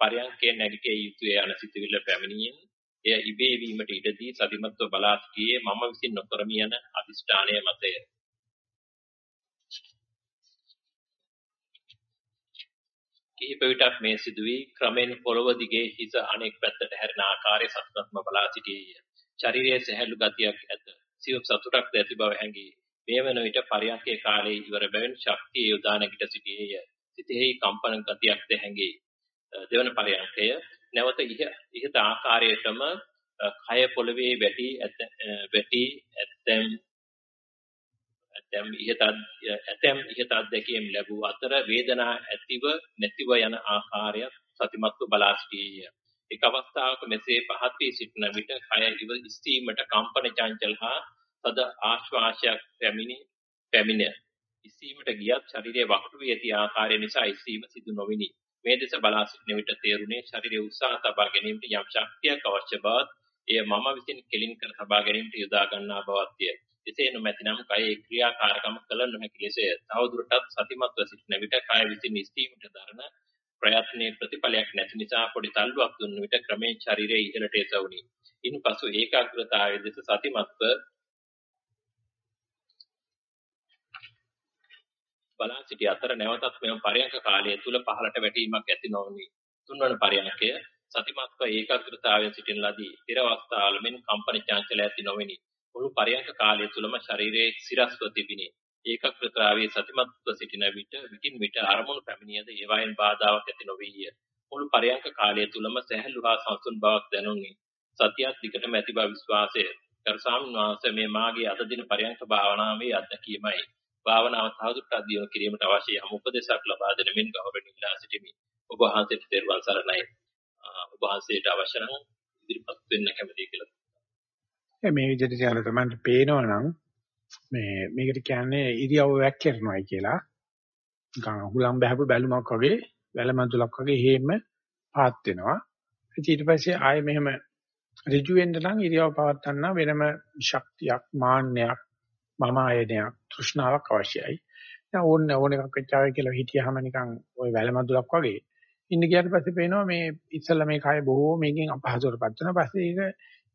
S2: පරයන්කේ නැගිටිය යුතුය යන සිතුවිල්ල පැමිණියෙන් එය ඉබේ වීමට ඉඩදී සතිමත්ව බලා සිටියේ මම විසින් නොකරමි යන අදිෂ්ඨානය මතය. කිහිප විටක් මේ සිදුවී ක්‍රමෙන් පොළව දිගේ හිස අනෙක් පැත්තට හැරෙන ආකාරය සතුටක්ම බලා සිටියේය. ශරීරයේ සැහැල්ලු ගතියක් ඇත. සියුම් සතුටක් ඇති බව හැඟී. මේ වන විට පරියන්කේ කාලයේ ඉවර බැවින් ශක්තිය යොදා නැගිට සිටියේය. සිතෙහි කම්පන ගතියක්ද හැඟී. දෙවන පරියන්කය නැවත ඉහත ආකාරයටම කය පොළවේ වැටි වැටි ඇතැම් ඇතැම් ඉහත ඇතැම් ඉහත අධ්‍යක්ීම් ලැබූ අතර වේදනා ඇතිව නැතිව යන ආකාරය සතිමත්ව බලා සිටියේය. එක් අවස්ථාවක මෙසේ පහත් වී සිටින විට කය ඉව ස්ථීමට කම්පන චංචල හා තද ආශ්වාසයක් පැමිණි පැමිණ ඉස්සීමට ගියත් ශරීරයේ වක්තු වී ඇති ආකාරය නිසා ඉස්සීම සිදු නොවිනි. මේ දෙස බලා සිටින විට තේරුණේ ශරීරයේ උත්සාහ තබා ගැනීමට යම් ශක්තියක් අවශ්‍ය බවත් එය මම විසින් කෙලින් කර තබා ගැනීමට යොදා ගන්නා බවත්ය. එසේ නොමැතිනම් කයේ ක්‍රියාකාරකම කළ නොහැකි ලෙසය. තවදුරටත් සතිමත්ව සිටින විට කය විසින් ස්ථීමට දරන ප්‍රයත්නයේ ප්‍රතිඵලයක් නැති නිසා පොඩි තල්ලුවක් දුන්න විට ක්‍රමයෙන් ශරීරය ඉහළට එසවුනි. ඉන්පසු ඒකාග්‍රතාවයේ දෙස සතිමත්ව බලා සිටි අතර නැවතත් මෙම පරයන්ක කාලය තුල පහළට වැටීමක් ඇති නොවුනි. තුන්වන පරයන්කය සතිමත්ව ඒකාග්‍රතාවයෙන් සිටින ලදී. ඊර අවස්ථාවල මෙන් කම්පන චංචල ඇති නොවිනි. මුළු පරයන්ක කාලය තුලම ශරීරයේ සිරස්ව තිබිනි. ඒකාග්‍රතාවයේ සතිමත්ව සිටින විට විකින් විට අරමුණු පැමිණියද ඒවායින් බාධාවක් ඇති නොවිය. මුළු පරයන්ක කාලය තුලම සැහැල්ලු හා සංසුන් බවක් දැනුනි. සතියක් දිගටම ඇති බව විශ්වාසය. කරසාමින් වහන්සේ මේ මාගේ අද දින පරයන්ක භාවනාවේ අත්දැකීමයි. භාවනාව තවදුරටත් දියුණු කිරීමට අවශ්‍ය යම් උපදේශක් ලබා දෙන මෙන් ගෞරවණීය ඉල්ලා සිටිමි. ඔබ වහන්සේට තෙරුවන් සරණයි. ඔබ වහන්සේට අවශ්‍ය නම් ඉදිරිපත් වෙන්න කැමතියි කියලා.
S1: මේ විදිහට කියන තමයි පේනවනම් මේ මේකට කියන්නේ ඉරියව්ව වැක්කිරනවායි කියලා. නිකන් හුලම් බහපු බැලුමක් වගේ වැලමඳුලක් වගේ හේම පාත් වෙනවා. ඊට පස්සේ ආයෙ මෙහෙම ඍජු වෙන්න නම් ඉරියව් පවත්වන්න වෙනම ශක්තියක් මාන්නයක් මම ආයනයක් තෘෂ්ණාවක් අවශ්‍යයි. දැන් ඕන ඕන එකක් වෙච්චාවයි කියලා හිතියහම නිකන් ওই වැලමදුලක් වගේ. ඉන්න ගියාට පස්සේ පේනවා මේ ඉස්සල්ලා මේ කය බොහෝ මේකෙන් අපහසුතාවපත් වෙනවා. පස්සේ ඒක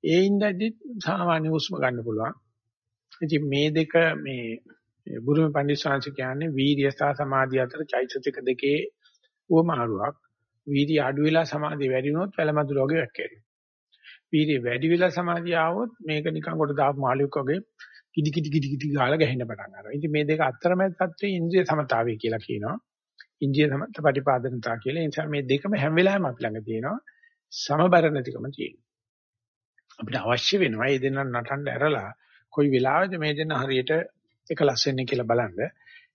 S1: ඒ ඉඳද්දි සාමාන්‍ය හුස්ම ගන්න පුළුවන්. ඉතින් මේ දෙක මේ බුදුම පඬිස්සංශ කියන්නේ වීර්ය සහ සමාධිය අතර චෛතසික දෙකේ උවමාරුවක්. වීර්ය අඩු වෙලා සමාධිය වැඩි වුණොත් වැලමදුල වගේ වැක්කෙනවා. වීර්ය වැඩි වෙලා සමාධිය ආවොත් මේක නිකන් කොට දාපු මාළුවෙක් වගේ කිදි කිදි කිදි කිදි ගාලා ගැහෙන්න පටන් ගන්නවා. ඉතින් මේ දෙක අතරමැද තත්ත්වයේ ඉන්ද්‍රිය සමතාවය කියලා කියනවා. ඉන්ද්‍රිය සමත ප්‍රතිපාදනතා කියලා. ඒ නිසා මේ දෙකම හැම වෙලාවෙම අපි ළඟ තියෙනවා. සමබර නැතිකම තියෙනවා. අපිට අවශ්‍ය වෙනවා මේ දෙන්න නටන්න ඇරලා කොයි වෙලාවෙද මේ දෙන්න හරියට එකලස් වෙන්නේ කියලා බලන්න.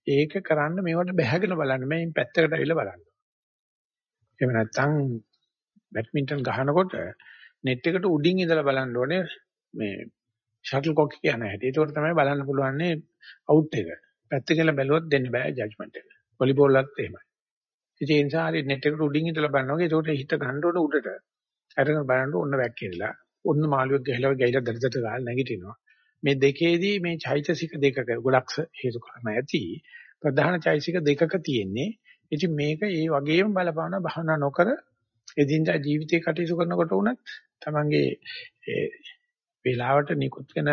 S1: ඒක කරන්න මේවට බැහැගෙන බලන්න. මේන් පැත්තකට ඇවිල්ලා බලන්න. එහෙම නැත්නම් බැඩ්මින්ටන් ගහනකොට net එකට උඩින් ඉඳලා බලන්න ඕනේ මේ ෂටල් කොක් කියන හැටි. ඒක තමයි බලන්න පුළුවන්නේ අවුට් එක. පැත්තකින් බැලුවොත් දෙන්න බෑ ජජ්මන්ට් එක. වොලිබෝල්ලත් එහෙමයි. ඒ නිසා හරි net එකට උඩින් ඉඳලා බලනවා. ඒකට හිත ගන්න ඕන උඩට. අරගෙන බලන්න ඕන වැක්කේලා. ඔන්න මාළුවෙක් ගහලා ගිහිලා දඩදට ගාලා නැගිටිනවා. මේ දෙකේදී මේ චෛතසික දෙකක ගොඩක් හේතු කාරණා ඇති. ප්‍රධාන චෛතසික දෙකක තියෙන්නේ. ඉතින් මේක ඒ වගේම බලපාන භවනා නොකර එදිනදා ජීවිතේ කටයුතු කරනකොට උනත් තමන්ගේ වේලාවට නිකුත් වෙන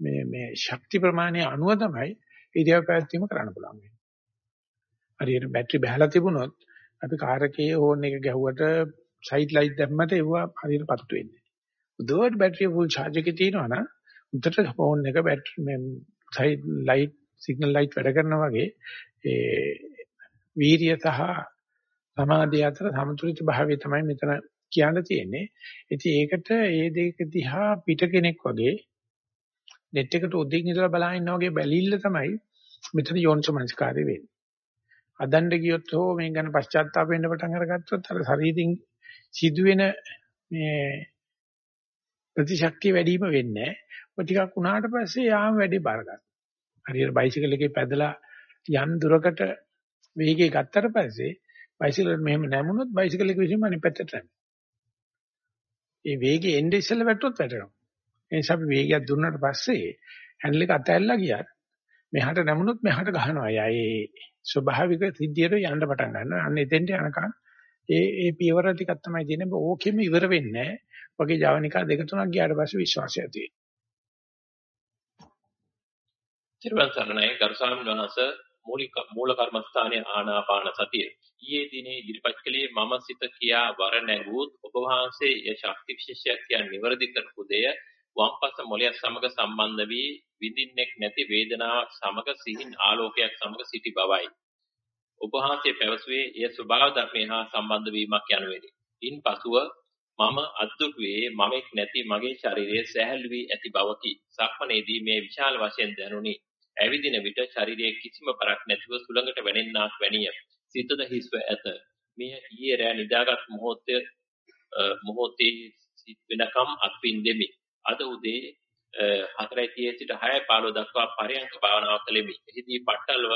S1: මේ මේ ශක්ති ප්‍රමාණය අනුව තමයි ඉරියව් පැවැත්වීම කරන්න පුළුවන් වෙන්නේ. හරියට බැටරි බහලා තිබුණොත් අපි කාර් එකේ ඕන් එක ගැහුවට සයිඩ් ලයිට් දැම්මට ඒව හරියට පත්තු වෙන්නේ. උදේට බැටරිය ෆුල් charge එකේ තියෙනවා නම් උඩට ෆෝන් එක බැටරි මේ සයිඩ් ලයිට් සිග්නල් ලයිට් වැඩ කරනවා වගේ ඒ වීර්ය සහ සමාධිය අතර සමතුලිත භාවය තමයි මෙතන කියන්න තියෙන්නේ. ඉතින් ඒකට ඒ දෙක දිහා පිට කෙනෙක් වගේ net එකට උදින් ඉඳලා බලන ඉන්නා වගේ බැලිල්ල තමයි මෙතන යෝනිසමනස්කාරය වෙන්නේ. අදණ්ඩ ගියොත් හෝ මේ ගැන පශ්චාත්තාප වෙන්න පටන් අරගත්තොත් අර ශරීරින් සිදුවෙන මේ ප්‍රතිශක්තිය වැඩි වීම වෙන්නේ නැහැ. ඔය ටිකක් උනාට පස්සේ යාම වැඩි බාර ගන්න. හරියට බයිසිකල් එකේ පැදලා යම් දුරකට වේගය ගත්තට පස්සේ බයිසිකල් මෙහෙම නැමුණොත් බයිසිකල් එක විසින්ම අනිත් පැත්තට යනවා. ඒ වේගය එන්නේ ඉස්සෙල්ලා වැටුනොත් වැටෙනවා. ඒ නිසා අපි වේගයක් දුන්නාට පස්සේ හැන්ඩල් එක අතහැරලා ගියා. මෙහාට නැමුණොත් මෙහාට ගහනවා. ඒ ස්වභාවික සිද්ධියට යන්න පටන් ගන්නවා. අන්න එතෙන්ට යනකම් ඒ ඒ පියවර ටිකක් තමයි තියෙන්නේ. ඕකෙම ඉවර වෙන්නේ නැහැ. වගේ ජවනිකා දෙක තුනක් ගියාට පස්සේ විශ්වාසය ඇති වෙනවා.
S2: තිරුවන් සරණයි ගරු ස්වාමීන් වහන්සේ මූලික මූල කර්මස්ථානයේ ආනාපාන සතිය. ඊයේ දිනේ ඉදිරිපත් කළේ මම සිත කියා වර නැගුවොත් ඔබ වහන්සේ ඒ ශක්ති විශේෂයක් කියන නිවැරදි කරපු දෙය වම්පස මොළය සමග සම්බන්ධ වී විඳින්නෙක් නැති වේදනාවක් සමග සිහින් ආලෝකයක් සමග සිටි බවයි. ඔබ වහන්සේ පැවසුවේ එය ස්වභාව ධර්මය හා සම්බන්ධ වීමක් යනුවෙනි. ඉන්පසුව මම අද්දුටුවේ මමෙක් නැති මගේ ශරීරයේ සැහැල්ලු වී ඇති බවකි. සක්මනේදී මේ විශාල වශයෙන් දැනුනි. ඇවිදින විට ශරීරයේ කිසිම බරක් නැතිව සුළඟට වැනෙන්නාක් වැනිය. සිතද හිස්ව ඇත. මේ ඊයේ රෑ නිදාගත් මොහොතේ මොහොතේ සිත් වෙනකම් අත්විඳෙමි. අද උදේ 4:30 සිට 6:15 දක්වා පරයන්ක භාවනාව කළෙමි. එහිදී පට්ටල්ව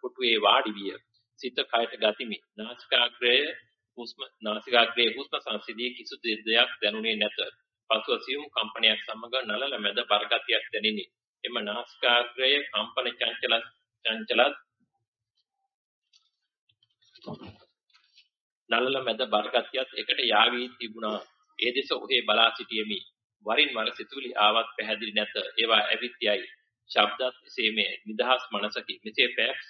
S2: පුටුවේ වාඩි විය. සිත කයට ගතිමි. නාසිකාග්‍රය හුස්ම නාසිකාග්‍රයේ හුස්ම සංසිදී කිසි දෙයක් දැනුනේ නැත. පසුව සියුම් කම්පනයක් සමග නලල මැද බරගතියක් දැනිනි. එම නාසිකාග්‍රය කම්පන චංචල චංචලත් නලල මැද බරගතියත් එකට යාවී තිබුණා. ඒ දෙස ඔහේ බලා සිටියෙමි. වරින් වර සිතුවිලි ආවත් පැහැදිලි නැත. ඒවා ඇවිත් යයි. ශබ්දත් එසේමය. නිදහස් මනසකි. මෙසේ පැයක්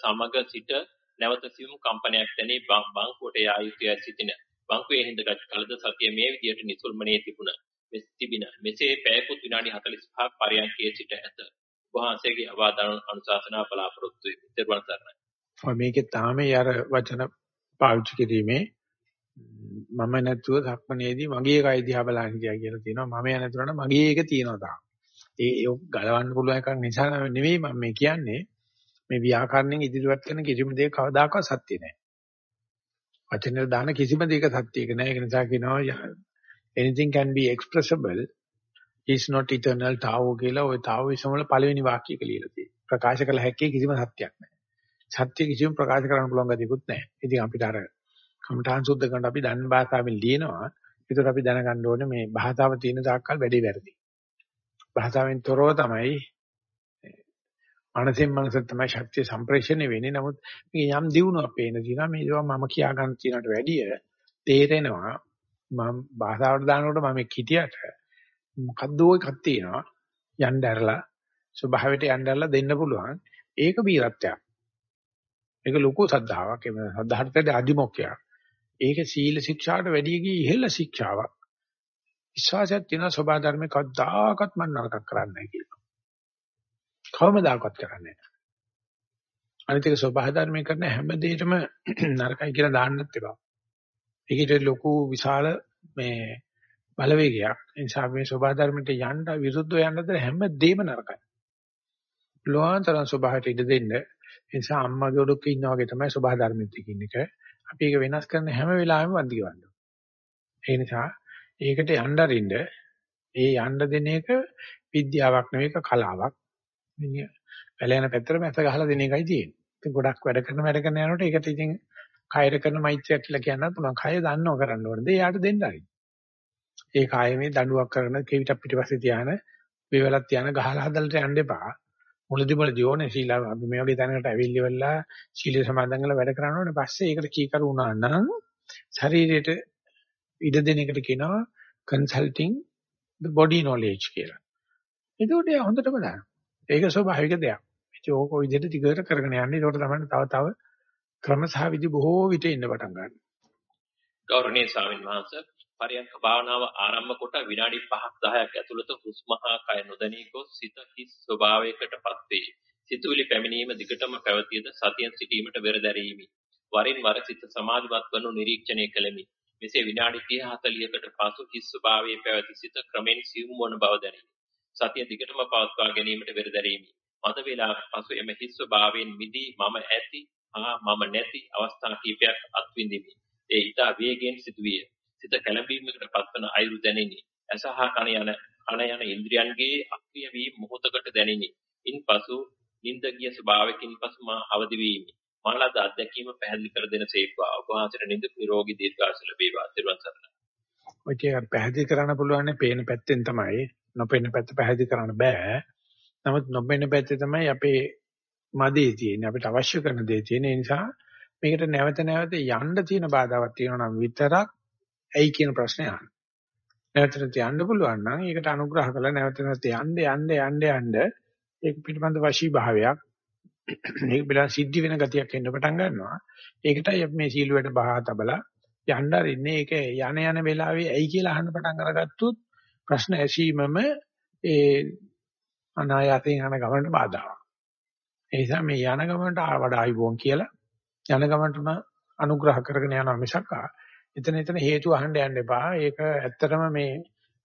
S2: සමග සිට නැවත සියුම් කම්පනයක් දැනී බංකුවට යා යුතුය සිටින. බංකුවේ හිඳගත් කලද සතිය මේ විදියට නිසල්මනේ තිබුණ. මෙස් තිබින. මෙසේ පැයකුත් විනාඩි 45ක් පරියන්කයේ සිට ඇත. වහන්සේගේ අවදාන අනුශාසනා බලාපොරොත්තු වෙමි. ත්වන් සරණයි.
S1: මේකේ තාමේ අර වචන පාවිච්චි කිරීමේ මම නැතුව සක්මනේදී මගේ කය දිහා බලන්න හිටියා කියලා තියෙනවා. මම ය නැතුණා මගේ එක තියෙනවා තාම. ඒ ගලවන්න පුළුවන් එකක් නිසා නෙවෙයි මම මේ කියන්නේ. මේ ව්‍යාකරණයෙන් ඉදිරියට කරන කිසිම දෙයක කවදාකවත් සත්‍ය නැහැ. වචනෙට දාන කිසිම දෙයක සත්‍යයක නැහැ. ඒක නිසා කියනවා anything can be expressible is not eternal tao කියලා ওই tao විසමවල පළවෙනි වාක්‍යයක ලියලා තියෙනවා. ප්‍රකාශ කළ හැකි කිසිම සත්‍යයක් නැහැ. සත්‍ය කිසිම ප්‍රකාශ කරන්න පුළුවන් ගතියකුත් නැහැ. ඉතින් අපිට අර කමඨාන් සුද්ධ කරන අපි දන්න භාෂාවෙන් ලියනවා. ඒතර අපි දැනගන්න ඕනේ මේ භාෂාව තියෙන තාක්කල් වැඩි වැරදි. භාෂාවෙන් තොරව තමයි මනසෙන් මනසට තමයි ශක්තිය සම්ප්‍රේෂණය වෙන්නේ. නමුත් මේ යම් දියුණුවක් පේන දිනා මේ ඒවා මම කියා ගන්න තියනට වැඩිය තේරෙනවා මම භාෂාවට දානකොට මම හිටියට මොකද්ද ඔය එකක් තියෙනවා යන්න ඇරලා ස්වභාවයට යන්න ඇරලා දෙන්න පුළුවන්. ඒක බීරත්වයක්. ඒක ලොකු සද්ධාාවක්. ඒ සද්ධාහට අදිමොක්කයක්. ඒක සීල ශික්ෂාට වැඩි ගිය ඉහළ ශික්ෂාවක්. විශ්වාසයක් තියෙන සබා ධර්මේ කවදාකවත් මම නරකක් කරන්නේ නැහැ කියලා. කවමදාකවත් කරන්නේ නැහැ. අනිත් එක සබා ධර්මේ කරන හැම දෙයකම නරකයි කියලා දාන්නත් එපා. ඒකට ලොකු විශාල මේ බලවේගයක්. ඒ නිසා මේ සබා ධර්මයට යන්න විරුද්ධව යන්නද හැම දෙයක්ම නරකයි. ලෝහාන්තරන් සබාවට ඉඩ දෙන්න. ඒ නිසා අම්මගේ ඔඩොක්ක ඉන්නා වගේ තමයි සබා ධර්මෙත් ඉන්න එක. අපි ඒක වෙනස් කරන හැම වෙලාවෙම වන්දි ගවන්න. ඒ නිසා ඒකට යන්න අරින්න ඒ යන්න දෙන එක විද්‍යාවක් නෙවෙයි කලාවක්. වැල යන පැත්තට මැස ගහලා දෙන එකයි තියෙන්නේ. ඉතින් ගොඩක් වැඩ කරන වැඩ කරන යනකොට ඒකට ඉතින් කයර කරන මෛත්‍රියක් කියලා කියන්නත් පුළුවන්. කය දන්නව කරන්න ඕනේ. ඒ යාට දෙන්න හරි. ඒ කය මේ දඬුවම් කරන කෙවිත පිටිපස්සේ තියාන වේවලක් තියාන ගහලා හදලට යන්න එපා. මුලදි මුලදි ඕනේ සීලා අපි මේ වගේ තැනකට ඇවිල්ලි වෙලා සීල සමාදන් කරලා වැඩ කරන්න ඕනේ. පස්සේ ඒකට කීකරු වුණා නම් ශරීරයට ඉඩ දෙන එකට කියනවා consulting the body knowledge කියලා. ඒකෝට හොඳටම දාන්න. ඒක ස්වභාවික දෙයක්. ඉතින් ඕක ඔය විදිහට දිගට කරගෙන යන්නේ. ඒකට තමයි තව තව ක්‍රම සහ විදි බොහෝ විට ඉන්න පටන් ගන්න.
S2: ගෞරවනීය ස්වාමීන් වහන්සේ පරියන්ක භාවනාව ආරම්භ කොට විනාඩි 5ක් 10ක් ඇතුළත හුස්ම හා කය නොදැනී ගොස් සිත හිස් ස්වභාවයකටපත් වේ. සිතුවිලි පැමිණීම දිගටම පැවතියද සතියෙන් සිටීමට වෙරදැරීමි. වරින් වර සිත සමාධිමත් වනු නිරීක්ෂණය කළෙමි. මෙසේ විනාඩි 30 40කට පසු හිස් ස්වභාවයේ පැවති සිත ක්‍රමෙන් සියුම් වන බව දැනිනි. සතිය දිගටම පවත්වා ගැනීමට වෙරදැරීමි. මද වේලාවක පසු එම හිස් ස්වභාවයෙන් මිදී මම ඇති හා මම නැති අවස්ථා කිහිපයක් අත්විඳිමි. ඒ ඊට වේගයෙන් සිදුවිය. සිත කැළඹීමකට පත්වන අයුරු දැනිනි. අසහ කන යන කන යන ඉන්ද්‍රියන්ගේ අක්‍රිය වී මොහොතකට දැනිනි. ඉන්පසු නිින්ද ගිය ස්වභාවයකින් පසු මා අවදි වීමි. මාලාද අධ්‍යක්ීම පැහැදිලි කර දෙන සේක්වා ඔබ වහන්සේට නිදුක් නිරෝගී දීර්ඝායුෂ ලැබේවා ත්වන් සරණයි.
S1: ඔය කිය පැහැදිලි කරන්න පුළුවන් පේන පැත්තෙන් තමයි නොපෙනෙන පැත්ත පැහැදිලි කරන්න බෑ. නමුත් නොපෙනෙන පැත්තේ තමයි අපේ මදේ තියෙන්නේ අපිට අවශ්‍ය කරන දේ තියෙන නිසා මේකට නැවත නැවත යන්න තියෙන බාධාවක් තියෙනවා නම් විතරක් ඇයි කියන ප්‍රශ්නේ අහන්න. නැවත නැවත යන්න පුළුවන් නම් ඒකට අනුග්‍රහ කරලා නැවත නැවත යන්න යන්න යන්න යන්න ඒක පිටිපන්ද වශී භාවයක් මේක පිළිබඳ සිද්ධි වෙන ගතියක් එන්න පටන් ගන්නවා. ඒකටයි අපි මේ සීලුවට බහා තබලා යන්න අරින්නේ. ඒක යන යන වෙලාවේ ඇයි කියලා අහන්න පටන් අරගත්තොත් ප්‍රශ්න ඇසීමම ඒ අනායාසයෙන් යන ගමනට බාධාවක්. ඒ නිසා මේ යන ගමනට වඩා ආයිබෝන් කියලා යන ගමනටම අනුග්‍රහ කරගෙන යනවා මිසක් එතන එතන හේතු අහන්න යන්න එපා. ඒක ඇත්තටම මේ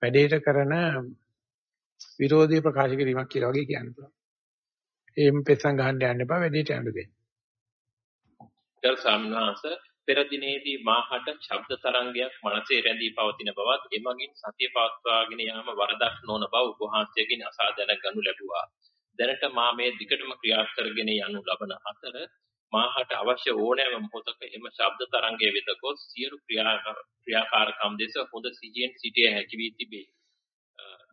S1: වැඩේට කරන විරෝධී ප්‍රකාශ කිරීමක් කියලා වගේ කියන්න පුළුවන්. එහෙම පෙස්සන් ගහන්න යන්න එපා වැඩේට යන්න දෙන්න.
S2: ගරු සම්මාස පෙර දිනේදී මාහට ශබ්ද තරංගයක් මනසේ රැඳී පවතින බවත් එමගින් සතිය පවත්වාගෙන යාම වරදක් නොවන බව උපහාසයෙන් අසා දැනගනු ලැබුවා. දැනට මා මේ දිගටම ක්‍රියා කරගෙන යනු ලබන අතර මාහට අවශ්‍ය ඕනෑම මොහොතක එම ශබ්ද තරංගයේ වෙත ගොස් සියලු ක්‍රියාකාරකම් දෙස හොඳ සිහියෙන් සිටිය හැකි වී තිබේ.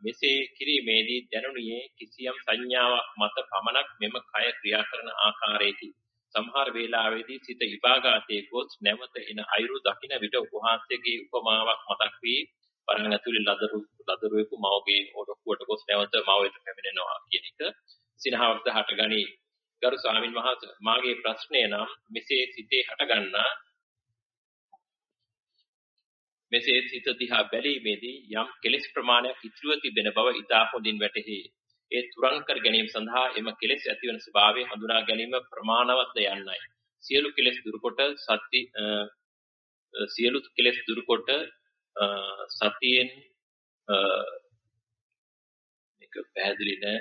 S2: මෙසේ කිරීමේදී දැනුණියේ කිසියම් සංඥාවක් මත පමණක් මෙම කය ක්‍රියා කරන ආකාරයකි. සමහර වේලාවෙදී සිත විභාගාතයේ ගොස් නැවත එන අයුරු දකින විට උපහාසයේ උපමාවක් මතක් වී පරණ ඇතුලේ ලදරු ලදරුවෙකු මවගේ ඔඩොක්කුවට ගොස් නැවත මව වෙත පැමිණෙනවා කියන එක සිනහවක්ද හටගනී. ගරු ස්වාමින් වහන්සේ මාගේ ප්‍රශ්නය නම් මෙසේ සිතේ හටගන්නා මෙසේ සිත දිහා බැලීමේදී යම් කෙලෙස් ප්‍රමාණයක් ඉතිරිව තිබෙන බව ඉතා හොඳින් වැටහි. ඒ තුරන් කර ගැනීම සඳහා එම කෙලෙස් ඇතිවන ස්වභාවය හඳුනා ගැනීම ප්‍රමාණවත්ද යන්නයි. සියලු කෙලෙස් දුරුකොට සති සියලු කෙලෙස් දුරුකොට සතියෙන් මේක පැහැදිලි නෑ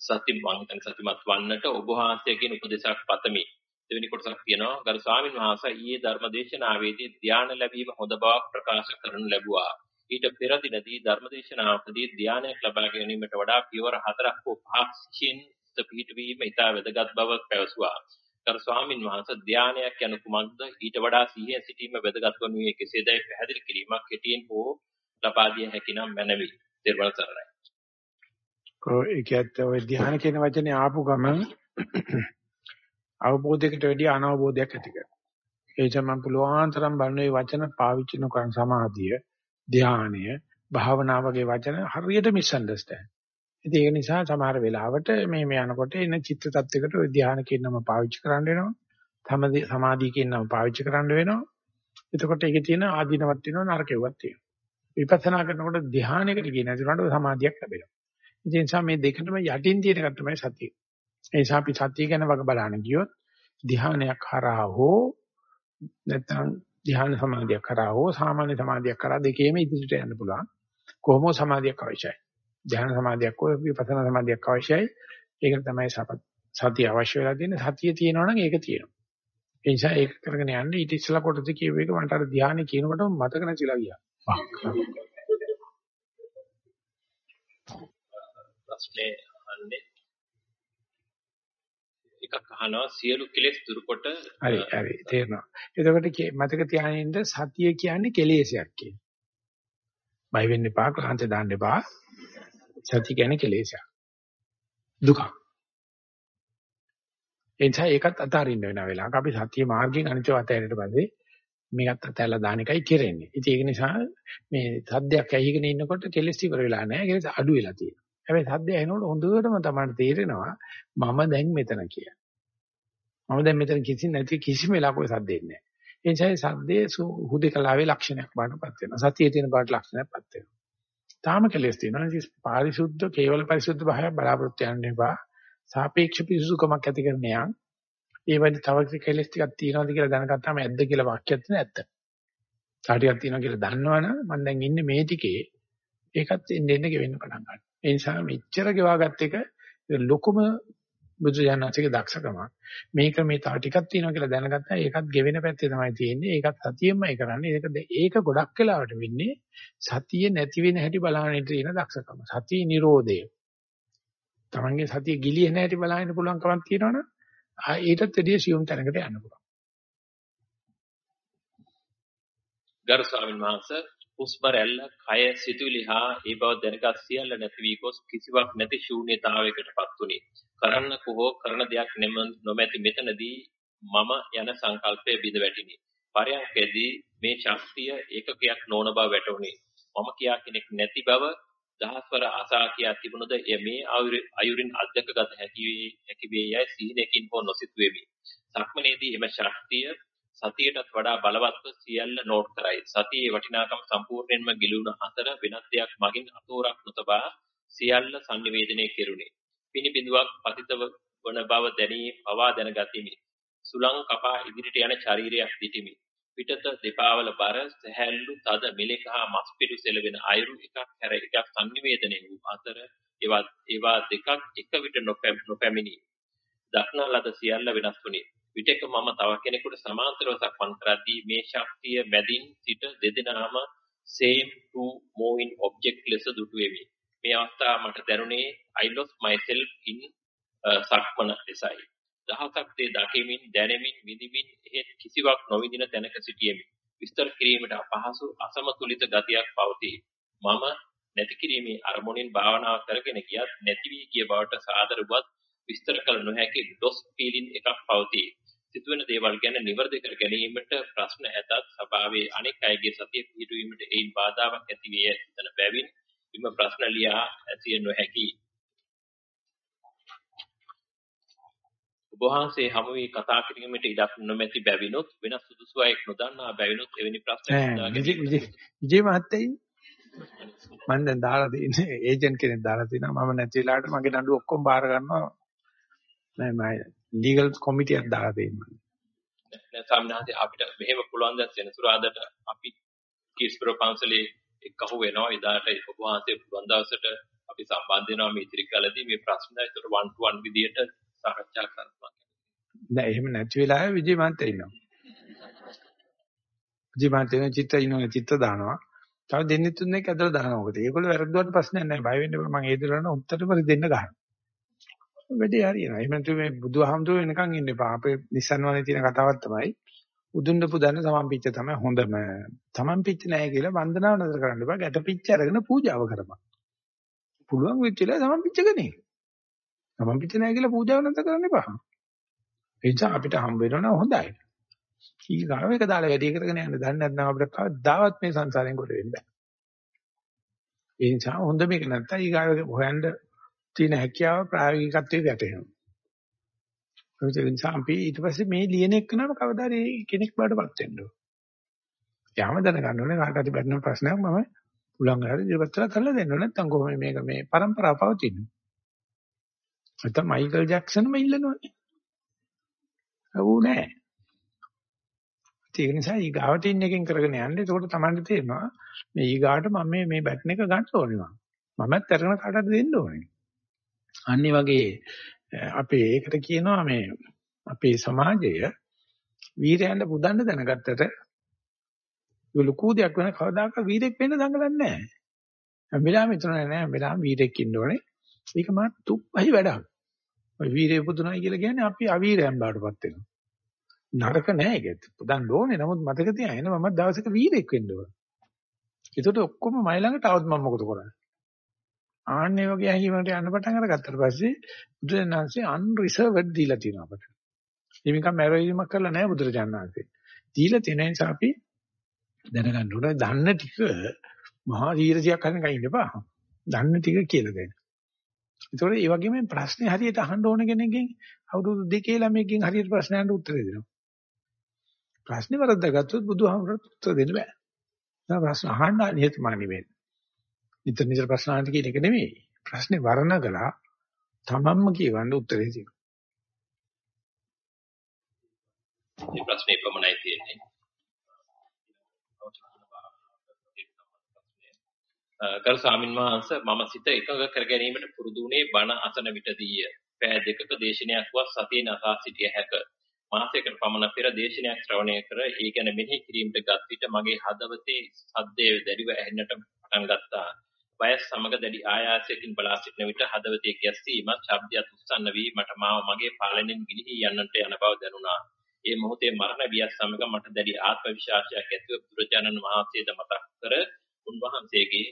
S2: සති මං හිතන්නේ සතිමත් වන්නට ඔබ වහන්සේගෙන් උපදේශයක් පතමි. දෙවෙනි කොටසක් තියෙනවා ගරු ස්වාමීන් වහන්සේ ඊයේ ධර්මදේශනාවේදී ධානය ලැබීම හොඳ බවක් ප්‍රකාශ කරනු ලැබුවා. ඊට පෙර දිනදී ධර්මදේශනාවකදී ධානයක් ලබා ගැනීමට වඩා පියවර හතරක් හෝ පහක් සිහින් පිහිටවීම ඉතා වැදගත් බව පැවසුවා. ගරු ස්වාමීන් වහන්සේ ධානයක් යන කුමක්ද ඊට වඩා සිහියෙන් සිටීම වැදගත් වනුයේ කෙසේදයි පැහැදිලි කිරීමක් කෙටියෙන් හෝ ලබා දිය හැකි නම් මැනවි. ත්වන් සරණයි.
S1: ඔය ඒකත් ඔය ධ්‍යාන කියන වචනේ ආපු ගමන් අවබෝධයකට වැඩිය අනවබෝධයක් ඇති කරනවා. ඒ තමයි පුළුවන් තරම් බලන මේ වචන පාවිච්චි නොකරන සමාධිය, ධානය, භාවනා වගේ වචන හරියට මිස්અන්ඩර්ස්ටෑන්ඩ්. ඉතින් ඒක නිසා සමහර වෙලාවට මේ මේ යනකොට එන චිත්ත tattයකට ওই ධානය කියන නම පාවිච්චි කරන්න වෙනවා. සමාධි සමාධිය කියන නම පාවිච්චි කරන්න වෙනවා. එතකොට ඒකේ තියෙන ආධිනවත් වෙනවා නරකෙවත් තියෙනවා. විපස්සනා කරනකොට ධානයකට කියන ඇතුළට සමාධියක් ලැබෙනවා. ඒ නිසා මේ දෙකටම යටින් තියෙන එක තමයි සතිය. ඒ නිසා අපි සතිය ගැන වග බලන්න ගියොත් ධ්‍යානයක් කරා හෝ නැත්නම් ධ්‍යාන සමාධියක් කරා හෝ සාමාන්‍ය සමාධියක් කරා දෙකේම ඉදිරියට යන්න පුළුවන්. කොහොම සමාධියක් අවශ්‍යයි. ධ්‍යාන සමාධියක් හෝ විපස්සනා සමාධියක් අවශ්‍යයි. ඒකට තමයි සතිය අවශ්‍ය වෙලා තියෙන්නේ. සතිය තියෙනවා නම් ඒක තියෙනවා. ඒ නිසා ඒක කරගෙන යන්න ඊට ඉස්සලා කොටස කියව එක මන්ට අර ධ්‍යානෙ කියනකොට මතක නැතිලා ගියා.
S2: ප්‍රශ්නේ අහන්නේ එකක් අහනවා සියලු කෙලෙස් දුරුකොට
S1: හරි හරි තේරෙනවා. එතකොට මතක තියාගන්න සතිය කියන්නේ කෙලෙසයක් කියන්නේ. බය වෙන්න එපා, ක්ලාන්ත දාන්න එපා. සතිය කියන්නේ කෙලෙසයක්. දුක. එනිසා ඒකත් අතාරින්න වෙන වෙලාවක අපි සතිය මාර්ගයෙන් අනිත්‍ය අතහැරෙන්න පස්සේ මේකත් අතහැරලා දාන එකයි කරන්නේ. ඉතින් ඒක නිසා මේ සද්දයක් ඇහිගෙන ඉන්නකොට කෙලෙස් ඉවර වෙලා නැහැ. ඒක අඩු වෙලා තියෙනවා. හැබැයි සද්දය ඇහෙනකොට හොඳටම තමයි තේරෙනවා මම දැන් මෙතන කියලා. මම දැන් මෙතන කිසි නැති කිසිම වෙලාවක ඔය සද්දෙන්නේ නැහැ. ඒ නිසා සද්දේ හුදේකලාවේ ලක්ෂණයක් බාටපත් වෙනවා. සතියේ තියෙන බාට ලක්ෂණයක්පත් වෙනවා. තාම කෙලස් තියෙනවා. ඉතින් පාරිශුද්ධ කේවල පරිශුද්ධ භාවය බලාපොරොත්තු යන්න එපා. සාපේක්ෂ පිසුසුකමක් ඇති කරන යක්. ඒ වගේ තව කෙලස් ටිකක් තියෙනවද කියලා දැනගත්තාම ඇද්ද කියලා වාක්‍යයක් තියෙන ඇත්ත. සාටියක් තියෙනවා කියලා දන්නවනම් මම දැන් ඉන්නේ මේ ටිකේ ඒකත් එන්න එන්න ගෙවෙන්න පටන් ගන්නවා. ඒ නිසා මෙච්චර ගෙවාගත් එක ලොකුම බුදුජානනාථගේ දක්ෂකමක්. මේක මේ තව ටිකක් තියෙනවා කියලා දැනගත්තා ඒකත් ගෙවෙන පැත්තේ තමයි තියෙන්නේ. ඒකත් සතියෙමයි කරන්නේ. ඒක ඒක ගොඩක් වෙලාවට වෙන්නේ සතිය නැති වෙන හැටි බලන්න තියෙන දක්ෂකම. සතිය නිරෝධය. Tamange සතිය ගිලිහෙන හැටි බලන්න පුළුවන් කමක් තියෙනවනේ. ආ ඊටත් වැඩිය සියුම් තැනකට යන්න පුළුවන්.
S2: ගරු ස්වාමීන් වහන්සේ හුස්ම රැල්ල, කය, සිතුවිලි හා ඒ බව දැනගත් සියල්ල නැති වී ගොස් කිසිවක් නැති ශූන්‍යතාවයකටපත් වුනි. කරන්න කොහො කරන දෙයක් නොමැති මෙතනදී මම යන සංකල්පය බිඳ වැටිනි. පරයන්කදී මේ ශක්තිය ඒකකයක් නොවන බව වැටහුණි. මම කියා කෙනෙක් නැති බව දහස්වර අසා කියා තිබුණද එය මේ අයුරින් අධ්‍යක්ගත හැකි හැකි වේ යයි සීනකින් හෝ නොසිතුවේමි. සක්මනේදී එම ශක්තිය සතියටත් වඩා බලවත්ව සියල්ල නෝට් කරයි. සතියේ වටිනාකම සම්පූර්ණයෙන්ම ගිලුණ අතර වෙනත් දෙයක් මගින් අතෝරක් නොතබා සියල්ල sannivedanaya කෙරුණේ. පිනි බිඳුවක් පතිත වන බව දැනී පවා දැනගතිමි. සුලං කපා ඉදිරියට යන ශරීරයක් දිටිමි. පිටත දෙපාවල බර සැහැල්ලු තද මෙලෙක හා මස් පිටු සෙලවෙන අයුරු එකක් හැර එකක් sannivedanaya වූ අතර ඒවා ඒවා දෙකක් එක විට නොපැමිණි. දක්න ලද සියල්ල වෙනස් වුණේ. විටක මම තව කෙනෙකුට සමාන්තරව සක්මන් කරද්දී මේ ශක්තිය මැදින් සිට දෙදෙනාම same to moving object ලෙස දුටු වෙමි. මේ අවස්ථාව මට දැනුනේ I lost myself in uh, සක්මන ලෙසයි. දහසක් දේ දකිමින් දැනෙමින් විඳිමින් එහෙත් කිසිවක් නොවිඳින තැනක සිටියෙමි. විස්තර කිරීමට අපහසු අසමතුලිත ගතියක් පවතී. මම නැති කිරීමේ අරමුණින් භාවනාව කරගෙන ගියත් නැති වී ගිය බවට සාදර වුවත් විස්තර කළ නොහැකි ඩොස් ෆීලින් එකක් පවතී. සිදුවෙන දේවල් ගැන නිවැරදි කර ගැනීමට ප්‍රශ්න ඇතත් සභාවේ අනෙක් අයගේ සතිය පිහිටුවීමට ඒන් බාධාවක් ඇති වේ යන බැවින් විම ප්‍රශ්න ලියා ඇසිය නොහැකි. ඔබ වහන්සේ හමු වී කතා කිරීමට ඉඩක් නොමැති බැවිනොත් වෙනස් සුදුසු අයෙක් නොදන්නා බැවිනොත් එවැනි ප්‍රශ්න
S1: විජේ මහත්තයයි. මම දැන් දාලා තියෙන්නේ ඒජන්ට් කෙනෙක් දාලා තිනවා මම නැති වෙලාවට මගේ නඩු ඔක්කොම බාර ගන්නවා. නෑ මම ලීගල් කොමිටියක් දාලා තියෙනවා.
S2: දැන් සාමාන්‍යයෙන් අපිට මෙහෙම පුළුවන් දැන් සෙනසුරාදාට අපි කීස්පුර පන්සලේ එක්කහුව වෙනවා ඉදාට ඔබ වහන්සේ පුළුවන් දවසට අපි සම්බන්ධ වෙනවා මේ ඉතිරි කාලෙදී මේ ප්‍රශ්න ඒතර 1 to 1 විදියට සාකච්ඡා කරනවා.
S1: නෑ එහෙම නැති වෙලාවේ විජේ මන්ත ඉන්නවා. විජේ මන්ත ඉන්න චිත්ත ඉන්නවා චිත්ත දානවා. තව දෙන්නේ තුනෙක් ඇදලා දානවා. ඒගොල්ලෝ වැරද්දුවට ප්‍රශ්නයක් නෑ. බය වෙන්න එපා. මම ඒ දරන උත්තරම දෙන්න ගන්නවා. වැඩේ හරියනවා. එහෙම නැත්නම් මේ බුදුහාමුදුරුවෝ වෙනකන් ඉන්න එපා. අපේ නිස්සන් වනේ තියෙන කතාවක් තමයි උදුන්න පුදන්න සමම්පිච්ච තමයි හොඳම. සමම්පිච්ච නැහැ කියලා වන්දනාව නතර කරන්න එපා. ගැටපිච්ච අරගෙන පූජාව කරපන්. පුළුවන් වෙච්ච වෙලාව සමම්පිච්ච ගන්නේ. සමම්පිච්ච නැහැ කියලා පූජාව නතර කරන්න එපා. ඒ නිසා අපිට හම්බ වෙනවා හොඳයි. ඊගාව එක දාලා වැඩි කරගෙන යන්න දන්නේ නැත්නම් අපිට කවදාවත් මේ සංසාරයෙන් ගොඩ වෙන්න බෑ. ඒ නිසා හොඳ මේක නැත්තම් ඊගාව හොයන්න තියෙන හැකියාව ප්‍රායෝගිකත්වයේ වැටෙනවා. ඒ නිසා අපි ඊට පස්සේ මේ ලියන එක්කනම කවදාද කෙනෙක් බාටපත් වෙන්න ඕන. යාම දැනගන්න ඕනේ කාට හරි බැරි ප්‍රශ්නයක් මම උලංග හරි ඉවත්ලා කරලා දෙන්න ඕනේ නැත්නම් කොහොමද මේක මේ પરම්පරාව පවතින්නේ. නැත්නම් මයිකල් ජැක්සන්ම ඉල්ලනවනේ. ඌ නෑ. ඒක නිසා ඊගාවට ඉන්න එකෙන් කරගෙන යන්න. එතකොට Tamanට තේරෙනවා මේ ඊගාට මම මේ මේ බැටන් එක ගන්න ඕනේ මම. මමත් අරගෙන කාටද දෙන්න ඕනේ. අනිත් වගේ අපේ ඒකට කියනවා මේ අපේ සමාජය වීරයන්ට පුදන්න දැනගත්තට ලොකු දෙයක් වෙන කවදාකවත් වීරෙක් වෙන්න දඟලන්නේ නැහැ. හැම වෙලාවෙම හිතන නෑ හැම වෙලාවෙම වීරෙක් ඉන්න ඕනේ. ඒක මා තුප්පහයි වැඩක්. ඔය වීරය පුදුනයි කියලා කියන්නේ අපි අවීරයන් බාටපත් වෙනවා. නරක නෑ ඒක. පුදන්න ඕනේ. නමුත් මතක තියාගන්න මම දවසක වීරෙක් වෙන්න ඕනේ. ඒකට ඔක්කොම මයි ළඟට આવත් මම මොකද කරන්නේ? ආන්නේ වගේ ඇහිවලට යන්න පටන් අරගත්තට පස්සේ බුදුරජාණන්සේ අන්රිසර්වඩ් දීලා තියෙනවා අපට. මේකම මැරවීමක් කරලා නැහැ බුදුරජාණන්සේ. දීලා තියෙන නිසා අපි දැනගන්න ඕනේ දන්න ටික මහා ඊරසියක් හරින කයින් ඉඳපා. දන්න ටික කියලා දෙන්න. ඒතකොට මේ වගේම ප්‍රශ්නේ හරියට අහන්න ඕන කෙනෙක්ගෙන් අවුරුදු දෙකේ ළමයෙක්ගෙන් හරියට ප්‍රශ්නයන්ට උත්තර දෙනවා. ප්‍රශ්නේ වරද්දාගත්තොත් බුදුහාමුදුරුවෝ උත්තර දෙන්න බෑ. දැන් ප්‍රශ්න අහන්න නිහතමානී වෙන්න. නිතර නිතර ප්‍රශ්න අහන්න කියන එක නෙමෙයි. ප්‍රශ්නේ වර්ණගලා තමන්ම කියවන්න උත්තරේ තියෙනවා.
S2: මේ ප්‍රශ්නේ පමණයි තියෙන්නේ. කර ස්වාමින් වහන්සේ මම සිත එකඟ කර ගැනීමට පුරුදු වුණේ බණ අසන විටදීය. පෑ දෙකක දේශනයක් වත් සතියේ නසා සිටිය හැක. මාසයකට පමණ පෙර දේශනයක් ශ්‍රවණය කර ඒ ගැන මෙනෙහි කිරීමට ගත් විට මගේ හදවතේ සද්දේ දැරිව ඇහෙන්නට පටන් ගත්තා. වයස් සමග දැඩි ආයාසයකින් බලා සිටින විට හදවතේ ගැස්සීමක් ශබ්දයක් උස්සන්න වී මට මාව මගේ පාලනයෙන් ගිලිහි යන්නට යන බව දැනුණා. ඒ මොහොතේ මරණ බියත් සමග මට දැඩි ආත්ම විශ්වාසයක් ඇතිව බුදුරජාණන් වහන්සේද මතක් කර උන්වහන්සේගේ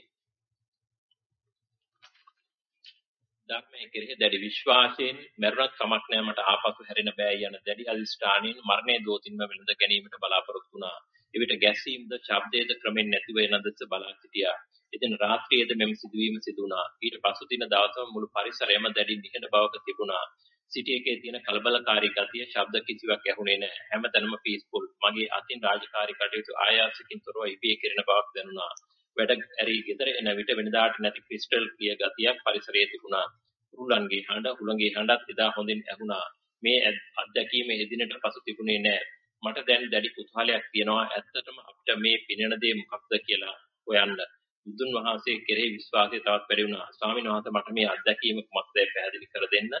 S2: ධර්මයේ කෙරෙහි දැඩි විශ්වාසයෙන් මරුණත් කමක් නැහැ මට ආපසු හැරෙන්න බෑ යන දැඩි අදිස්ථානයෙන් මරණය දෝතින්ම වෙනද ගැනීමට බලාපොරොත්තු වුණා. එවිට ගැසීම්ද, ශබ්දයේද ක්‍රමෙන් නැතිව යන දෙස බලා සිටියා. එදින රාත්‍රියේද මෙම සිදුවීම සිදු වුණා. ඊට පසු දින දවසම මුළු පරිසරයම දැඩි නිහඬ බවක තිබුණා. සිටියකේ තියෙන කලබලකාරී ගතිය, ශබ්ද කිසිවක් ඇහුනේ නැහැ. හැමතැනම පීස්ෆුල්. මගේ අතින් රාජකාරී කටයුතු ආයාසකින් තොරව ඉබේ කෙරෙන බවක් දැනුණා. වැඩ ඇරි ගෙදර එන විට වෙනදාට නැති ක්‍රිස්ටල් ක්ලියර් ගතියක් පරිසරයේ තිබුණා. උරුලන්ගේ හඬ, හුළඟේ හඬත් එදා හොඳින් ඇහුණා. මේ අත්දැකීම එදිනට පසු තිබුණේ නැහැ. මට දැන් දැඩි කුතුහලයක් තියෙනවා ඇත්තටම අපිට මේ පිනෙන දේ මොකක්ද කියලා හොයන්න. බුදුන් වහන්සේ කෙරෙහි විශ්වාසය තවත් වැඩි වුණා. ස්වාමීන් වහන්සේ මට මේ අත්දැකීම කුමක්ද පැහැදිලි කර දෙන්න.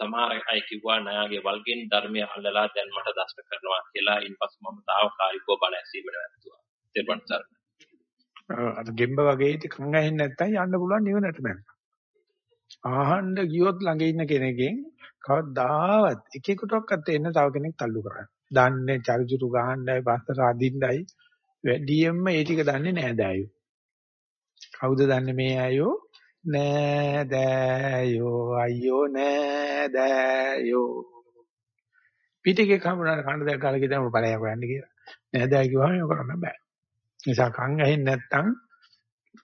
S2: සමහර අය කිව්වා නයාගේ වල්ගෙන් ධර්මය අල්ලලා දැන් මට දෂ්ට කරනවා කියලා. ඉන්පසු මම తాවකාලිකව බණ ඇසීමට වැටුණා. තෙරුවන් සරණයි.
S1: අර ගෙම්බ වගේ ඉති කංග ඇහෙන්නේ නැත්නම් යන්න පුළුවන් නිවනට මම. ආහන්න ගියොත් ළඟ ඉන්න කෙනෙක්ගෙන් කවදාවත් එකෙකුටවත් එන්න තව කෙනෙක් තල්ලු කරන්නේ. දන්නේ චරිචුරු ගහන්නයි බස්තර අදින්නයි වැඩියෙන්ම ඒ ටික දන්නේ නැහැ දෑයෝ. කවුද දන්නේ මේ අයෝ? නෑ දෑයෝ අයියෝ නෑ දෑයෝ. පිටිකේ කමුණාට කන්න දැක් කාලේ කිව්වම බලයක් හොයන්න කියලා. නෑ දෑ කිව්වම ඒක කරන්න බෑ. නිසා කන් ඇහෙන්නේ නැත්තම්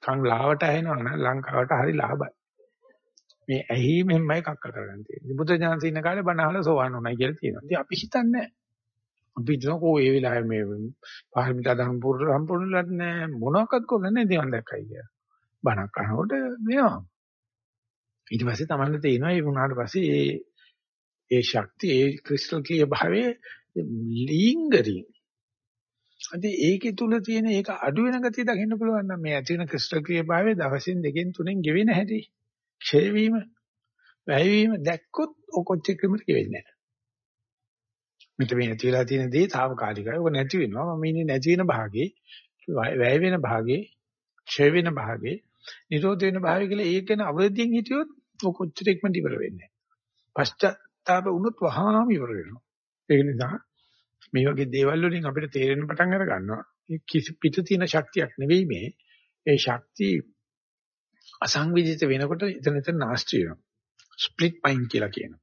S1: කන් ලාවට ඇහෙනවා නම් ලංකාවට හරි ලාභයි. මේ ඇහිමෙන්මයි කක්ක කරගන්න තියෙන්නේ. බුද්ධ ඥානසේ ඉන්න කාලේ බණ අහලා සෝවන් උනායි කියලා තියෙනවා. ඉතින් අපි හිතන්නේ අපි හිතනවා කෝ ඒ වෙලාවේ මේ පාරමිතා ධර්ම පුරුදු සම්පූර්ණලත් නෑ මොනවාක්වත් කරන්නේ නෑ දේවන් දැක්කයි කියලා. බණක් අහනකොට වෙනවා. ඊට පස්සේ Tamanne තේනවා ඒ වුණාට පස්සේ ඒ ඒ ශක්තිය ඒ ක්‍රිස්ටල් ක්ලියර් භාවයේ ලිංගරින් අද ඒකේ තුල තියෙන ඒක අඩු වෙන ගතිය දකින්න පුළුවන් නම් මේ ඇති වෙන ක්‍රිස්ටල් ක්ලියර් භාවයේ දවසින් දෙකෙන් තුනෙන් ගෙවෙන හැටි ක්ෂය වීම වැය වීම දැක්කොත් ඔකොච්චර ක්‍රමයට ගෙවෙන්නේ නැහැ. මෙතන මේ නැති වෙලා තියෙන දේ తాවකාලිකයි. ඔක නැති වෙනවා. මම ඉන්නේ නැති වෙන භාගේ, වැය වෙන භාගේ, ක්ෂය වෙන භාගේ, නිරෝධ වෙන භාගේ කියලා ඒක ගැන අවදියෙන් හිටියොත් ඔක කොච්චර ඉක්මනට ඉවර වෙන්නේ. පශ්චාත්තාප වුණොත් වහාම ඉවර වෙනවා. ඒක නිසා මේ වගේ දේවල් වලින් අපිට තේරෙන පටන් අර ගන්නවා. මේ කිසි පිට තියෙන ශක්තියක් නෙවෙයි මේ. ඒ ශක්තිය අසංවිධිත වෙනකොට එතන එතන නාස්ති වෙනවා. ස්ප්ලිට් මයින්ඩ් කියලා කියනවා.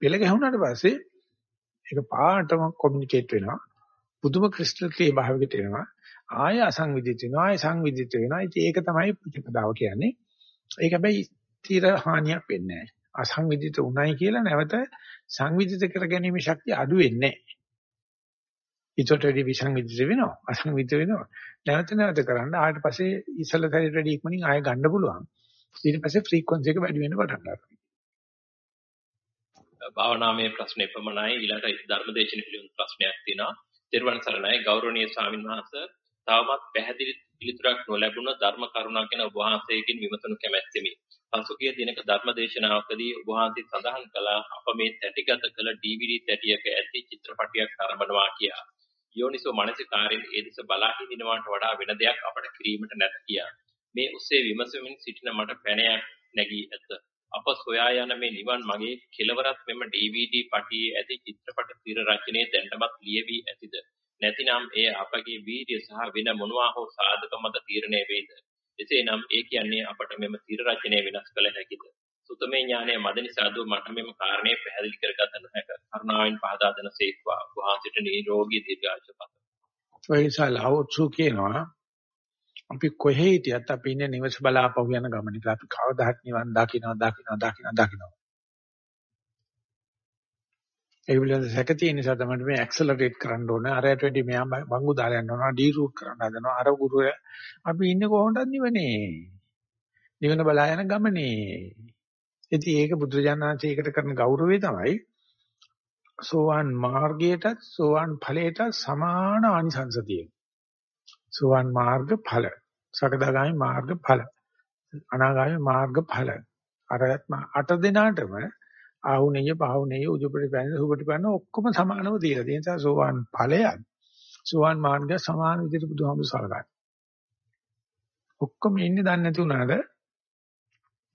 S1: පෙළ ගැහුණාට පස්සේ ඒක පාටම කොමියුනිකේට් වෙනවා. පුදුම ක්‍රිස්ටල් ක්ලියර් භාවයකට එනවා. ආය අසංවිධිත වෙනවා. ආය සංවිධිත වෙනවා. ඉතින් ඒක තමයි ප්‍රතිපදාව කියන්නේ. ඒක හැබැයි ස්ථිර හානියක් වෙන්නේ නැහැ. අසංවිධිත උණයි කියලා නැවත සංවිධිත කර ගැනීම ශක්තිය අඩු වෙන්නේ නැහැ. ඊටට වැඩි විසංවිධිත වෙනවා. අසංවිධිත වෙනවා. නැවත නැවත කරන්න ආවට පස්සේ ඉස්සල සැරේට වැඩි ඉක්මනින් ආය ගන්න පුළුවන්. ඊට පස්සේ ෆ්‍රීකවන්සි එක වැඩි වෙන්න පටන් ගන්නවා.
S2: භාවනාමය ප්‍රශ්නේ පමණයි ඊළඟ ධර්මදේශන පිළිබඳ ප්‍රශ්නයක් තියෙනවා. ත්‍රිවණ සරණයි ගෞරවනීය ස්වාමින් වහන්සේ තවමත් පැහැදිලි පිළිතුරක් නොලැබුණ ධර්ම කරුණා ගැන ඔබ වහන්සේගෙන් විමසනු කැමැත්තෙමි. පසුගිය දිනක ධර්මදේශනාවකදී ඔබ වහන්සේ සඳහන් කළ අප මේ තැටිගත කළ DVD තැටියක ඇති චිත්‍රපටයක් අරඹනවා කියා. යෝනිසෝ මනසිකාරයෙන් ඒ දෙස බලා හිඳිනවට වඩා වෙන දෙයක් අපට කිරීමට නැත කියා. මේ ඔස්සේ විමසමින් සිටින මට පැනයක් නැගී ඇත. අප සොයා යන මේ නිවන් මගේ කෙලවරත් මෙම DVD පටියේ ඇති චිත්‍රපට තිර රචනයේ දැන්ටමත් ලියවි ඇතිද? නැතිනම් එය අපගේ වීර්ය සහ වෙන මොනවා හෝ සාධක මත තීරණය වේද? එසේනම් ඒ කියන්නේ අපට මෙම තිර රචනය වෙනස් කළ හැකිද? සුතමේ ඥානය මද නිසාද මට මෙම කාරණේ පැහැදිලි කරගත නොහැක. කරුණාවෙන් පහදා දෙන සේක්වා. වහන්සේට නිරෝගී දීර්ඝායුෂ පතමි.
S1: ඔය නිසා ලෞත්සු කියනවා අපි කොහේ හිටියත් අපි ඉන්නේ නිවස බලාපහු යන ගමනක අපි කවදාහත් නිවන් දකින්න දකින්න දකින්න දකින්න. ඒ විදිහට සැක තියෙන නිසා තමයි මේ ඇක්සලරේට් කරන්න ඕනේ. අරයට වැඩි මෙහා බංගු දාලා යන්න ඕන. ඩී රූට් කරන්න හදනවා. අර ගුරුය අපි ඉන්නේ කොහොමද නිවනේ? නිවන බලා යන ගමනේ. ඉතින් ඒක බුදුරජාණන්සේ ඒකට කරන ගෞරවය තමයි සෝවාන් මාර්ගයටත් සෝවාන් ඵලයටත් සමාන ආනිසංස තියෙනවා. සෝවාන් මාර්ග ඵල, සකදාගාමි මාර්ග ඵල, අනාගාමි මාර්ග ඵල. අරයත් අට දෙනාටම ආහුණිය, පහුණිය, උජුපටිපන්න, සුපටිපන්න ඔක්කොම සමානව දීලා. ඒ නිසා සෝවාන් ඵලයත් සෝවාන් මාර්ගය සමාන විදිහට බුදුහාමුදුරු සලකනවා. ඔක්කොම ඉන්නේ දන්නේ නැති උනාද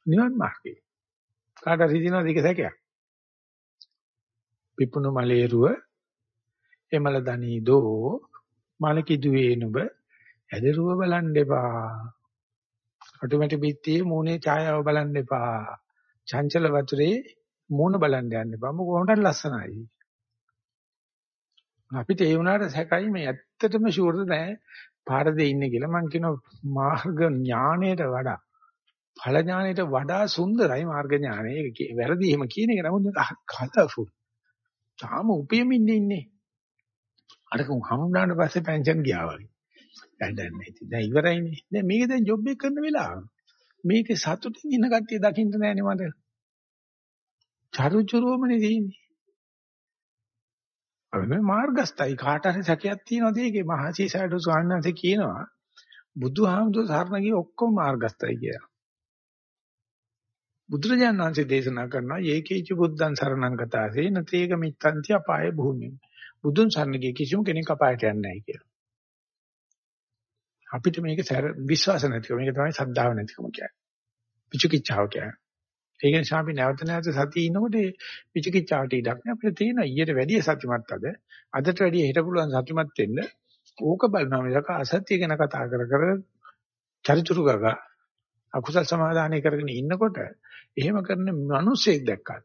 S1: නිවන් මාර්ගේ. කාට හරි හිතෙනවද ඒක සැකයක්? පිපුණු මලේරුව එමල දනී දෝ මලකිදුවේ නුඹ ඇදරුව බලන්න එපා. ඔටෝමැටික් බිත්තියේ මූණේ ඡායාව බලන්න එපා. චංචල වතුරේ මූණ බලන්න යන්න එපා. මොකද කොහොමද ලස්සනයි. අපිට ඒ වුණාට සැකයි මේ ඇත්තටම ෂුවර්ද නැහැ පාර දෙේ ඉන්නේ කියලා මම කියනවා මාර්ග ඥාණයට වඩා ඵල ඥාණයට වඩා සුන්දරයි මාර්ග ඥාණය. ඒක වැරදි එහෙම කියන එක නමුත් කලර්ෆුල්. තාම උපයමින් ඉන්නේ. අර කොහොම හම්බුනාට පස්සේ පෙන්ෂන් ගියා වගේ. වැඩක් නැති. දැන් ඉවරයිනේ. දැන් මේක දැන් ජොබ් එක කරන වෙලාව. මේකේ සතුටින් ඉන්න කට්ටිය දකින්න නෑනේ මට. චරුචරුවමනේ තියෙන්නේ. අර මේ මාර්ගස්තයි කාට හරි සැකයක් තියෙනවද ඒකේ මහසීසාරට ස්වාමීන් වහන්සේ කියනවා බුදුහාමුදුර සරණ ගිය ඔක්කොම මාර්ගස්තයි කියලා. බුදුරජාණන් වහන්සේ දේශනා කරනවා ඒකේච බුද්ධං සරණං ගතාසේ නතේක මිත්තන්ති අපාය භූමිය. බුදුන් සරණ ගිය කිසිම කෙනෙක් අපායට යන්නේ නැහැ කියලා. අපිට මේක විශ්වාස නැතිකම මේක තමයි සද්ධාව නැතිකම කියන්නේ. විචිකිච්ඡාව කියන්නේ. ඒක නිසා අපි නැවත නැවත සතිය ඉන්නකොට විචිකිච්ඡාවට ඉඩක් නැහැ. අපිට තියෙන ඊට වැඩිය සත්‍යමත් අද අදට වැඩිය හිට පුළුවන් සත්‍යමත් වෙන්න ඕක බලනවා මිසක අසත්‍ය ගැන කතා කර කර චරිචුරු ගගා අකුසල් සමාදානය කරගෙන ඉන්නකොට එහෙම කරන මිනිස්සෙක් දැක්කා.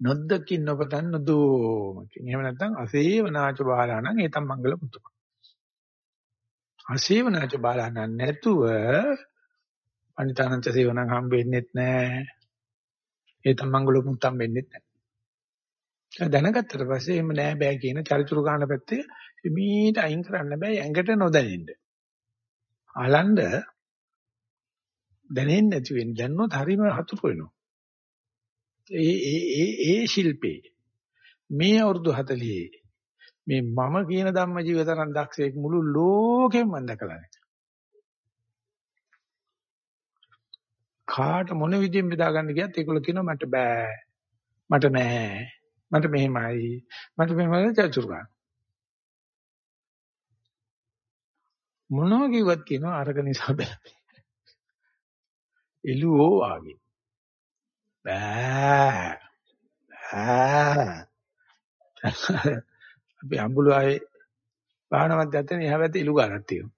S1: නොද්දකින් නොපතන් නොදෝමකින්. එහෙම නැත්නම් අසේවනාච බාලාණන් ඒතම් මංගල පුතුම. අසේවනාච බාලාණන් නැතුව අනිතානන්ත සේවනං හම්බෙන්නෙත් නැහැ. ඒතම් මංගල පුතුම් වෙන්නෙත් නැහැ. දැනගත්තට පස්සේ එහෙම නෑ බෑ කියන චරිචුරු ගන්න පැත්තේ මීට අයින් කරන්න බෑ ඇඟට නොදැනෙන්න. අලන්ඩ දැනෙන්නේ නැති වෙන්නේ දැන්නොත් හරිම හතුරු වෙනවා. ඒ ඒ ඒ ඒ ශිල්පේ මේ අවුරුදු 40 මේ මම කියන ධම්ම ජීවිතරන් දක්ෂයෙක් මුළු ලෝකෙම මම දැකලා නැහැ. කාට මොන විදිහෙන් බෙදා ගන්න ගියත් ඒගොල්ලෝ කියනවා මට බෑ. මට නෑ. මට මෙහෙමයි. මට මෙහෙමයි චතුරු ගන්න. මොනවා කිව්වත් කියනවා අරක නිසා බෑ. එළුවෝ වාගේ. බෑ. බෑ. අපි අඹුල ආයේ වාහනවත් දැත්තේ එහා පැත්තේ එළු ගන්නක් තියෙනවා.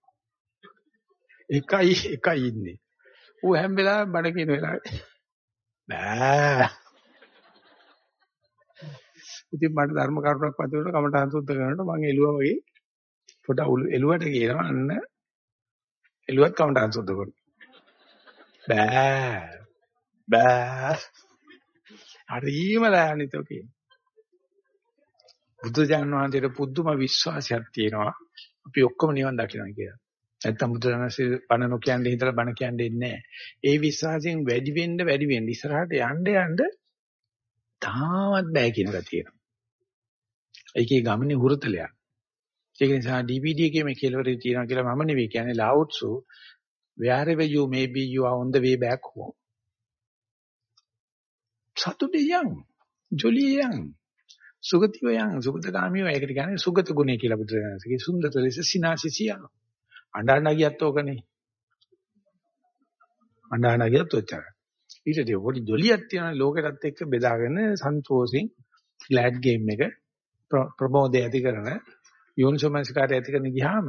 S1: එකයි එකයි ඉන්නේ. ඌ හැම වෙලාවෙම බඩ කියන වෙලාවේ බෑ. ඉතින් මට ධර්ම කරුණක් පදවන කමටහන් සුද්ධ කරනකොට මම එළුවා වගේ පොඩ එළුවට කියනවා අන්න එළුවත් කමටහන් සුද්ධ කරනවා. බෑ. බෑ. හරිම ලෑනිතෝ කියන. බුදුජානක වහන්සේට පුදුම විශ්වාසයක් තියෙනවා. අපි ඔක්කොම නිවන් දකිනවා කියලා. නැත්තම් බුදුරජාණන්සේ බණ නොකියන්නේ හිතලා බණ කියන්නේ නැහැ. ඒ විශ්වාසයෙන් වැඩි වෙන්න වැඩි වෙන්න ඉස්සරහට යන්න යන්න තාමත් බෑ කියන එක තියෙනවා. ඒකේ ගමනේ හුරතලයක්. ඒක නිසා DVD එකේ මේ කෙලවරේ තියෙනවා කියලා මම නෙවෙයි කියන්නේ ලාවුට්සු wherever you may be you are on the way back home. සතුටේ යන් ජොලිය යන් සුගතිව යන් සුගතගාමීව ඒකට කියන්නේ සුගත ගුණය කියලා බුදුරජාණන්සේගේ සුන්දර ලෙස සිනාසිසිය අඬන්න ගියත් ඕකනේ අඬන්න ගියත් ඔච්චරයි ඊටදී පොඩි ජොලියක් තියෙන ලෝකෙටත් එක්ක බෙදාගෙන සන්තෝෂෙන් ෆ්ලැට් ගේම් එක ප්‍රමෝදය ඇති කරන යෝනිසෝමනසිකාරය ඇති කරන ගියාම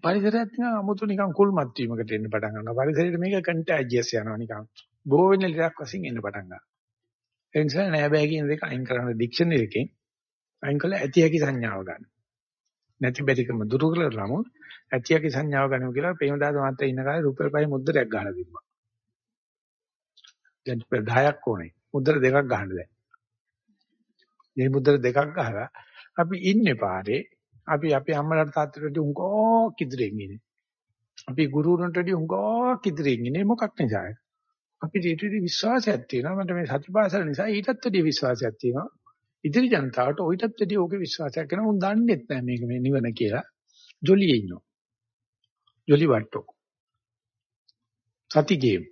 S1: පරිසරයත් නිකන් 아무තු නිකන් කුල්මත් වීමකට එන්න පටන් ගන්නවා. පරිසරයට මේක කන්ටැජියස් යනවා නිකන්. බෝ වෙන ලෙඩක් වශයෙන් එන්න පටන් ගන්නවා. ඒ නිසා නෑ බෑ කියන දෙක අයින් කරන ඩික්ෂනරි එකෙන් අයින් කළ ඇති හැකි සංඥාව ගන්න. නැති බැරිකම දුරු කරලාම ඇති හැකි සංඥාව ගන්නවා කියලා ප්‍රේමදාස මහත්තයා ඉන්න කාලේ රුපියල් 5 මුද්දරයක් ගහලා තිබ්බා. දැන් රුපියල් 10ක් ඕනේ. මුද්දර දෙකක් ගහන්න දැන්. මේ මුද්දර දෙකක් ගහලා අපි ඉන්නේ පාරේ අපි අපේ අම්මලාට තාත්තලාට වඩා උංගෝ කිදිරෙන් ඉන්නේ. අපි ගුරුවරුන්ට වඩා උංගෝ කිදිරෙන් ඉන්නේ මොකක් නිසාද? අපිට ඊට වඩා විශ්වාසයක් තියෙනවා. මට මේ සතිපාසල නිසා ඊටත් වඩා විශ්වාසයක් තියෙනවා. ඉදිරි ජනතාවට ඊටත් වඩා ඕකේ විශ්වාසයක් කරනවා. උන් දන්නේත් නැහැ මේක මේ නිවන කියලා. ජොලියේ ඉන්නවා. ජොලි වට්ටෝ. සති ගේම්.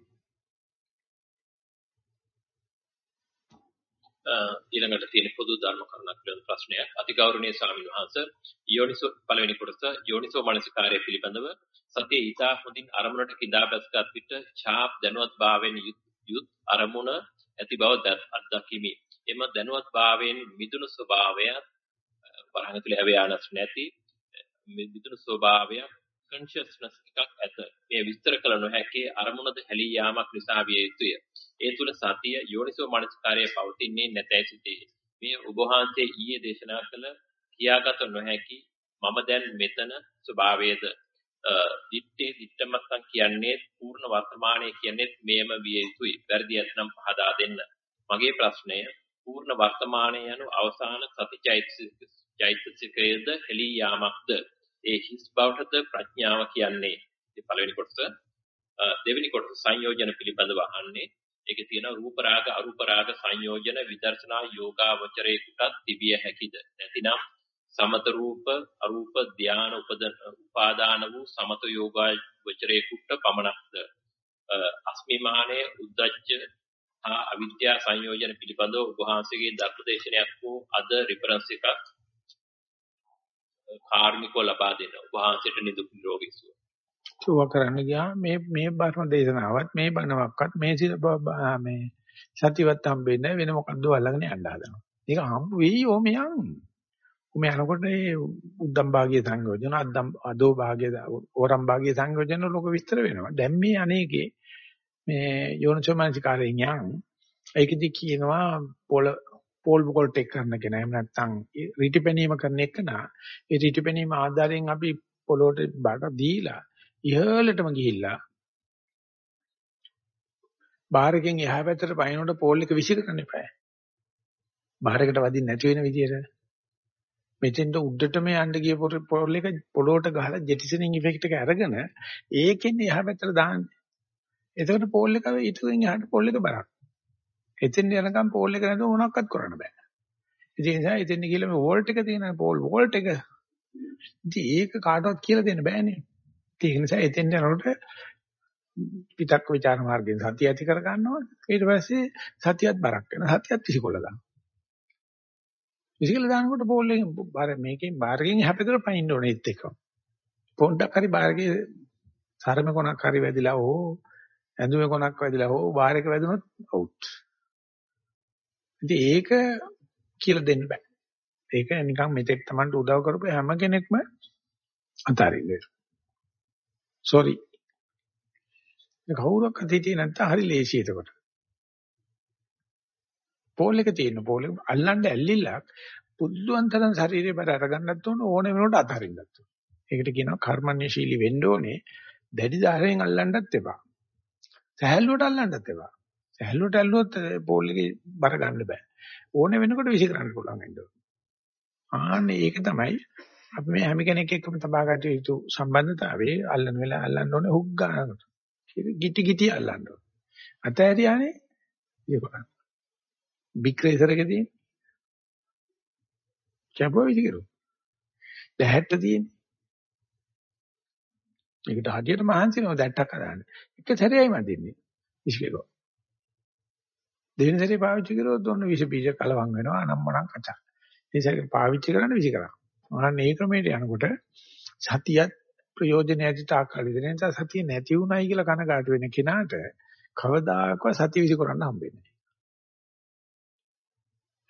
S2: ඊළඟට තියෙන පොදු ධර්ම කරුණක් පිළිබඳ ප්‍රශ්නයක්. අතිගෞරවනීය ස්වාමීන් වහන්සේ යෝනිසෝ පළවෙනි කොටස යෝනිසෝ මනසිකාර්ය පිළිබඳව සතිය ඊතා හොඳින් අරමුණට කිඳා බැස්ගත් විට ඡාප් දැනුවත් භාවයෙන් යුත් අරමුණ ඇති බව අත්දැකීමි. එම දැනුවත් භාවයෙන් මිදුණු ස්වභාවය වරහන් තුළ හැවයානස් නැති මිදුණු ස්වභාවය consciousness එකක් ඇත. මේ විස්තර කළ නොහැකි අරමුණද හැලී යාමක් නිසා විය යුතුය. ඒ තුල සතිය යෝනිසෝ මනස්කාරයේ පවතින්නේ නැතයි සිටේ. මේ ඔබ වහන්සේ ඊයේ දේශනා කළ කියාගත නොහැකි මම දැන් මෙතන ස්වභාවයේද දිත්තේ දිත්තමත්නම් කියන්නේ පූර්ණ වර්තමානයේ කියන්නේ මේම විය යුතුයි. වැඩි ඇතනම් පහදා දෙන්න. මගේ ප්‍රශ්නය පූර්ණ වර්තමානය යනු අවසාන සතිචෛතසිකයේද හෙලී යාමක්ද? ඒ හිස් බවටද ප්‍රඥාව කියන්නේ. මේ පළවෙනි කොටස දෙවෙනි කොටස සංයෝජන පිළිබඳව අහන්නේ. ඒකේ තියෙන රූප රාග අරූප රාග සංයෝජන විදර්ශනා යෝගාවචරේකටත් තිබිය හැකිද? නැතිනම් සමත රූප අරූප ධාන උපදන උපාදාන වූ සමත යෝගාවචරේකට පමණක්ද? අස්මිමානයේ උද්දච්ච හා අවිද්‍යා සංයෝජන පිළිබඳව ඔබ වහන්සේගේ ධර්මදේශනයක් වූ අද රිෆරන්ස් එකක් කාර්මිකව ලබා දෙන ඔබ වහන්සේට නිදුක් නිරෝගී සුව.
S1: සුව කරන්න ගියා මේ මේ බර්ම දේශනාවත් මේ බණවක්වත් මේ මේ සතිවත් හම්බෙන්නේ වෙන මොකද්ද අල්ලගෙන යන්න හදනවා. ඒක හම්බ වෙයි ඕම යන්. උම යනකොට ඒ උද්දම් භාගයේ සංයෝජන අද්දම් අදෝ භාගයේ ඕරම් භාගයේ සංයෝජන ලෝක විස්තර වෙනවා. දැන් මේ අනේකේ මේ යෝනිසෝමනසිකාරයෙන් යන් ඒකෙදි කියනවා පොළ පෝල් බෝල් ටෙක් කරන කෙනා එහෙම නැත්නම් රීටිපැනීම කරන එක නා ඒ රීටිපැනීම ආධාරයෙන් අපි පොළොවට බඩ දීලා ඉහළටම ගිහිල්ලා බාහිරකින් එහා පැත්තට පයින්නොට පෝල් එක විසිර කරන්න එපා. බාහිරකට වදින්න නැති වෙන විදියට මෙතෙන්ට උඩටම යන්න ගිය පොල් එක පොළොවට ගහලා ජෙටිසනින් ඉෆෙක්ට් එක අරගෙන ඒකෙන් එහා පැත්තට දාන්නේ. එතකොට පෝල් එක ඊටකින් එහාට පෝල් එක බරක්. එතෙන් යනකම් පෝල් එක නැතුව මොනවක්වත් කරන්න බෑ. ඉතින් ඒ නිසා එතෙන් ගිහලා මේ වෝල්ට් එක තියෙන පෝල් වෝල්ට් එක ඉතින් ඒක කාටවත් කියලා දෙන්න බෑනේ. ඒක නිසා එතෙන් යනකොට පිටක් ਵਿਚාර මාර්ගයෙන් සතිය ඇති කර ගන්නවා. ඊට පස්සේ සතියත් බරක් වෙනවා. සතියත් විසිකොල ගන්නවා. විසිකල දානකොට පෝල් එකෙන් බාර මේකෙන් බාරකින් හැපෙතර පයින්න ඕනේ ඒත් එක්ක. පොඩ්ඩක් හරි බාරකේ සරම කොනක් හරි වැදිලා ඕ ඇඳුමේ කොනක් වැදිලා ඕ බාරක වැදුනොත් අවුට්. ඉතින් ඒක කියලා දෙන්න බෑ. ඒක නිකන් මෙතෙක් Tamanට උදව් කරපු හැම කෙනෙක්ම අතාරින්න. sorry. කවුරක් අතීතේ නැත්නම් හරි ලේසි එතකොට. පෝල් එක තියෙන පෝල් එක අල්ලන්න ඇල්ලිලා පුදුුවන් තරම් ශරීරේ බර අරගන්නත් ඕන ඕනේ වෙනකොට අතහරින්නත් ඕන. ඒකට කියනවා කර්මන්‍යශීලී වෙන්න ඕනේ. දැඩි ධාරයෙන් අල්ලන්නත් එපා. සහැල්ලුවට අල්ලන්නත් එපා. සහැල්ලුවට ඇල්ලුවොත් පෝල් එකේ බර ගන්න බෑ. ඕනේ වෙනකොට විසි කරන්න පුළුවන් වෙන්න ඕන. ආන්නේ ඒක තමයි අපි මේ හැම කෙනෙක් එක්කම තබා ගත යුතු සම්බන්ධතාවයේ අල්ලන වෙලාව අල්ලන්න ඕනේ හුක් ගන්නකොට. ගිටි ගිටි අල්ලන්න ඕනේ. අතෑරියානේ ඒක කරන්න. බික් රේසර් එකේ තියෙන. කැපුවා විසි කරු. දැහැට්ට තියෙන්නේ. ඒකට හදියට මහන්සි නෝ දැට්ටක් හදාන්න. එක සැරේයි මම දෙන්නේ. විසි කරුවා. දෙවෙනි සැරේ පාවිච්චි කරොත් ඔන්න විස බීජ කලවම් වෙනවා අනම්මනම් කචා. ඒ සැරේ පාවිච්චි කරන්න විසි කරා. අන්න ඒ ක්‍රමයට යනකොට සතියත් ප්‍රයෝජන ඇති තාක්කල් ඉතින් නිසා සතිය නැති උනායි කියලා කනගාටු වෙන කෙනාට කවදාකවත් සතිය විසි කරන්න හම්බෙන්නේ නැහැ.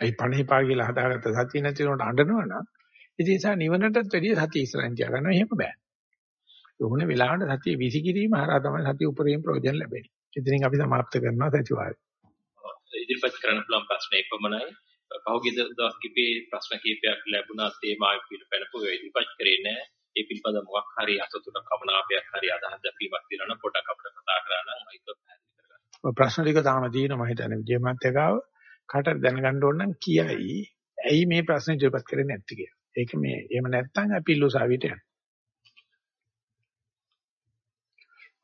S1: ඒ පණේපා කියලා හදාගත්ත සතිය නැති උනට අඬනවනම් ඉතින් ඒ නිසා නිවනටත් වැඩිය සතිය ඉස්සරහින් තියාගන්නවා එහෙම බෑ. ඕන වෙලාවට සතිය විසිකිරීම හරහා තමයි සතිය උපරිම ප්‍රයෝජන ලැබෙන්නේ. ඉතින් අපි සමාප්ත කරනවා සතිවාරය.
S2: ඉදිරිපත් කරන්න පුළුවන් ප්‍රශ්න එක්කමනයි පහුගිය දවස් කිපේ ප්‍රශ්න කිහිපයක් ලැබුණා තේමාවෙ පිට පැනපු වේ ඉදිරිපත් කරේ නැහැ. ඒ පිළිබඳ මොකක් හරි අසතුටක් කමනාපයක් හරි අදහස් දැක්වීමක් තියෙනවා නම් පොඩක් අපිට කතා කරා නම් ඒක පැහැදිලි කරගන්න.
S1: ඔය ප්‍රශ්න ටික තාම තියෙනවා මම හිතන්නේ විජය මහත්තයාගාව කාටද දැනගන්න ඕන නම් කියයි. ඇයි මේ ප්‍රශ්නේ ඉදිරිපත් කරන්නේ නැත්තේ කියලා. ඒක මේ එහෙම නැත්තම් අපි ඉල්ලුසාවියට යනවා.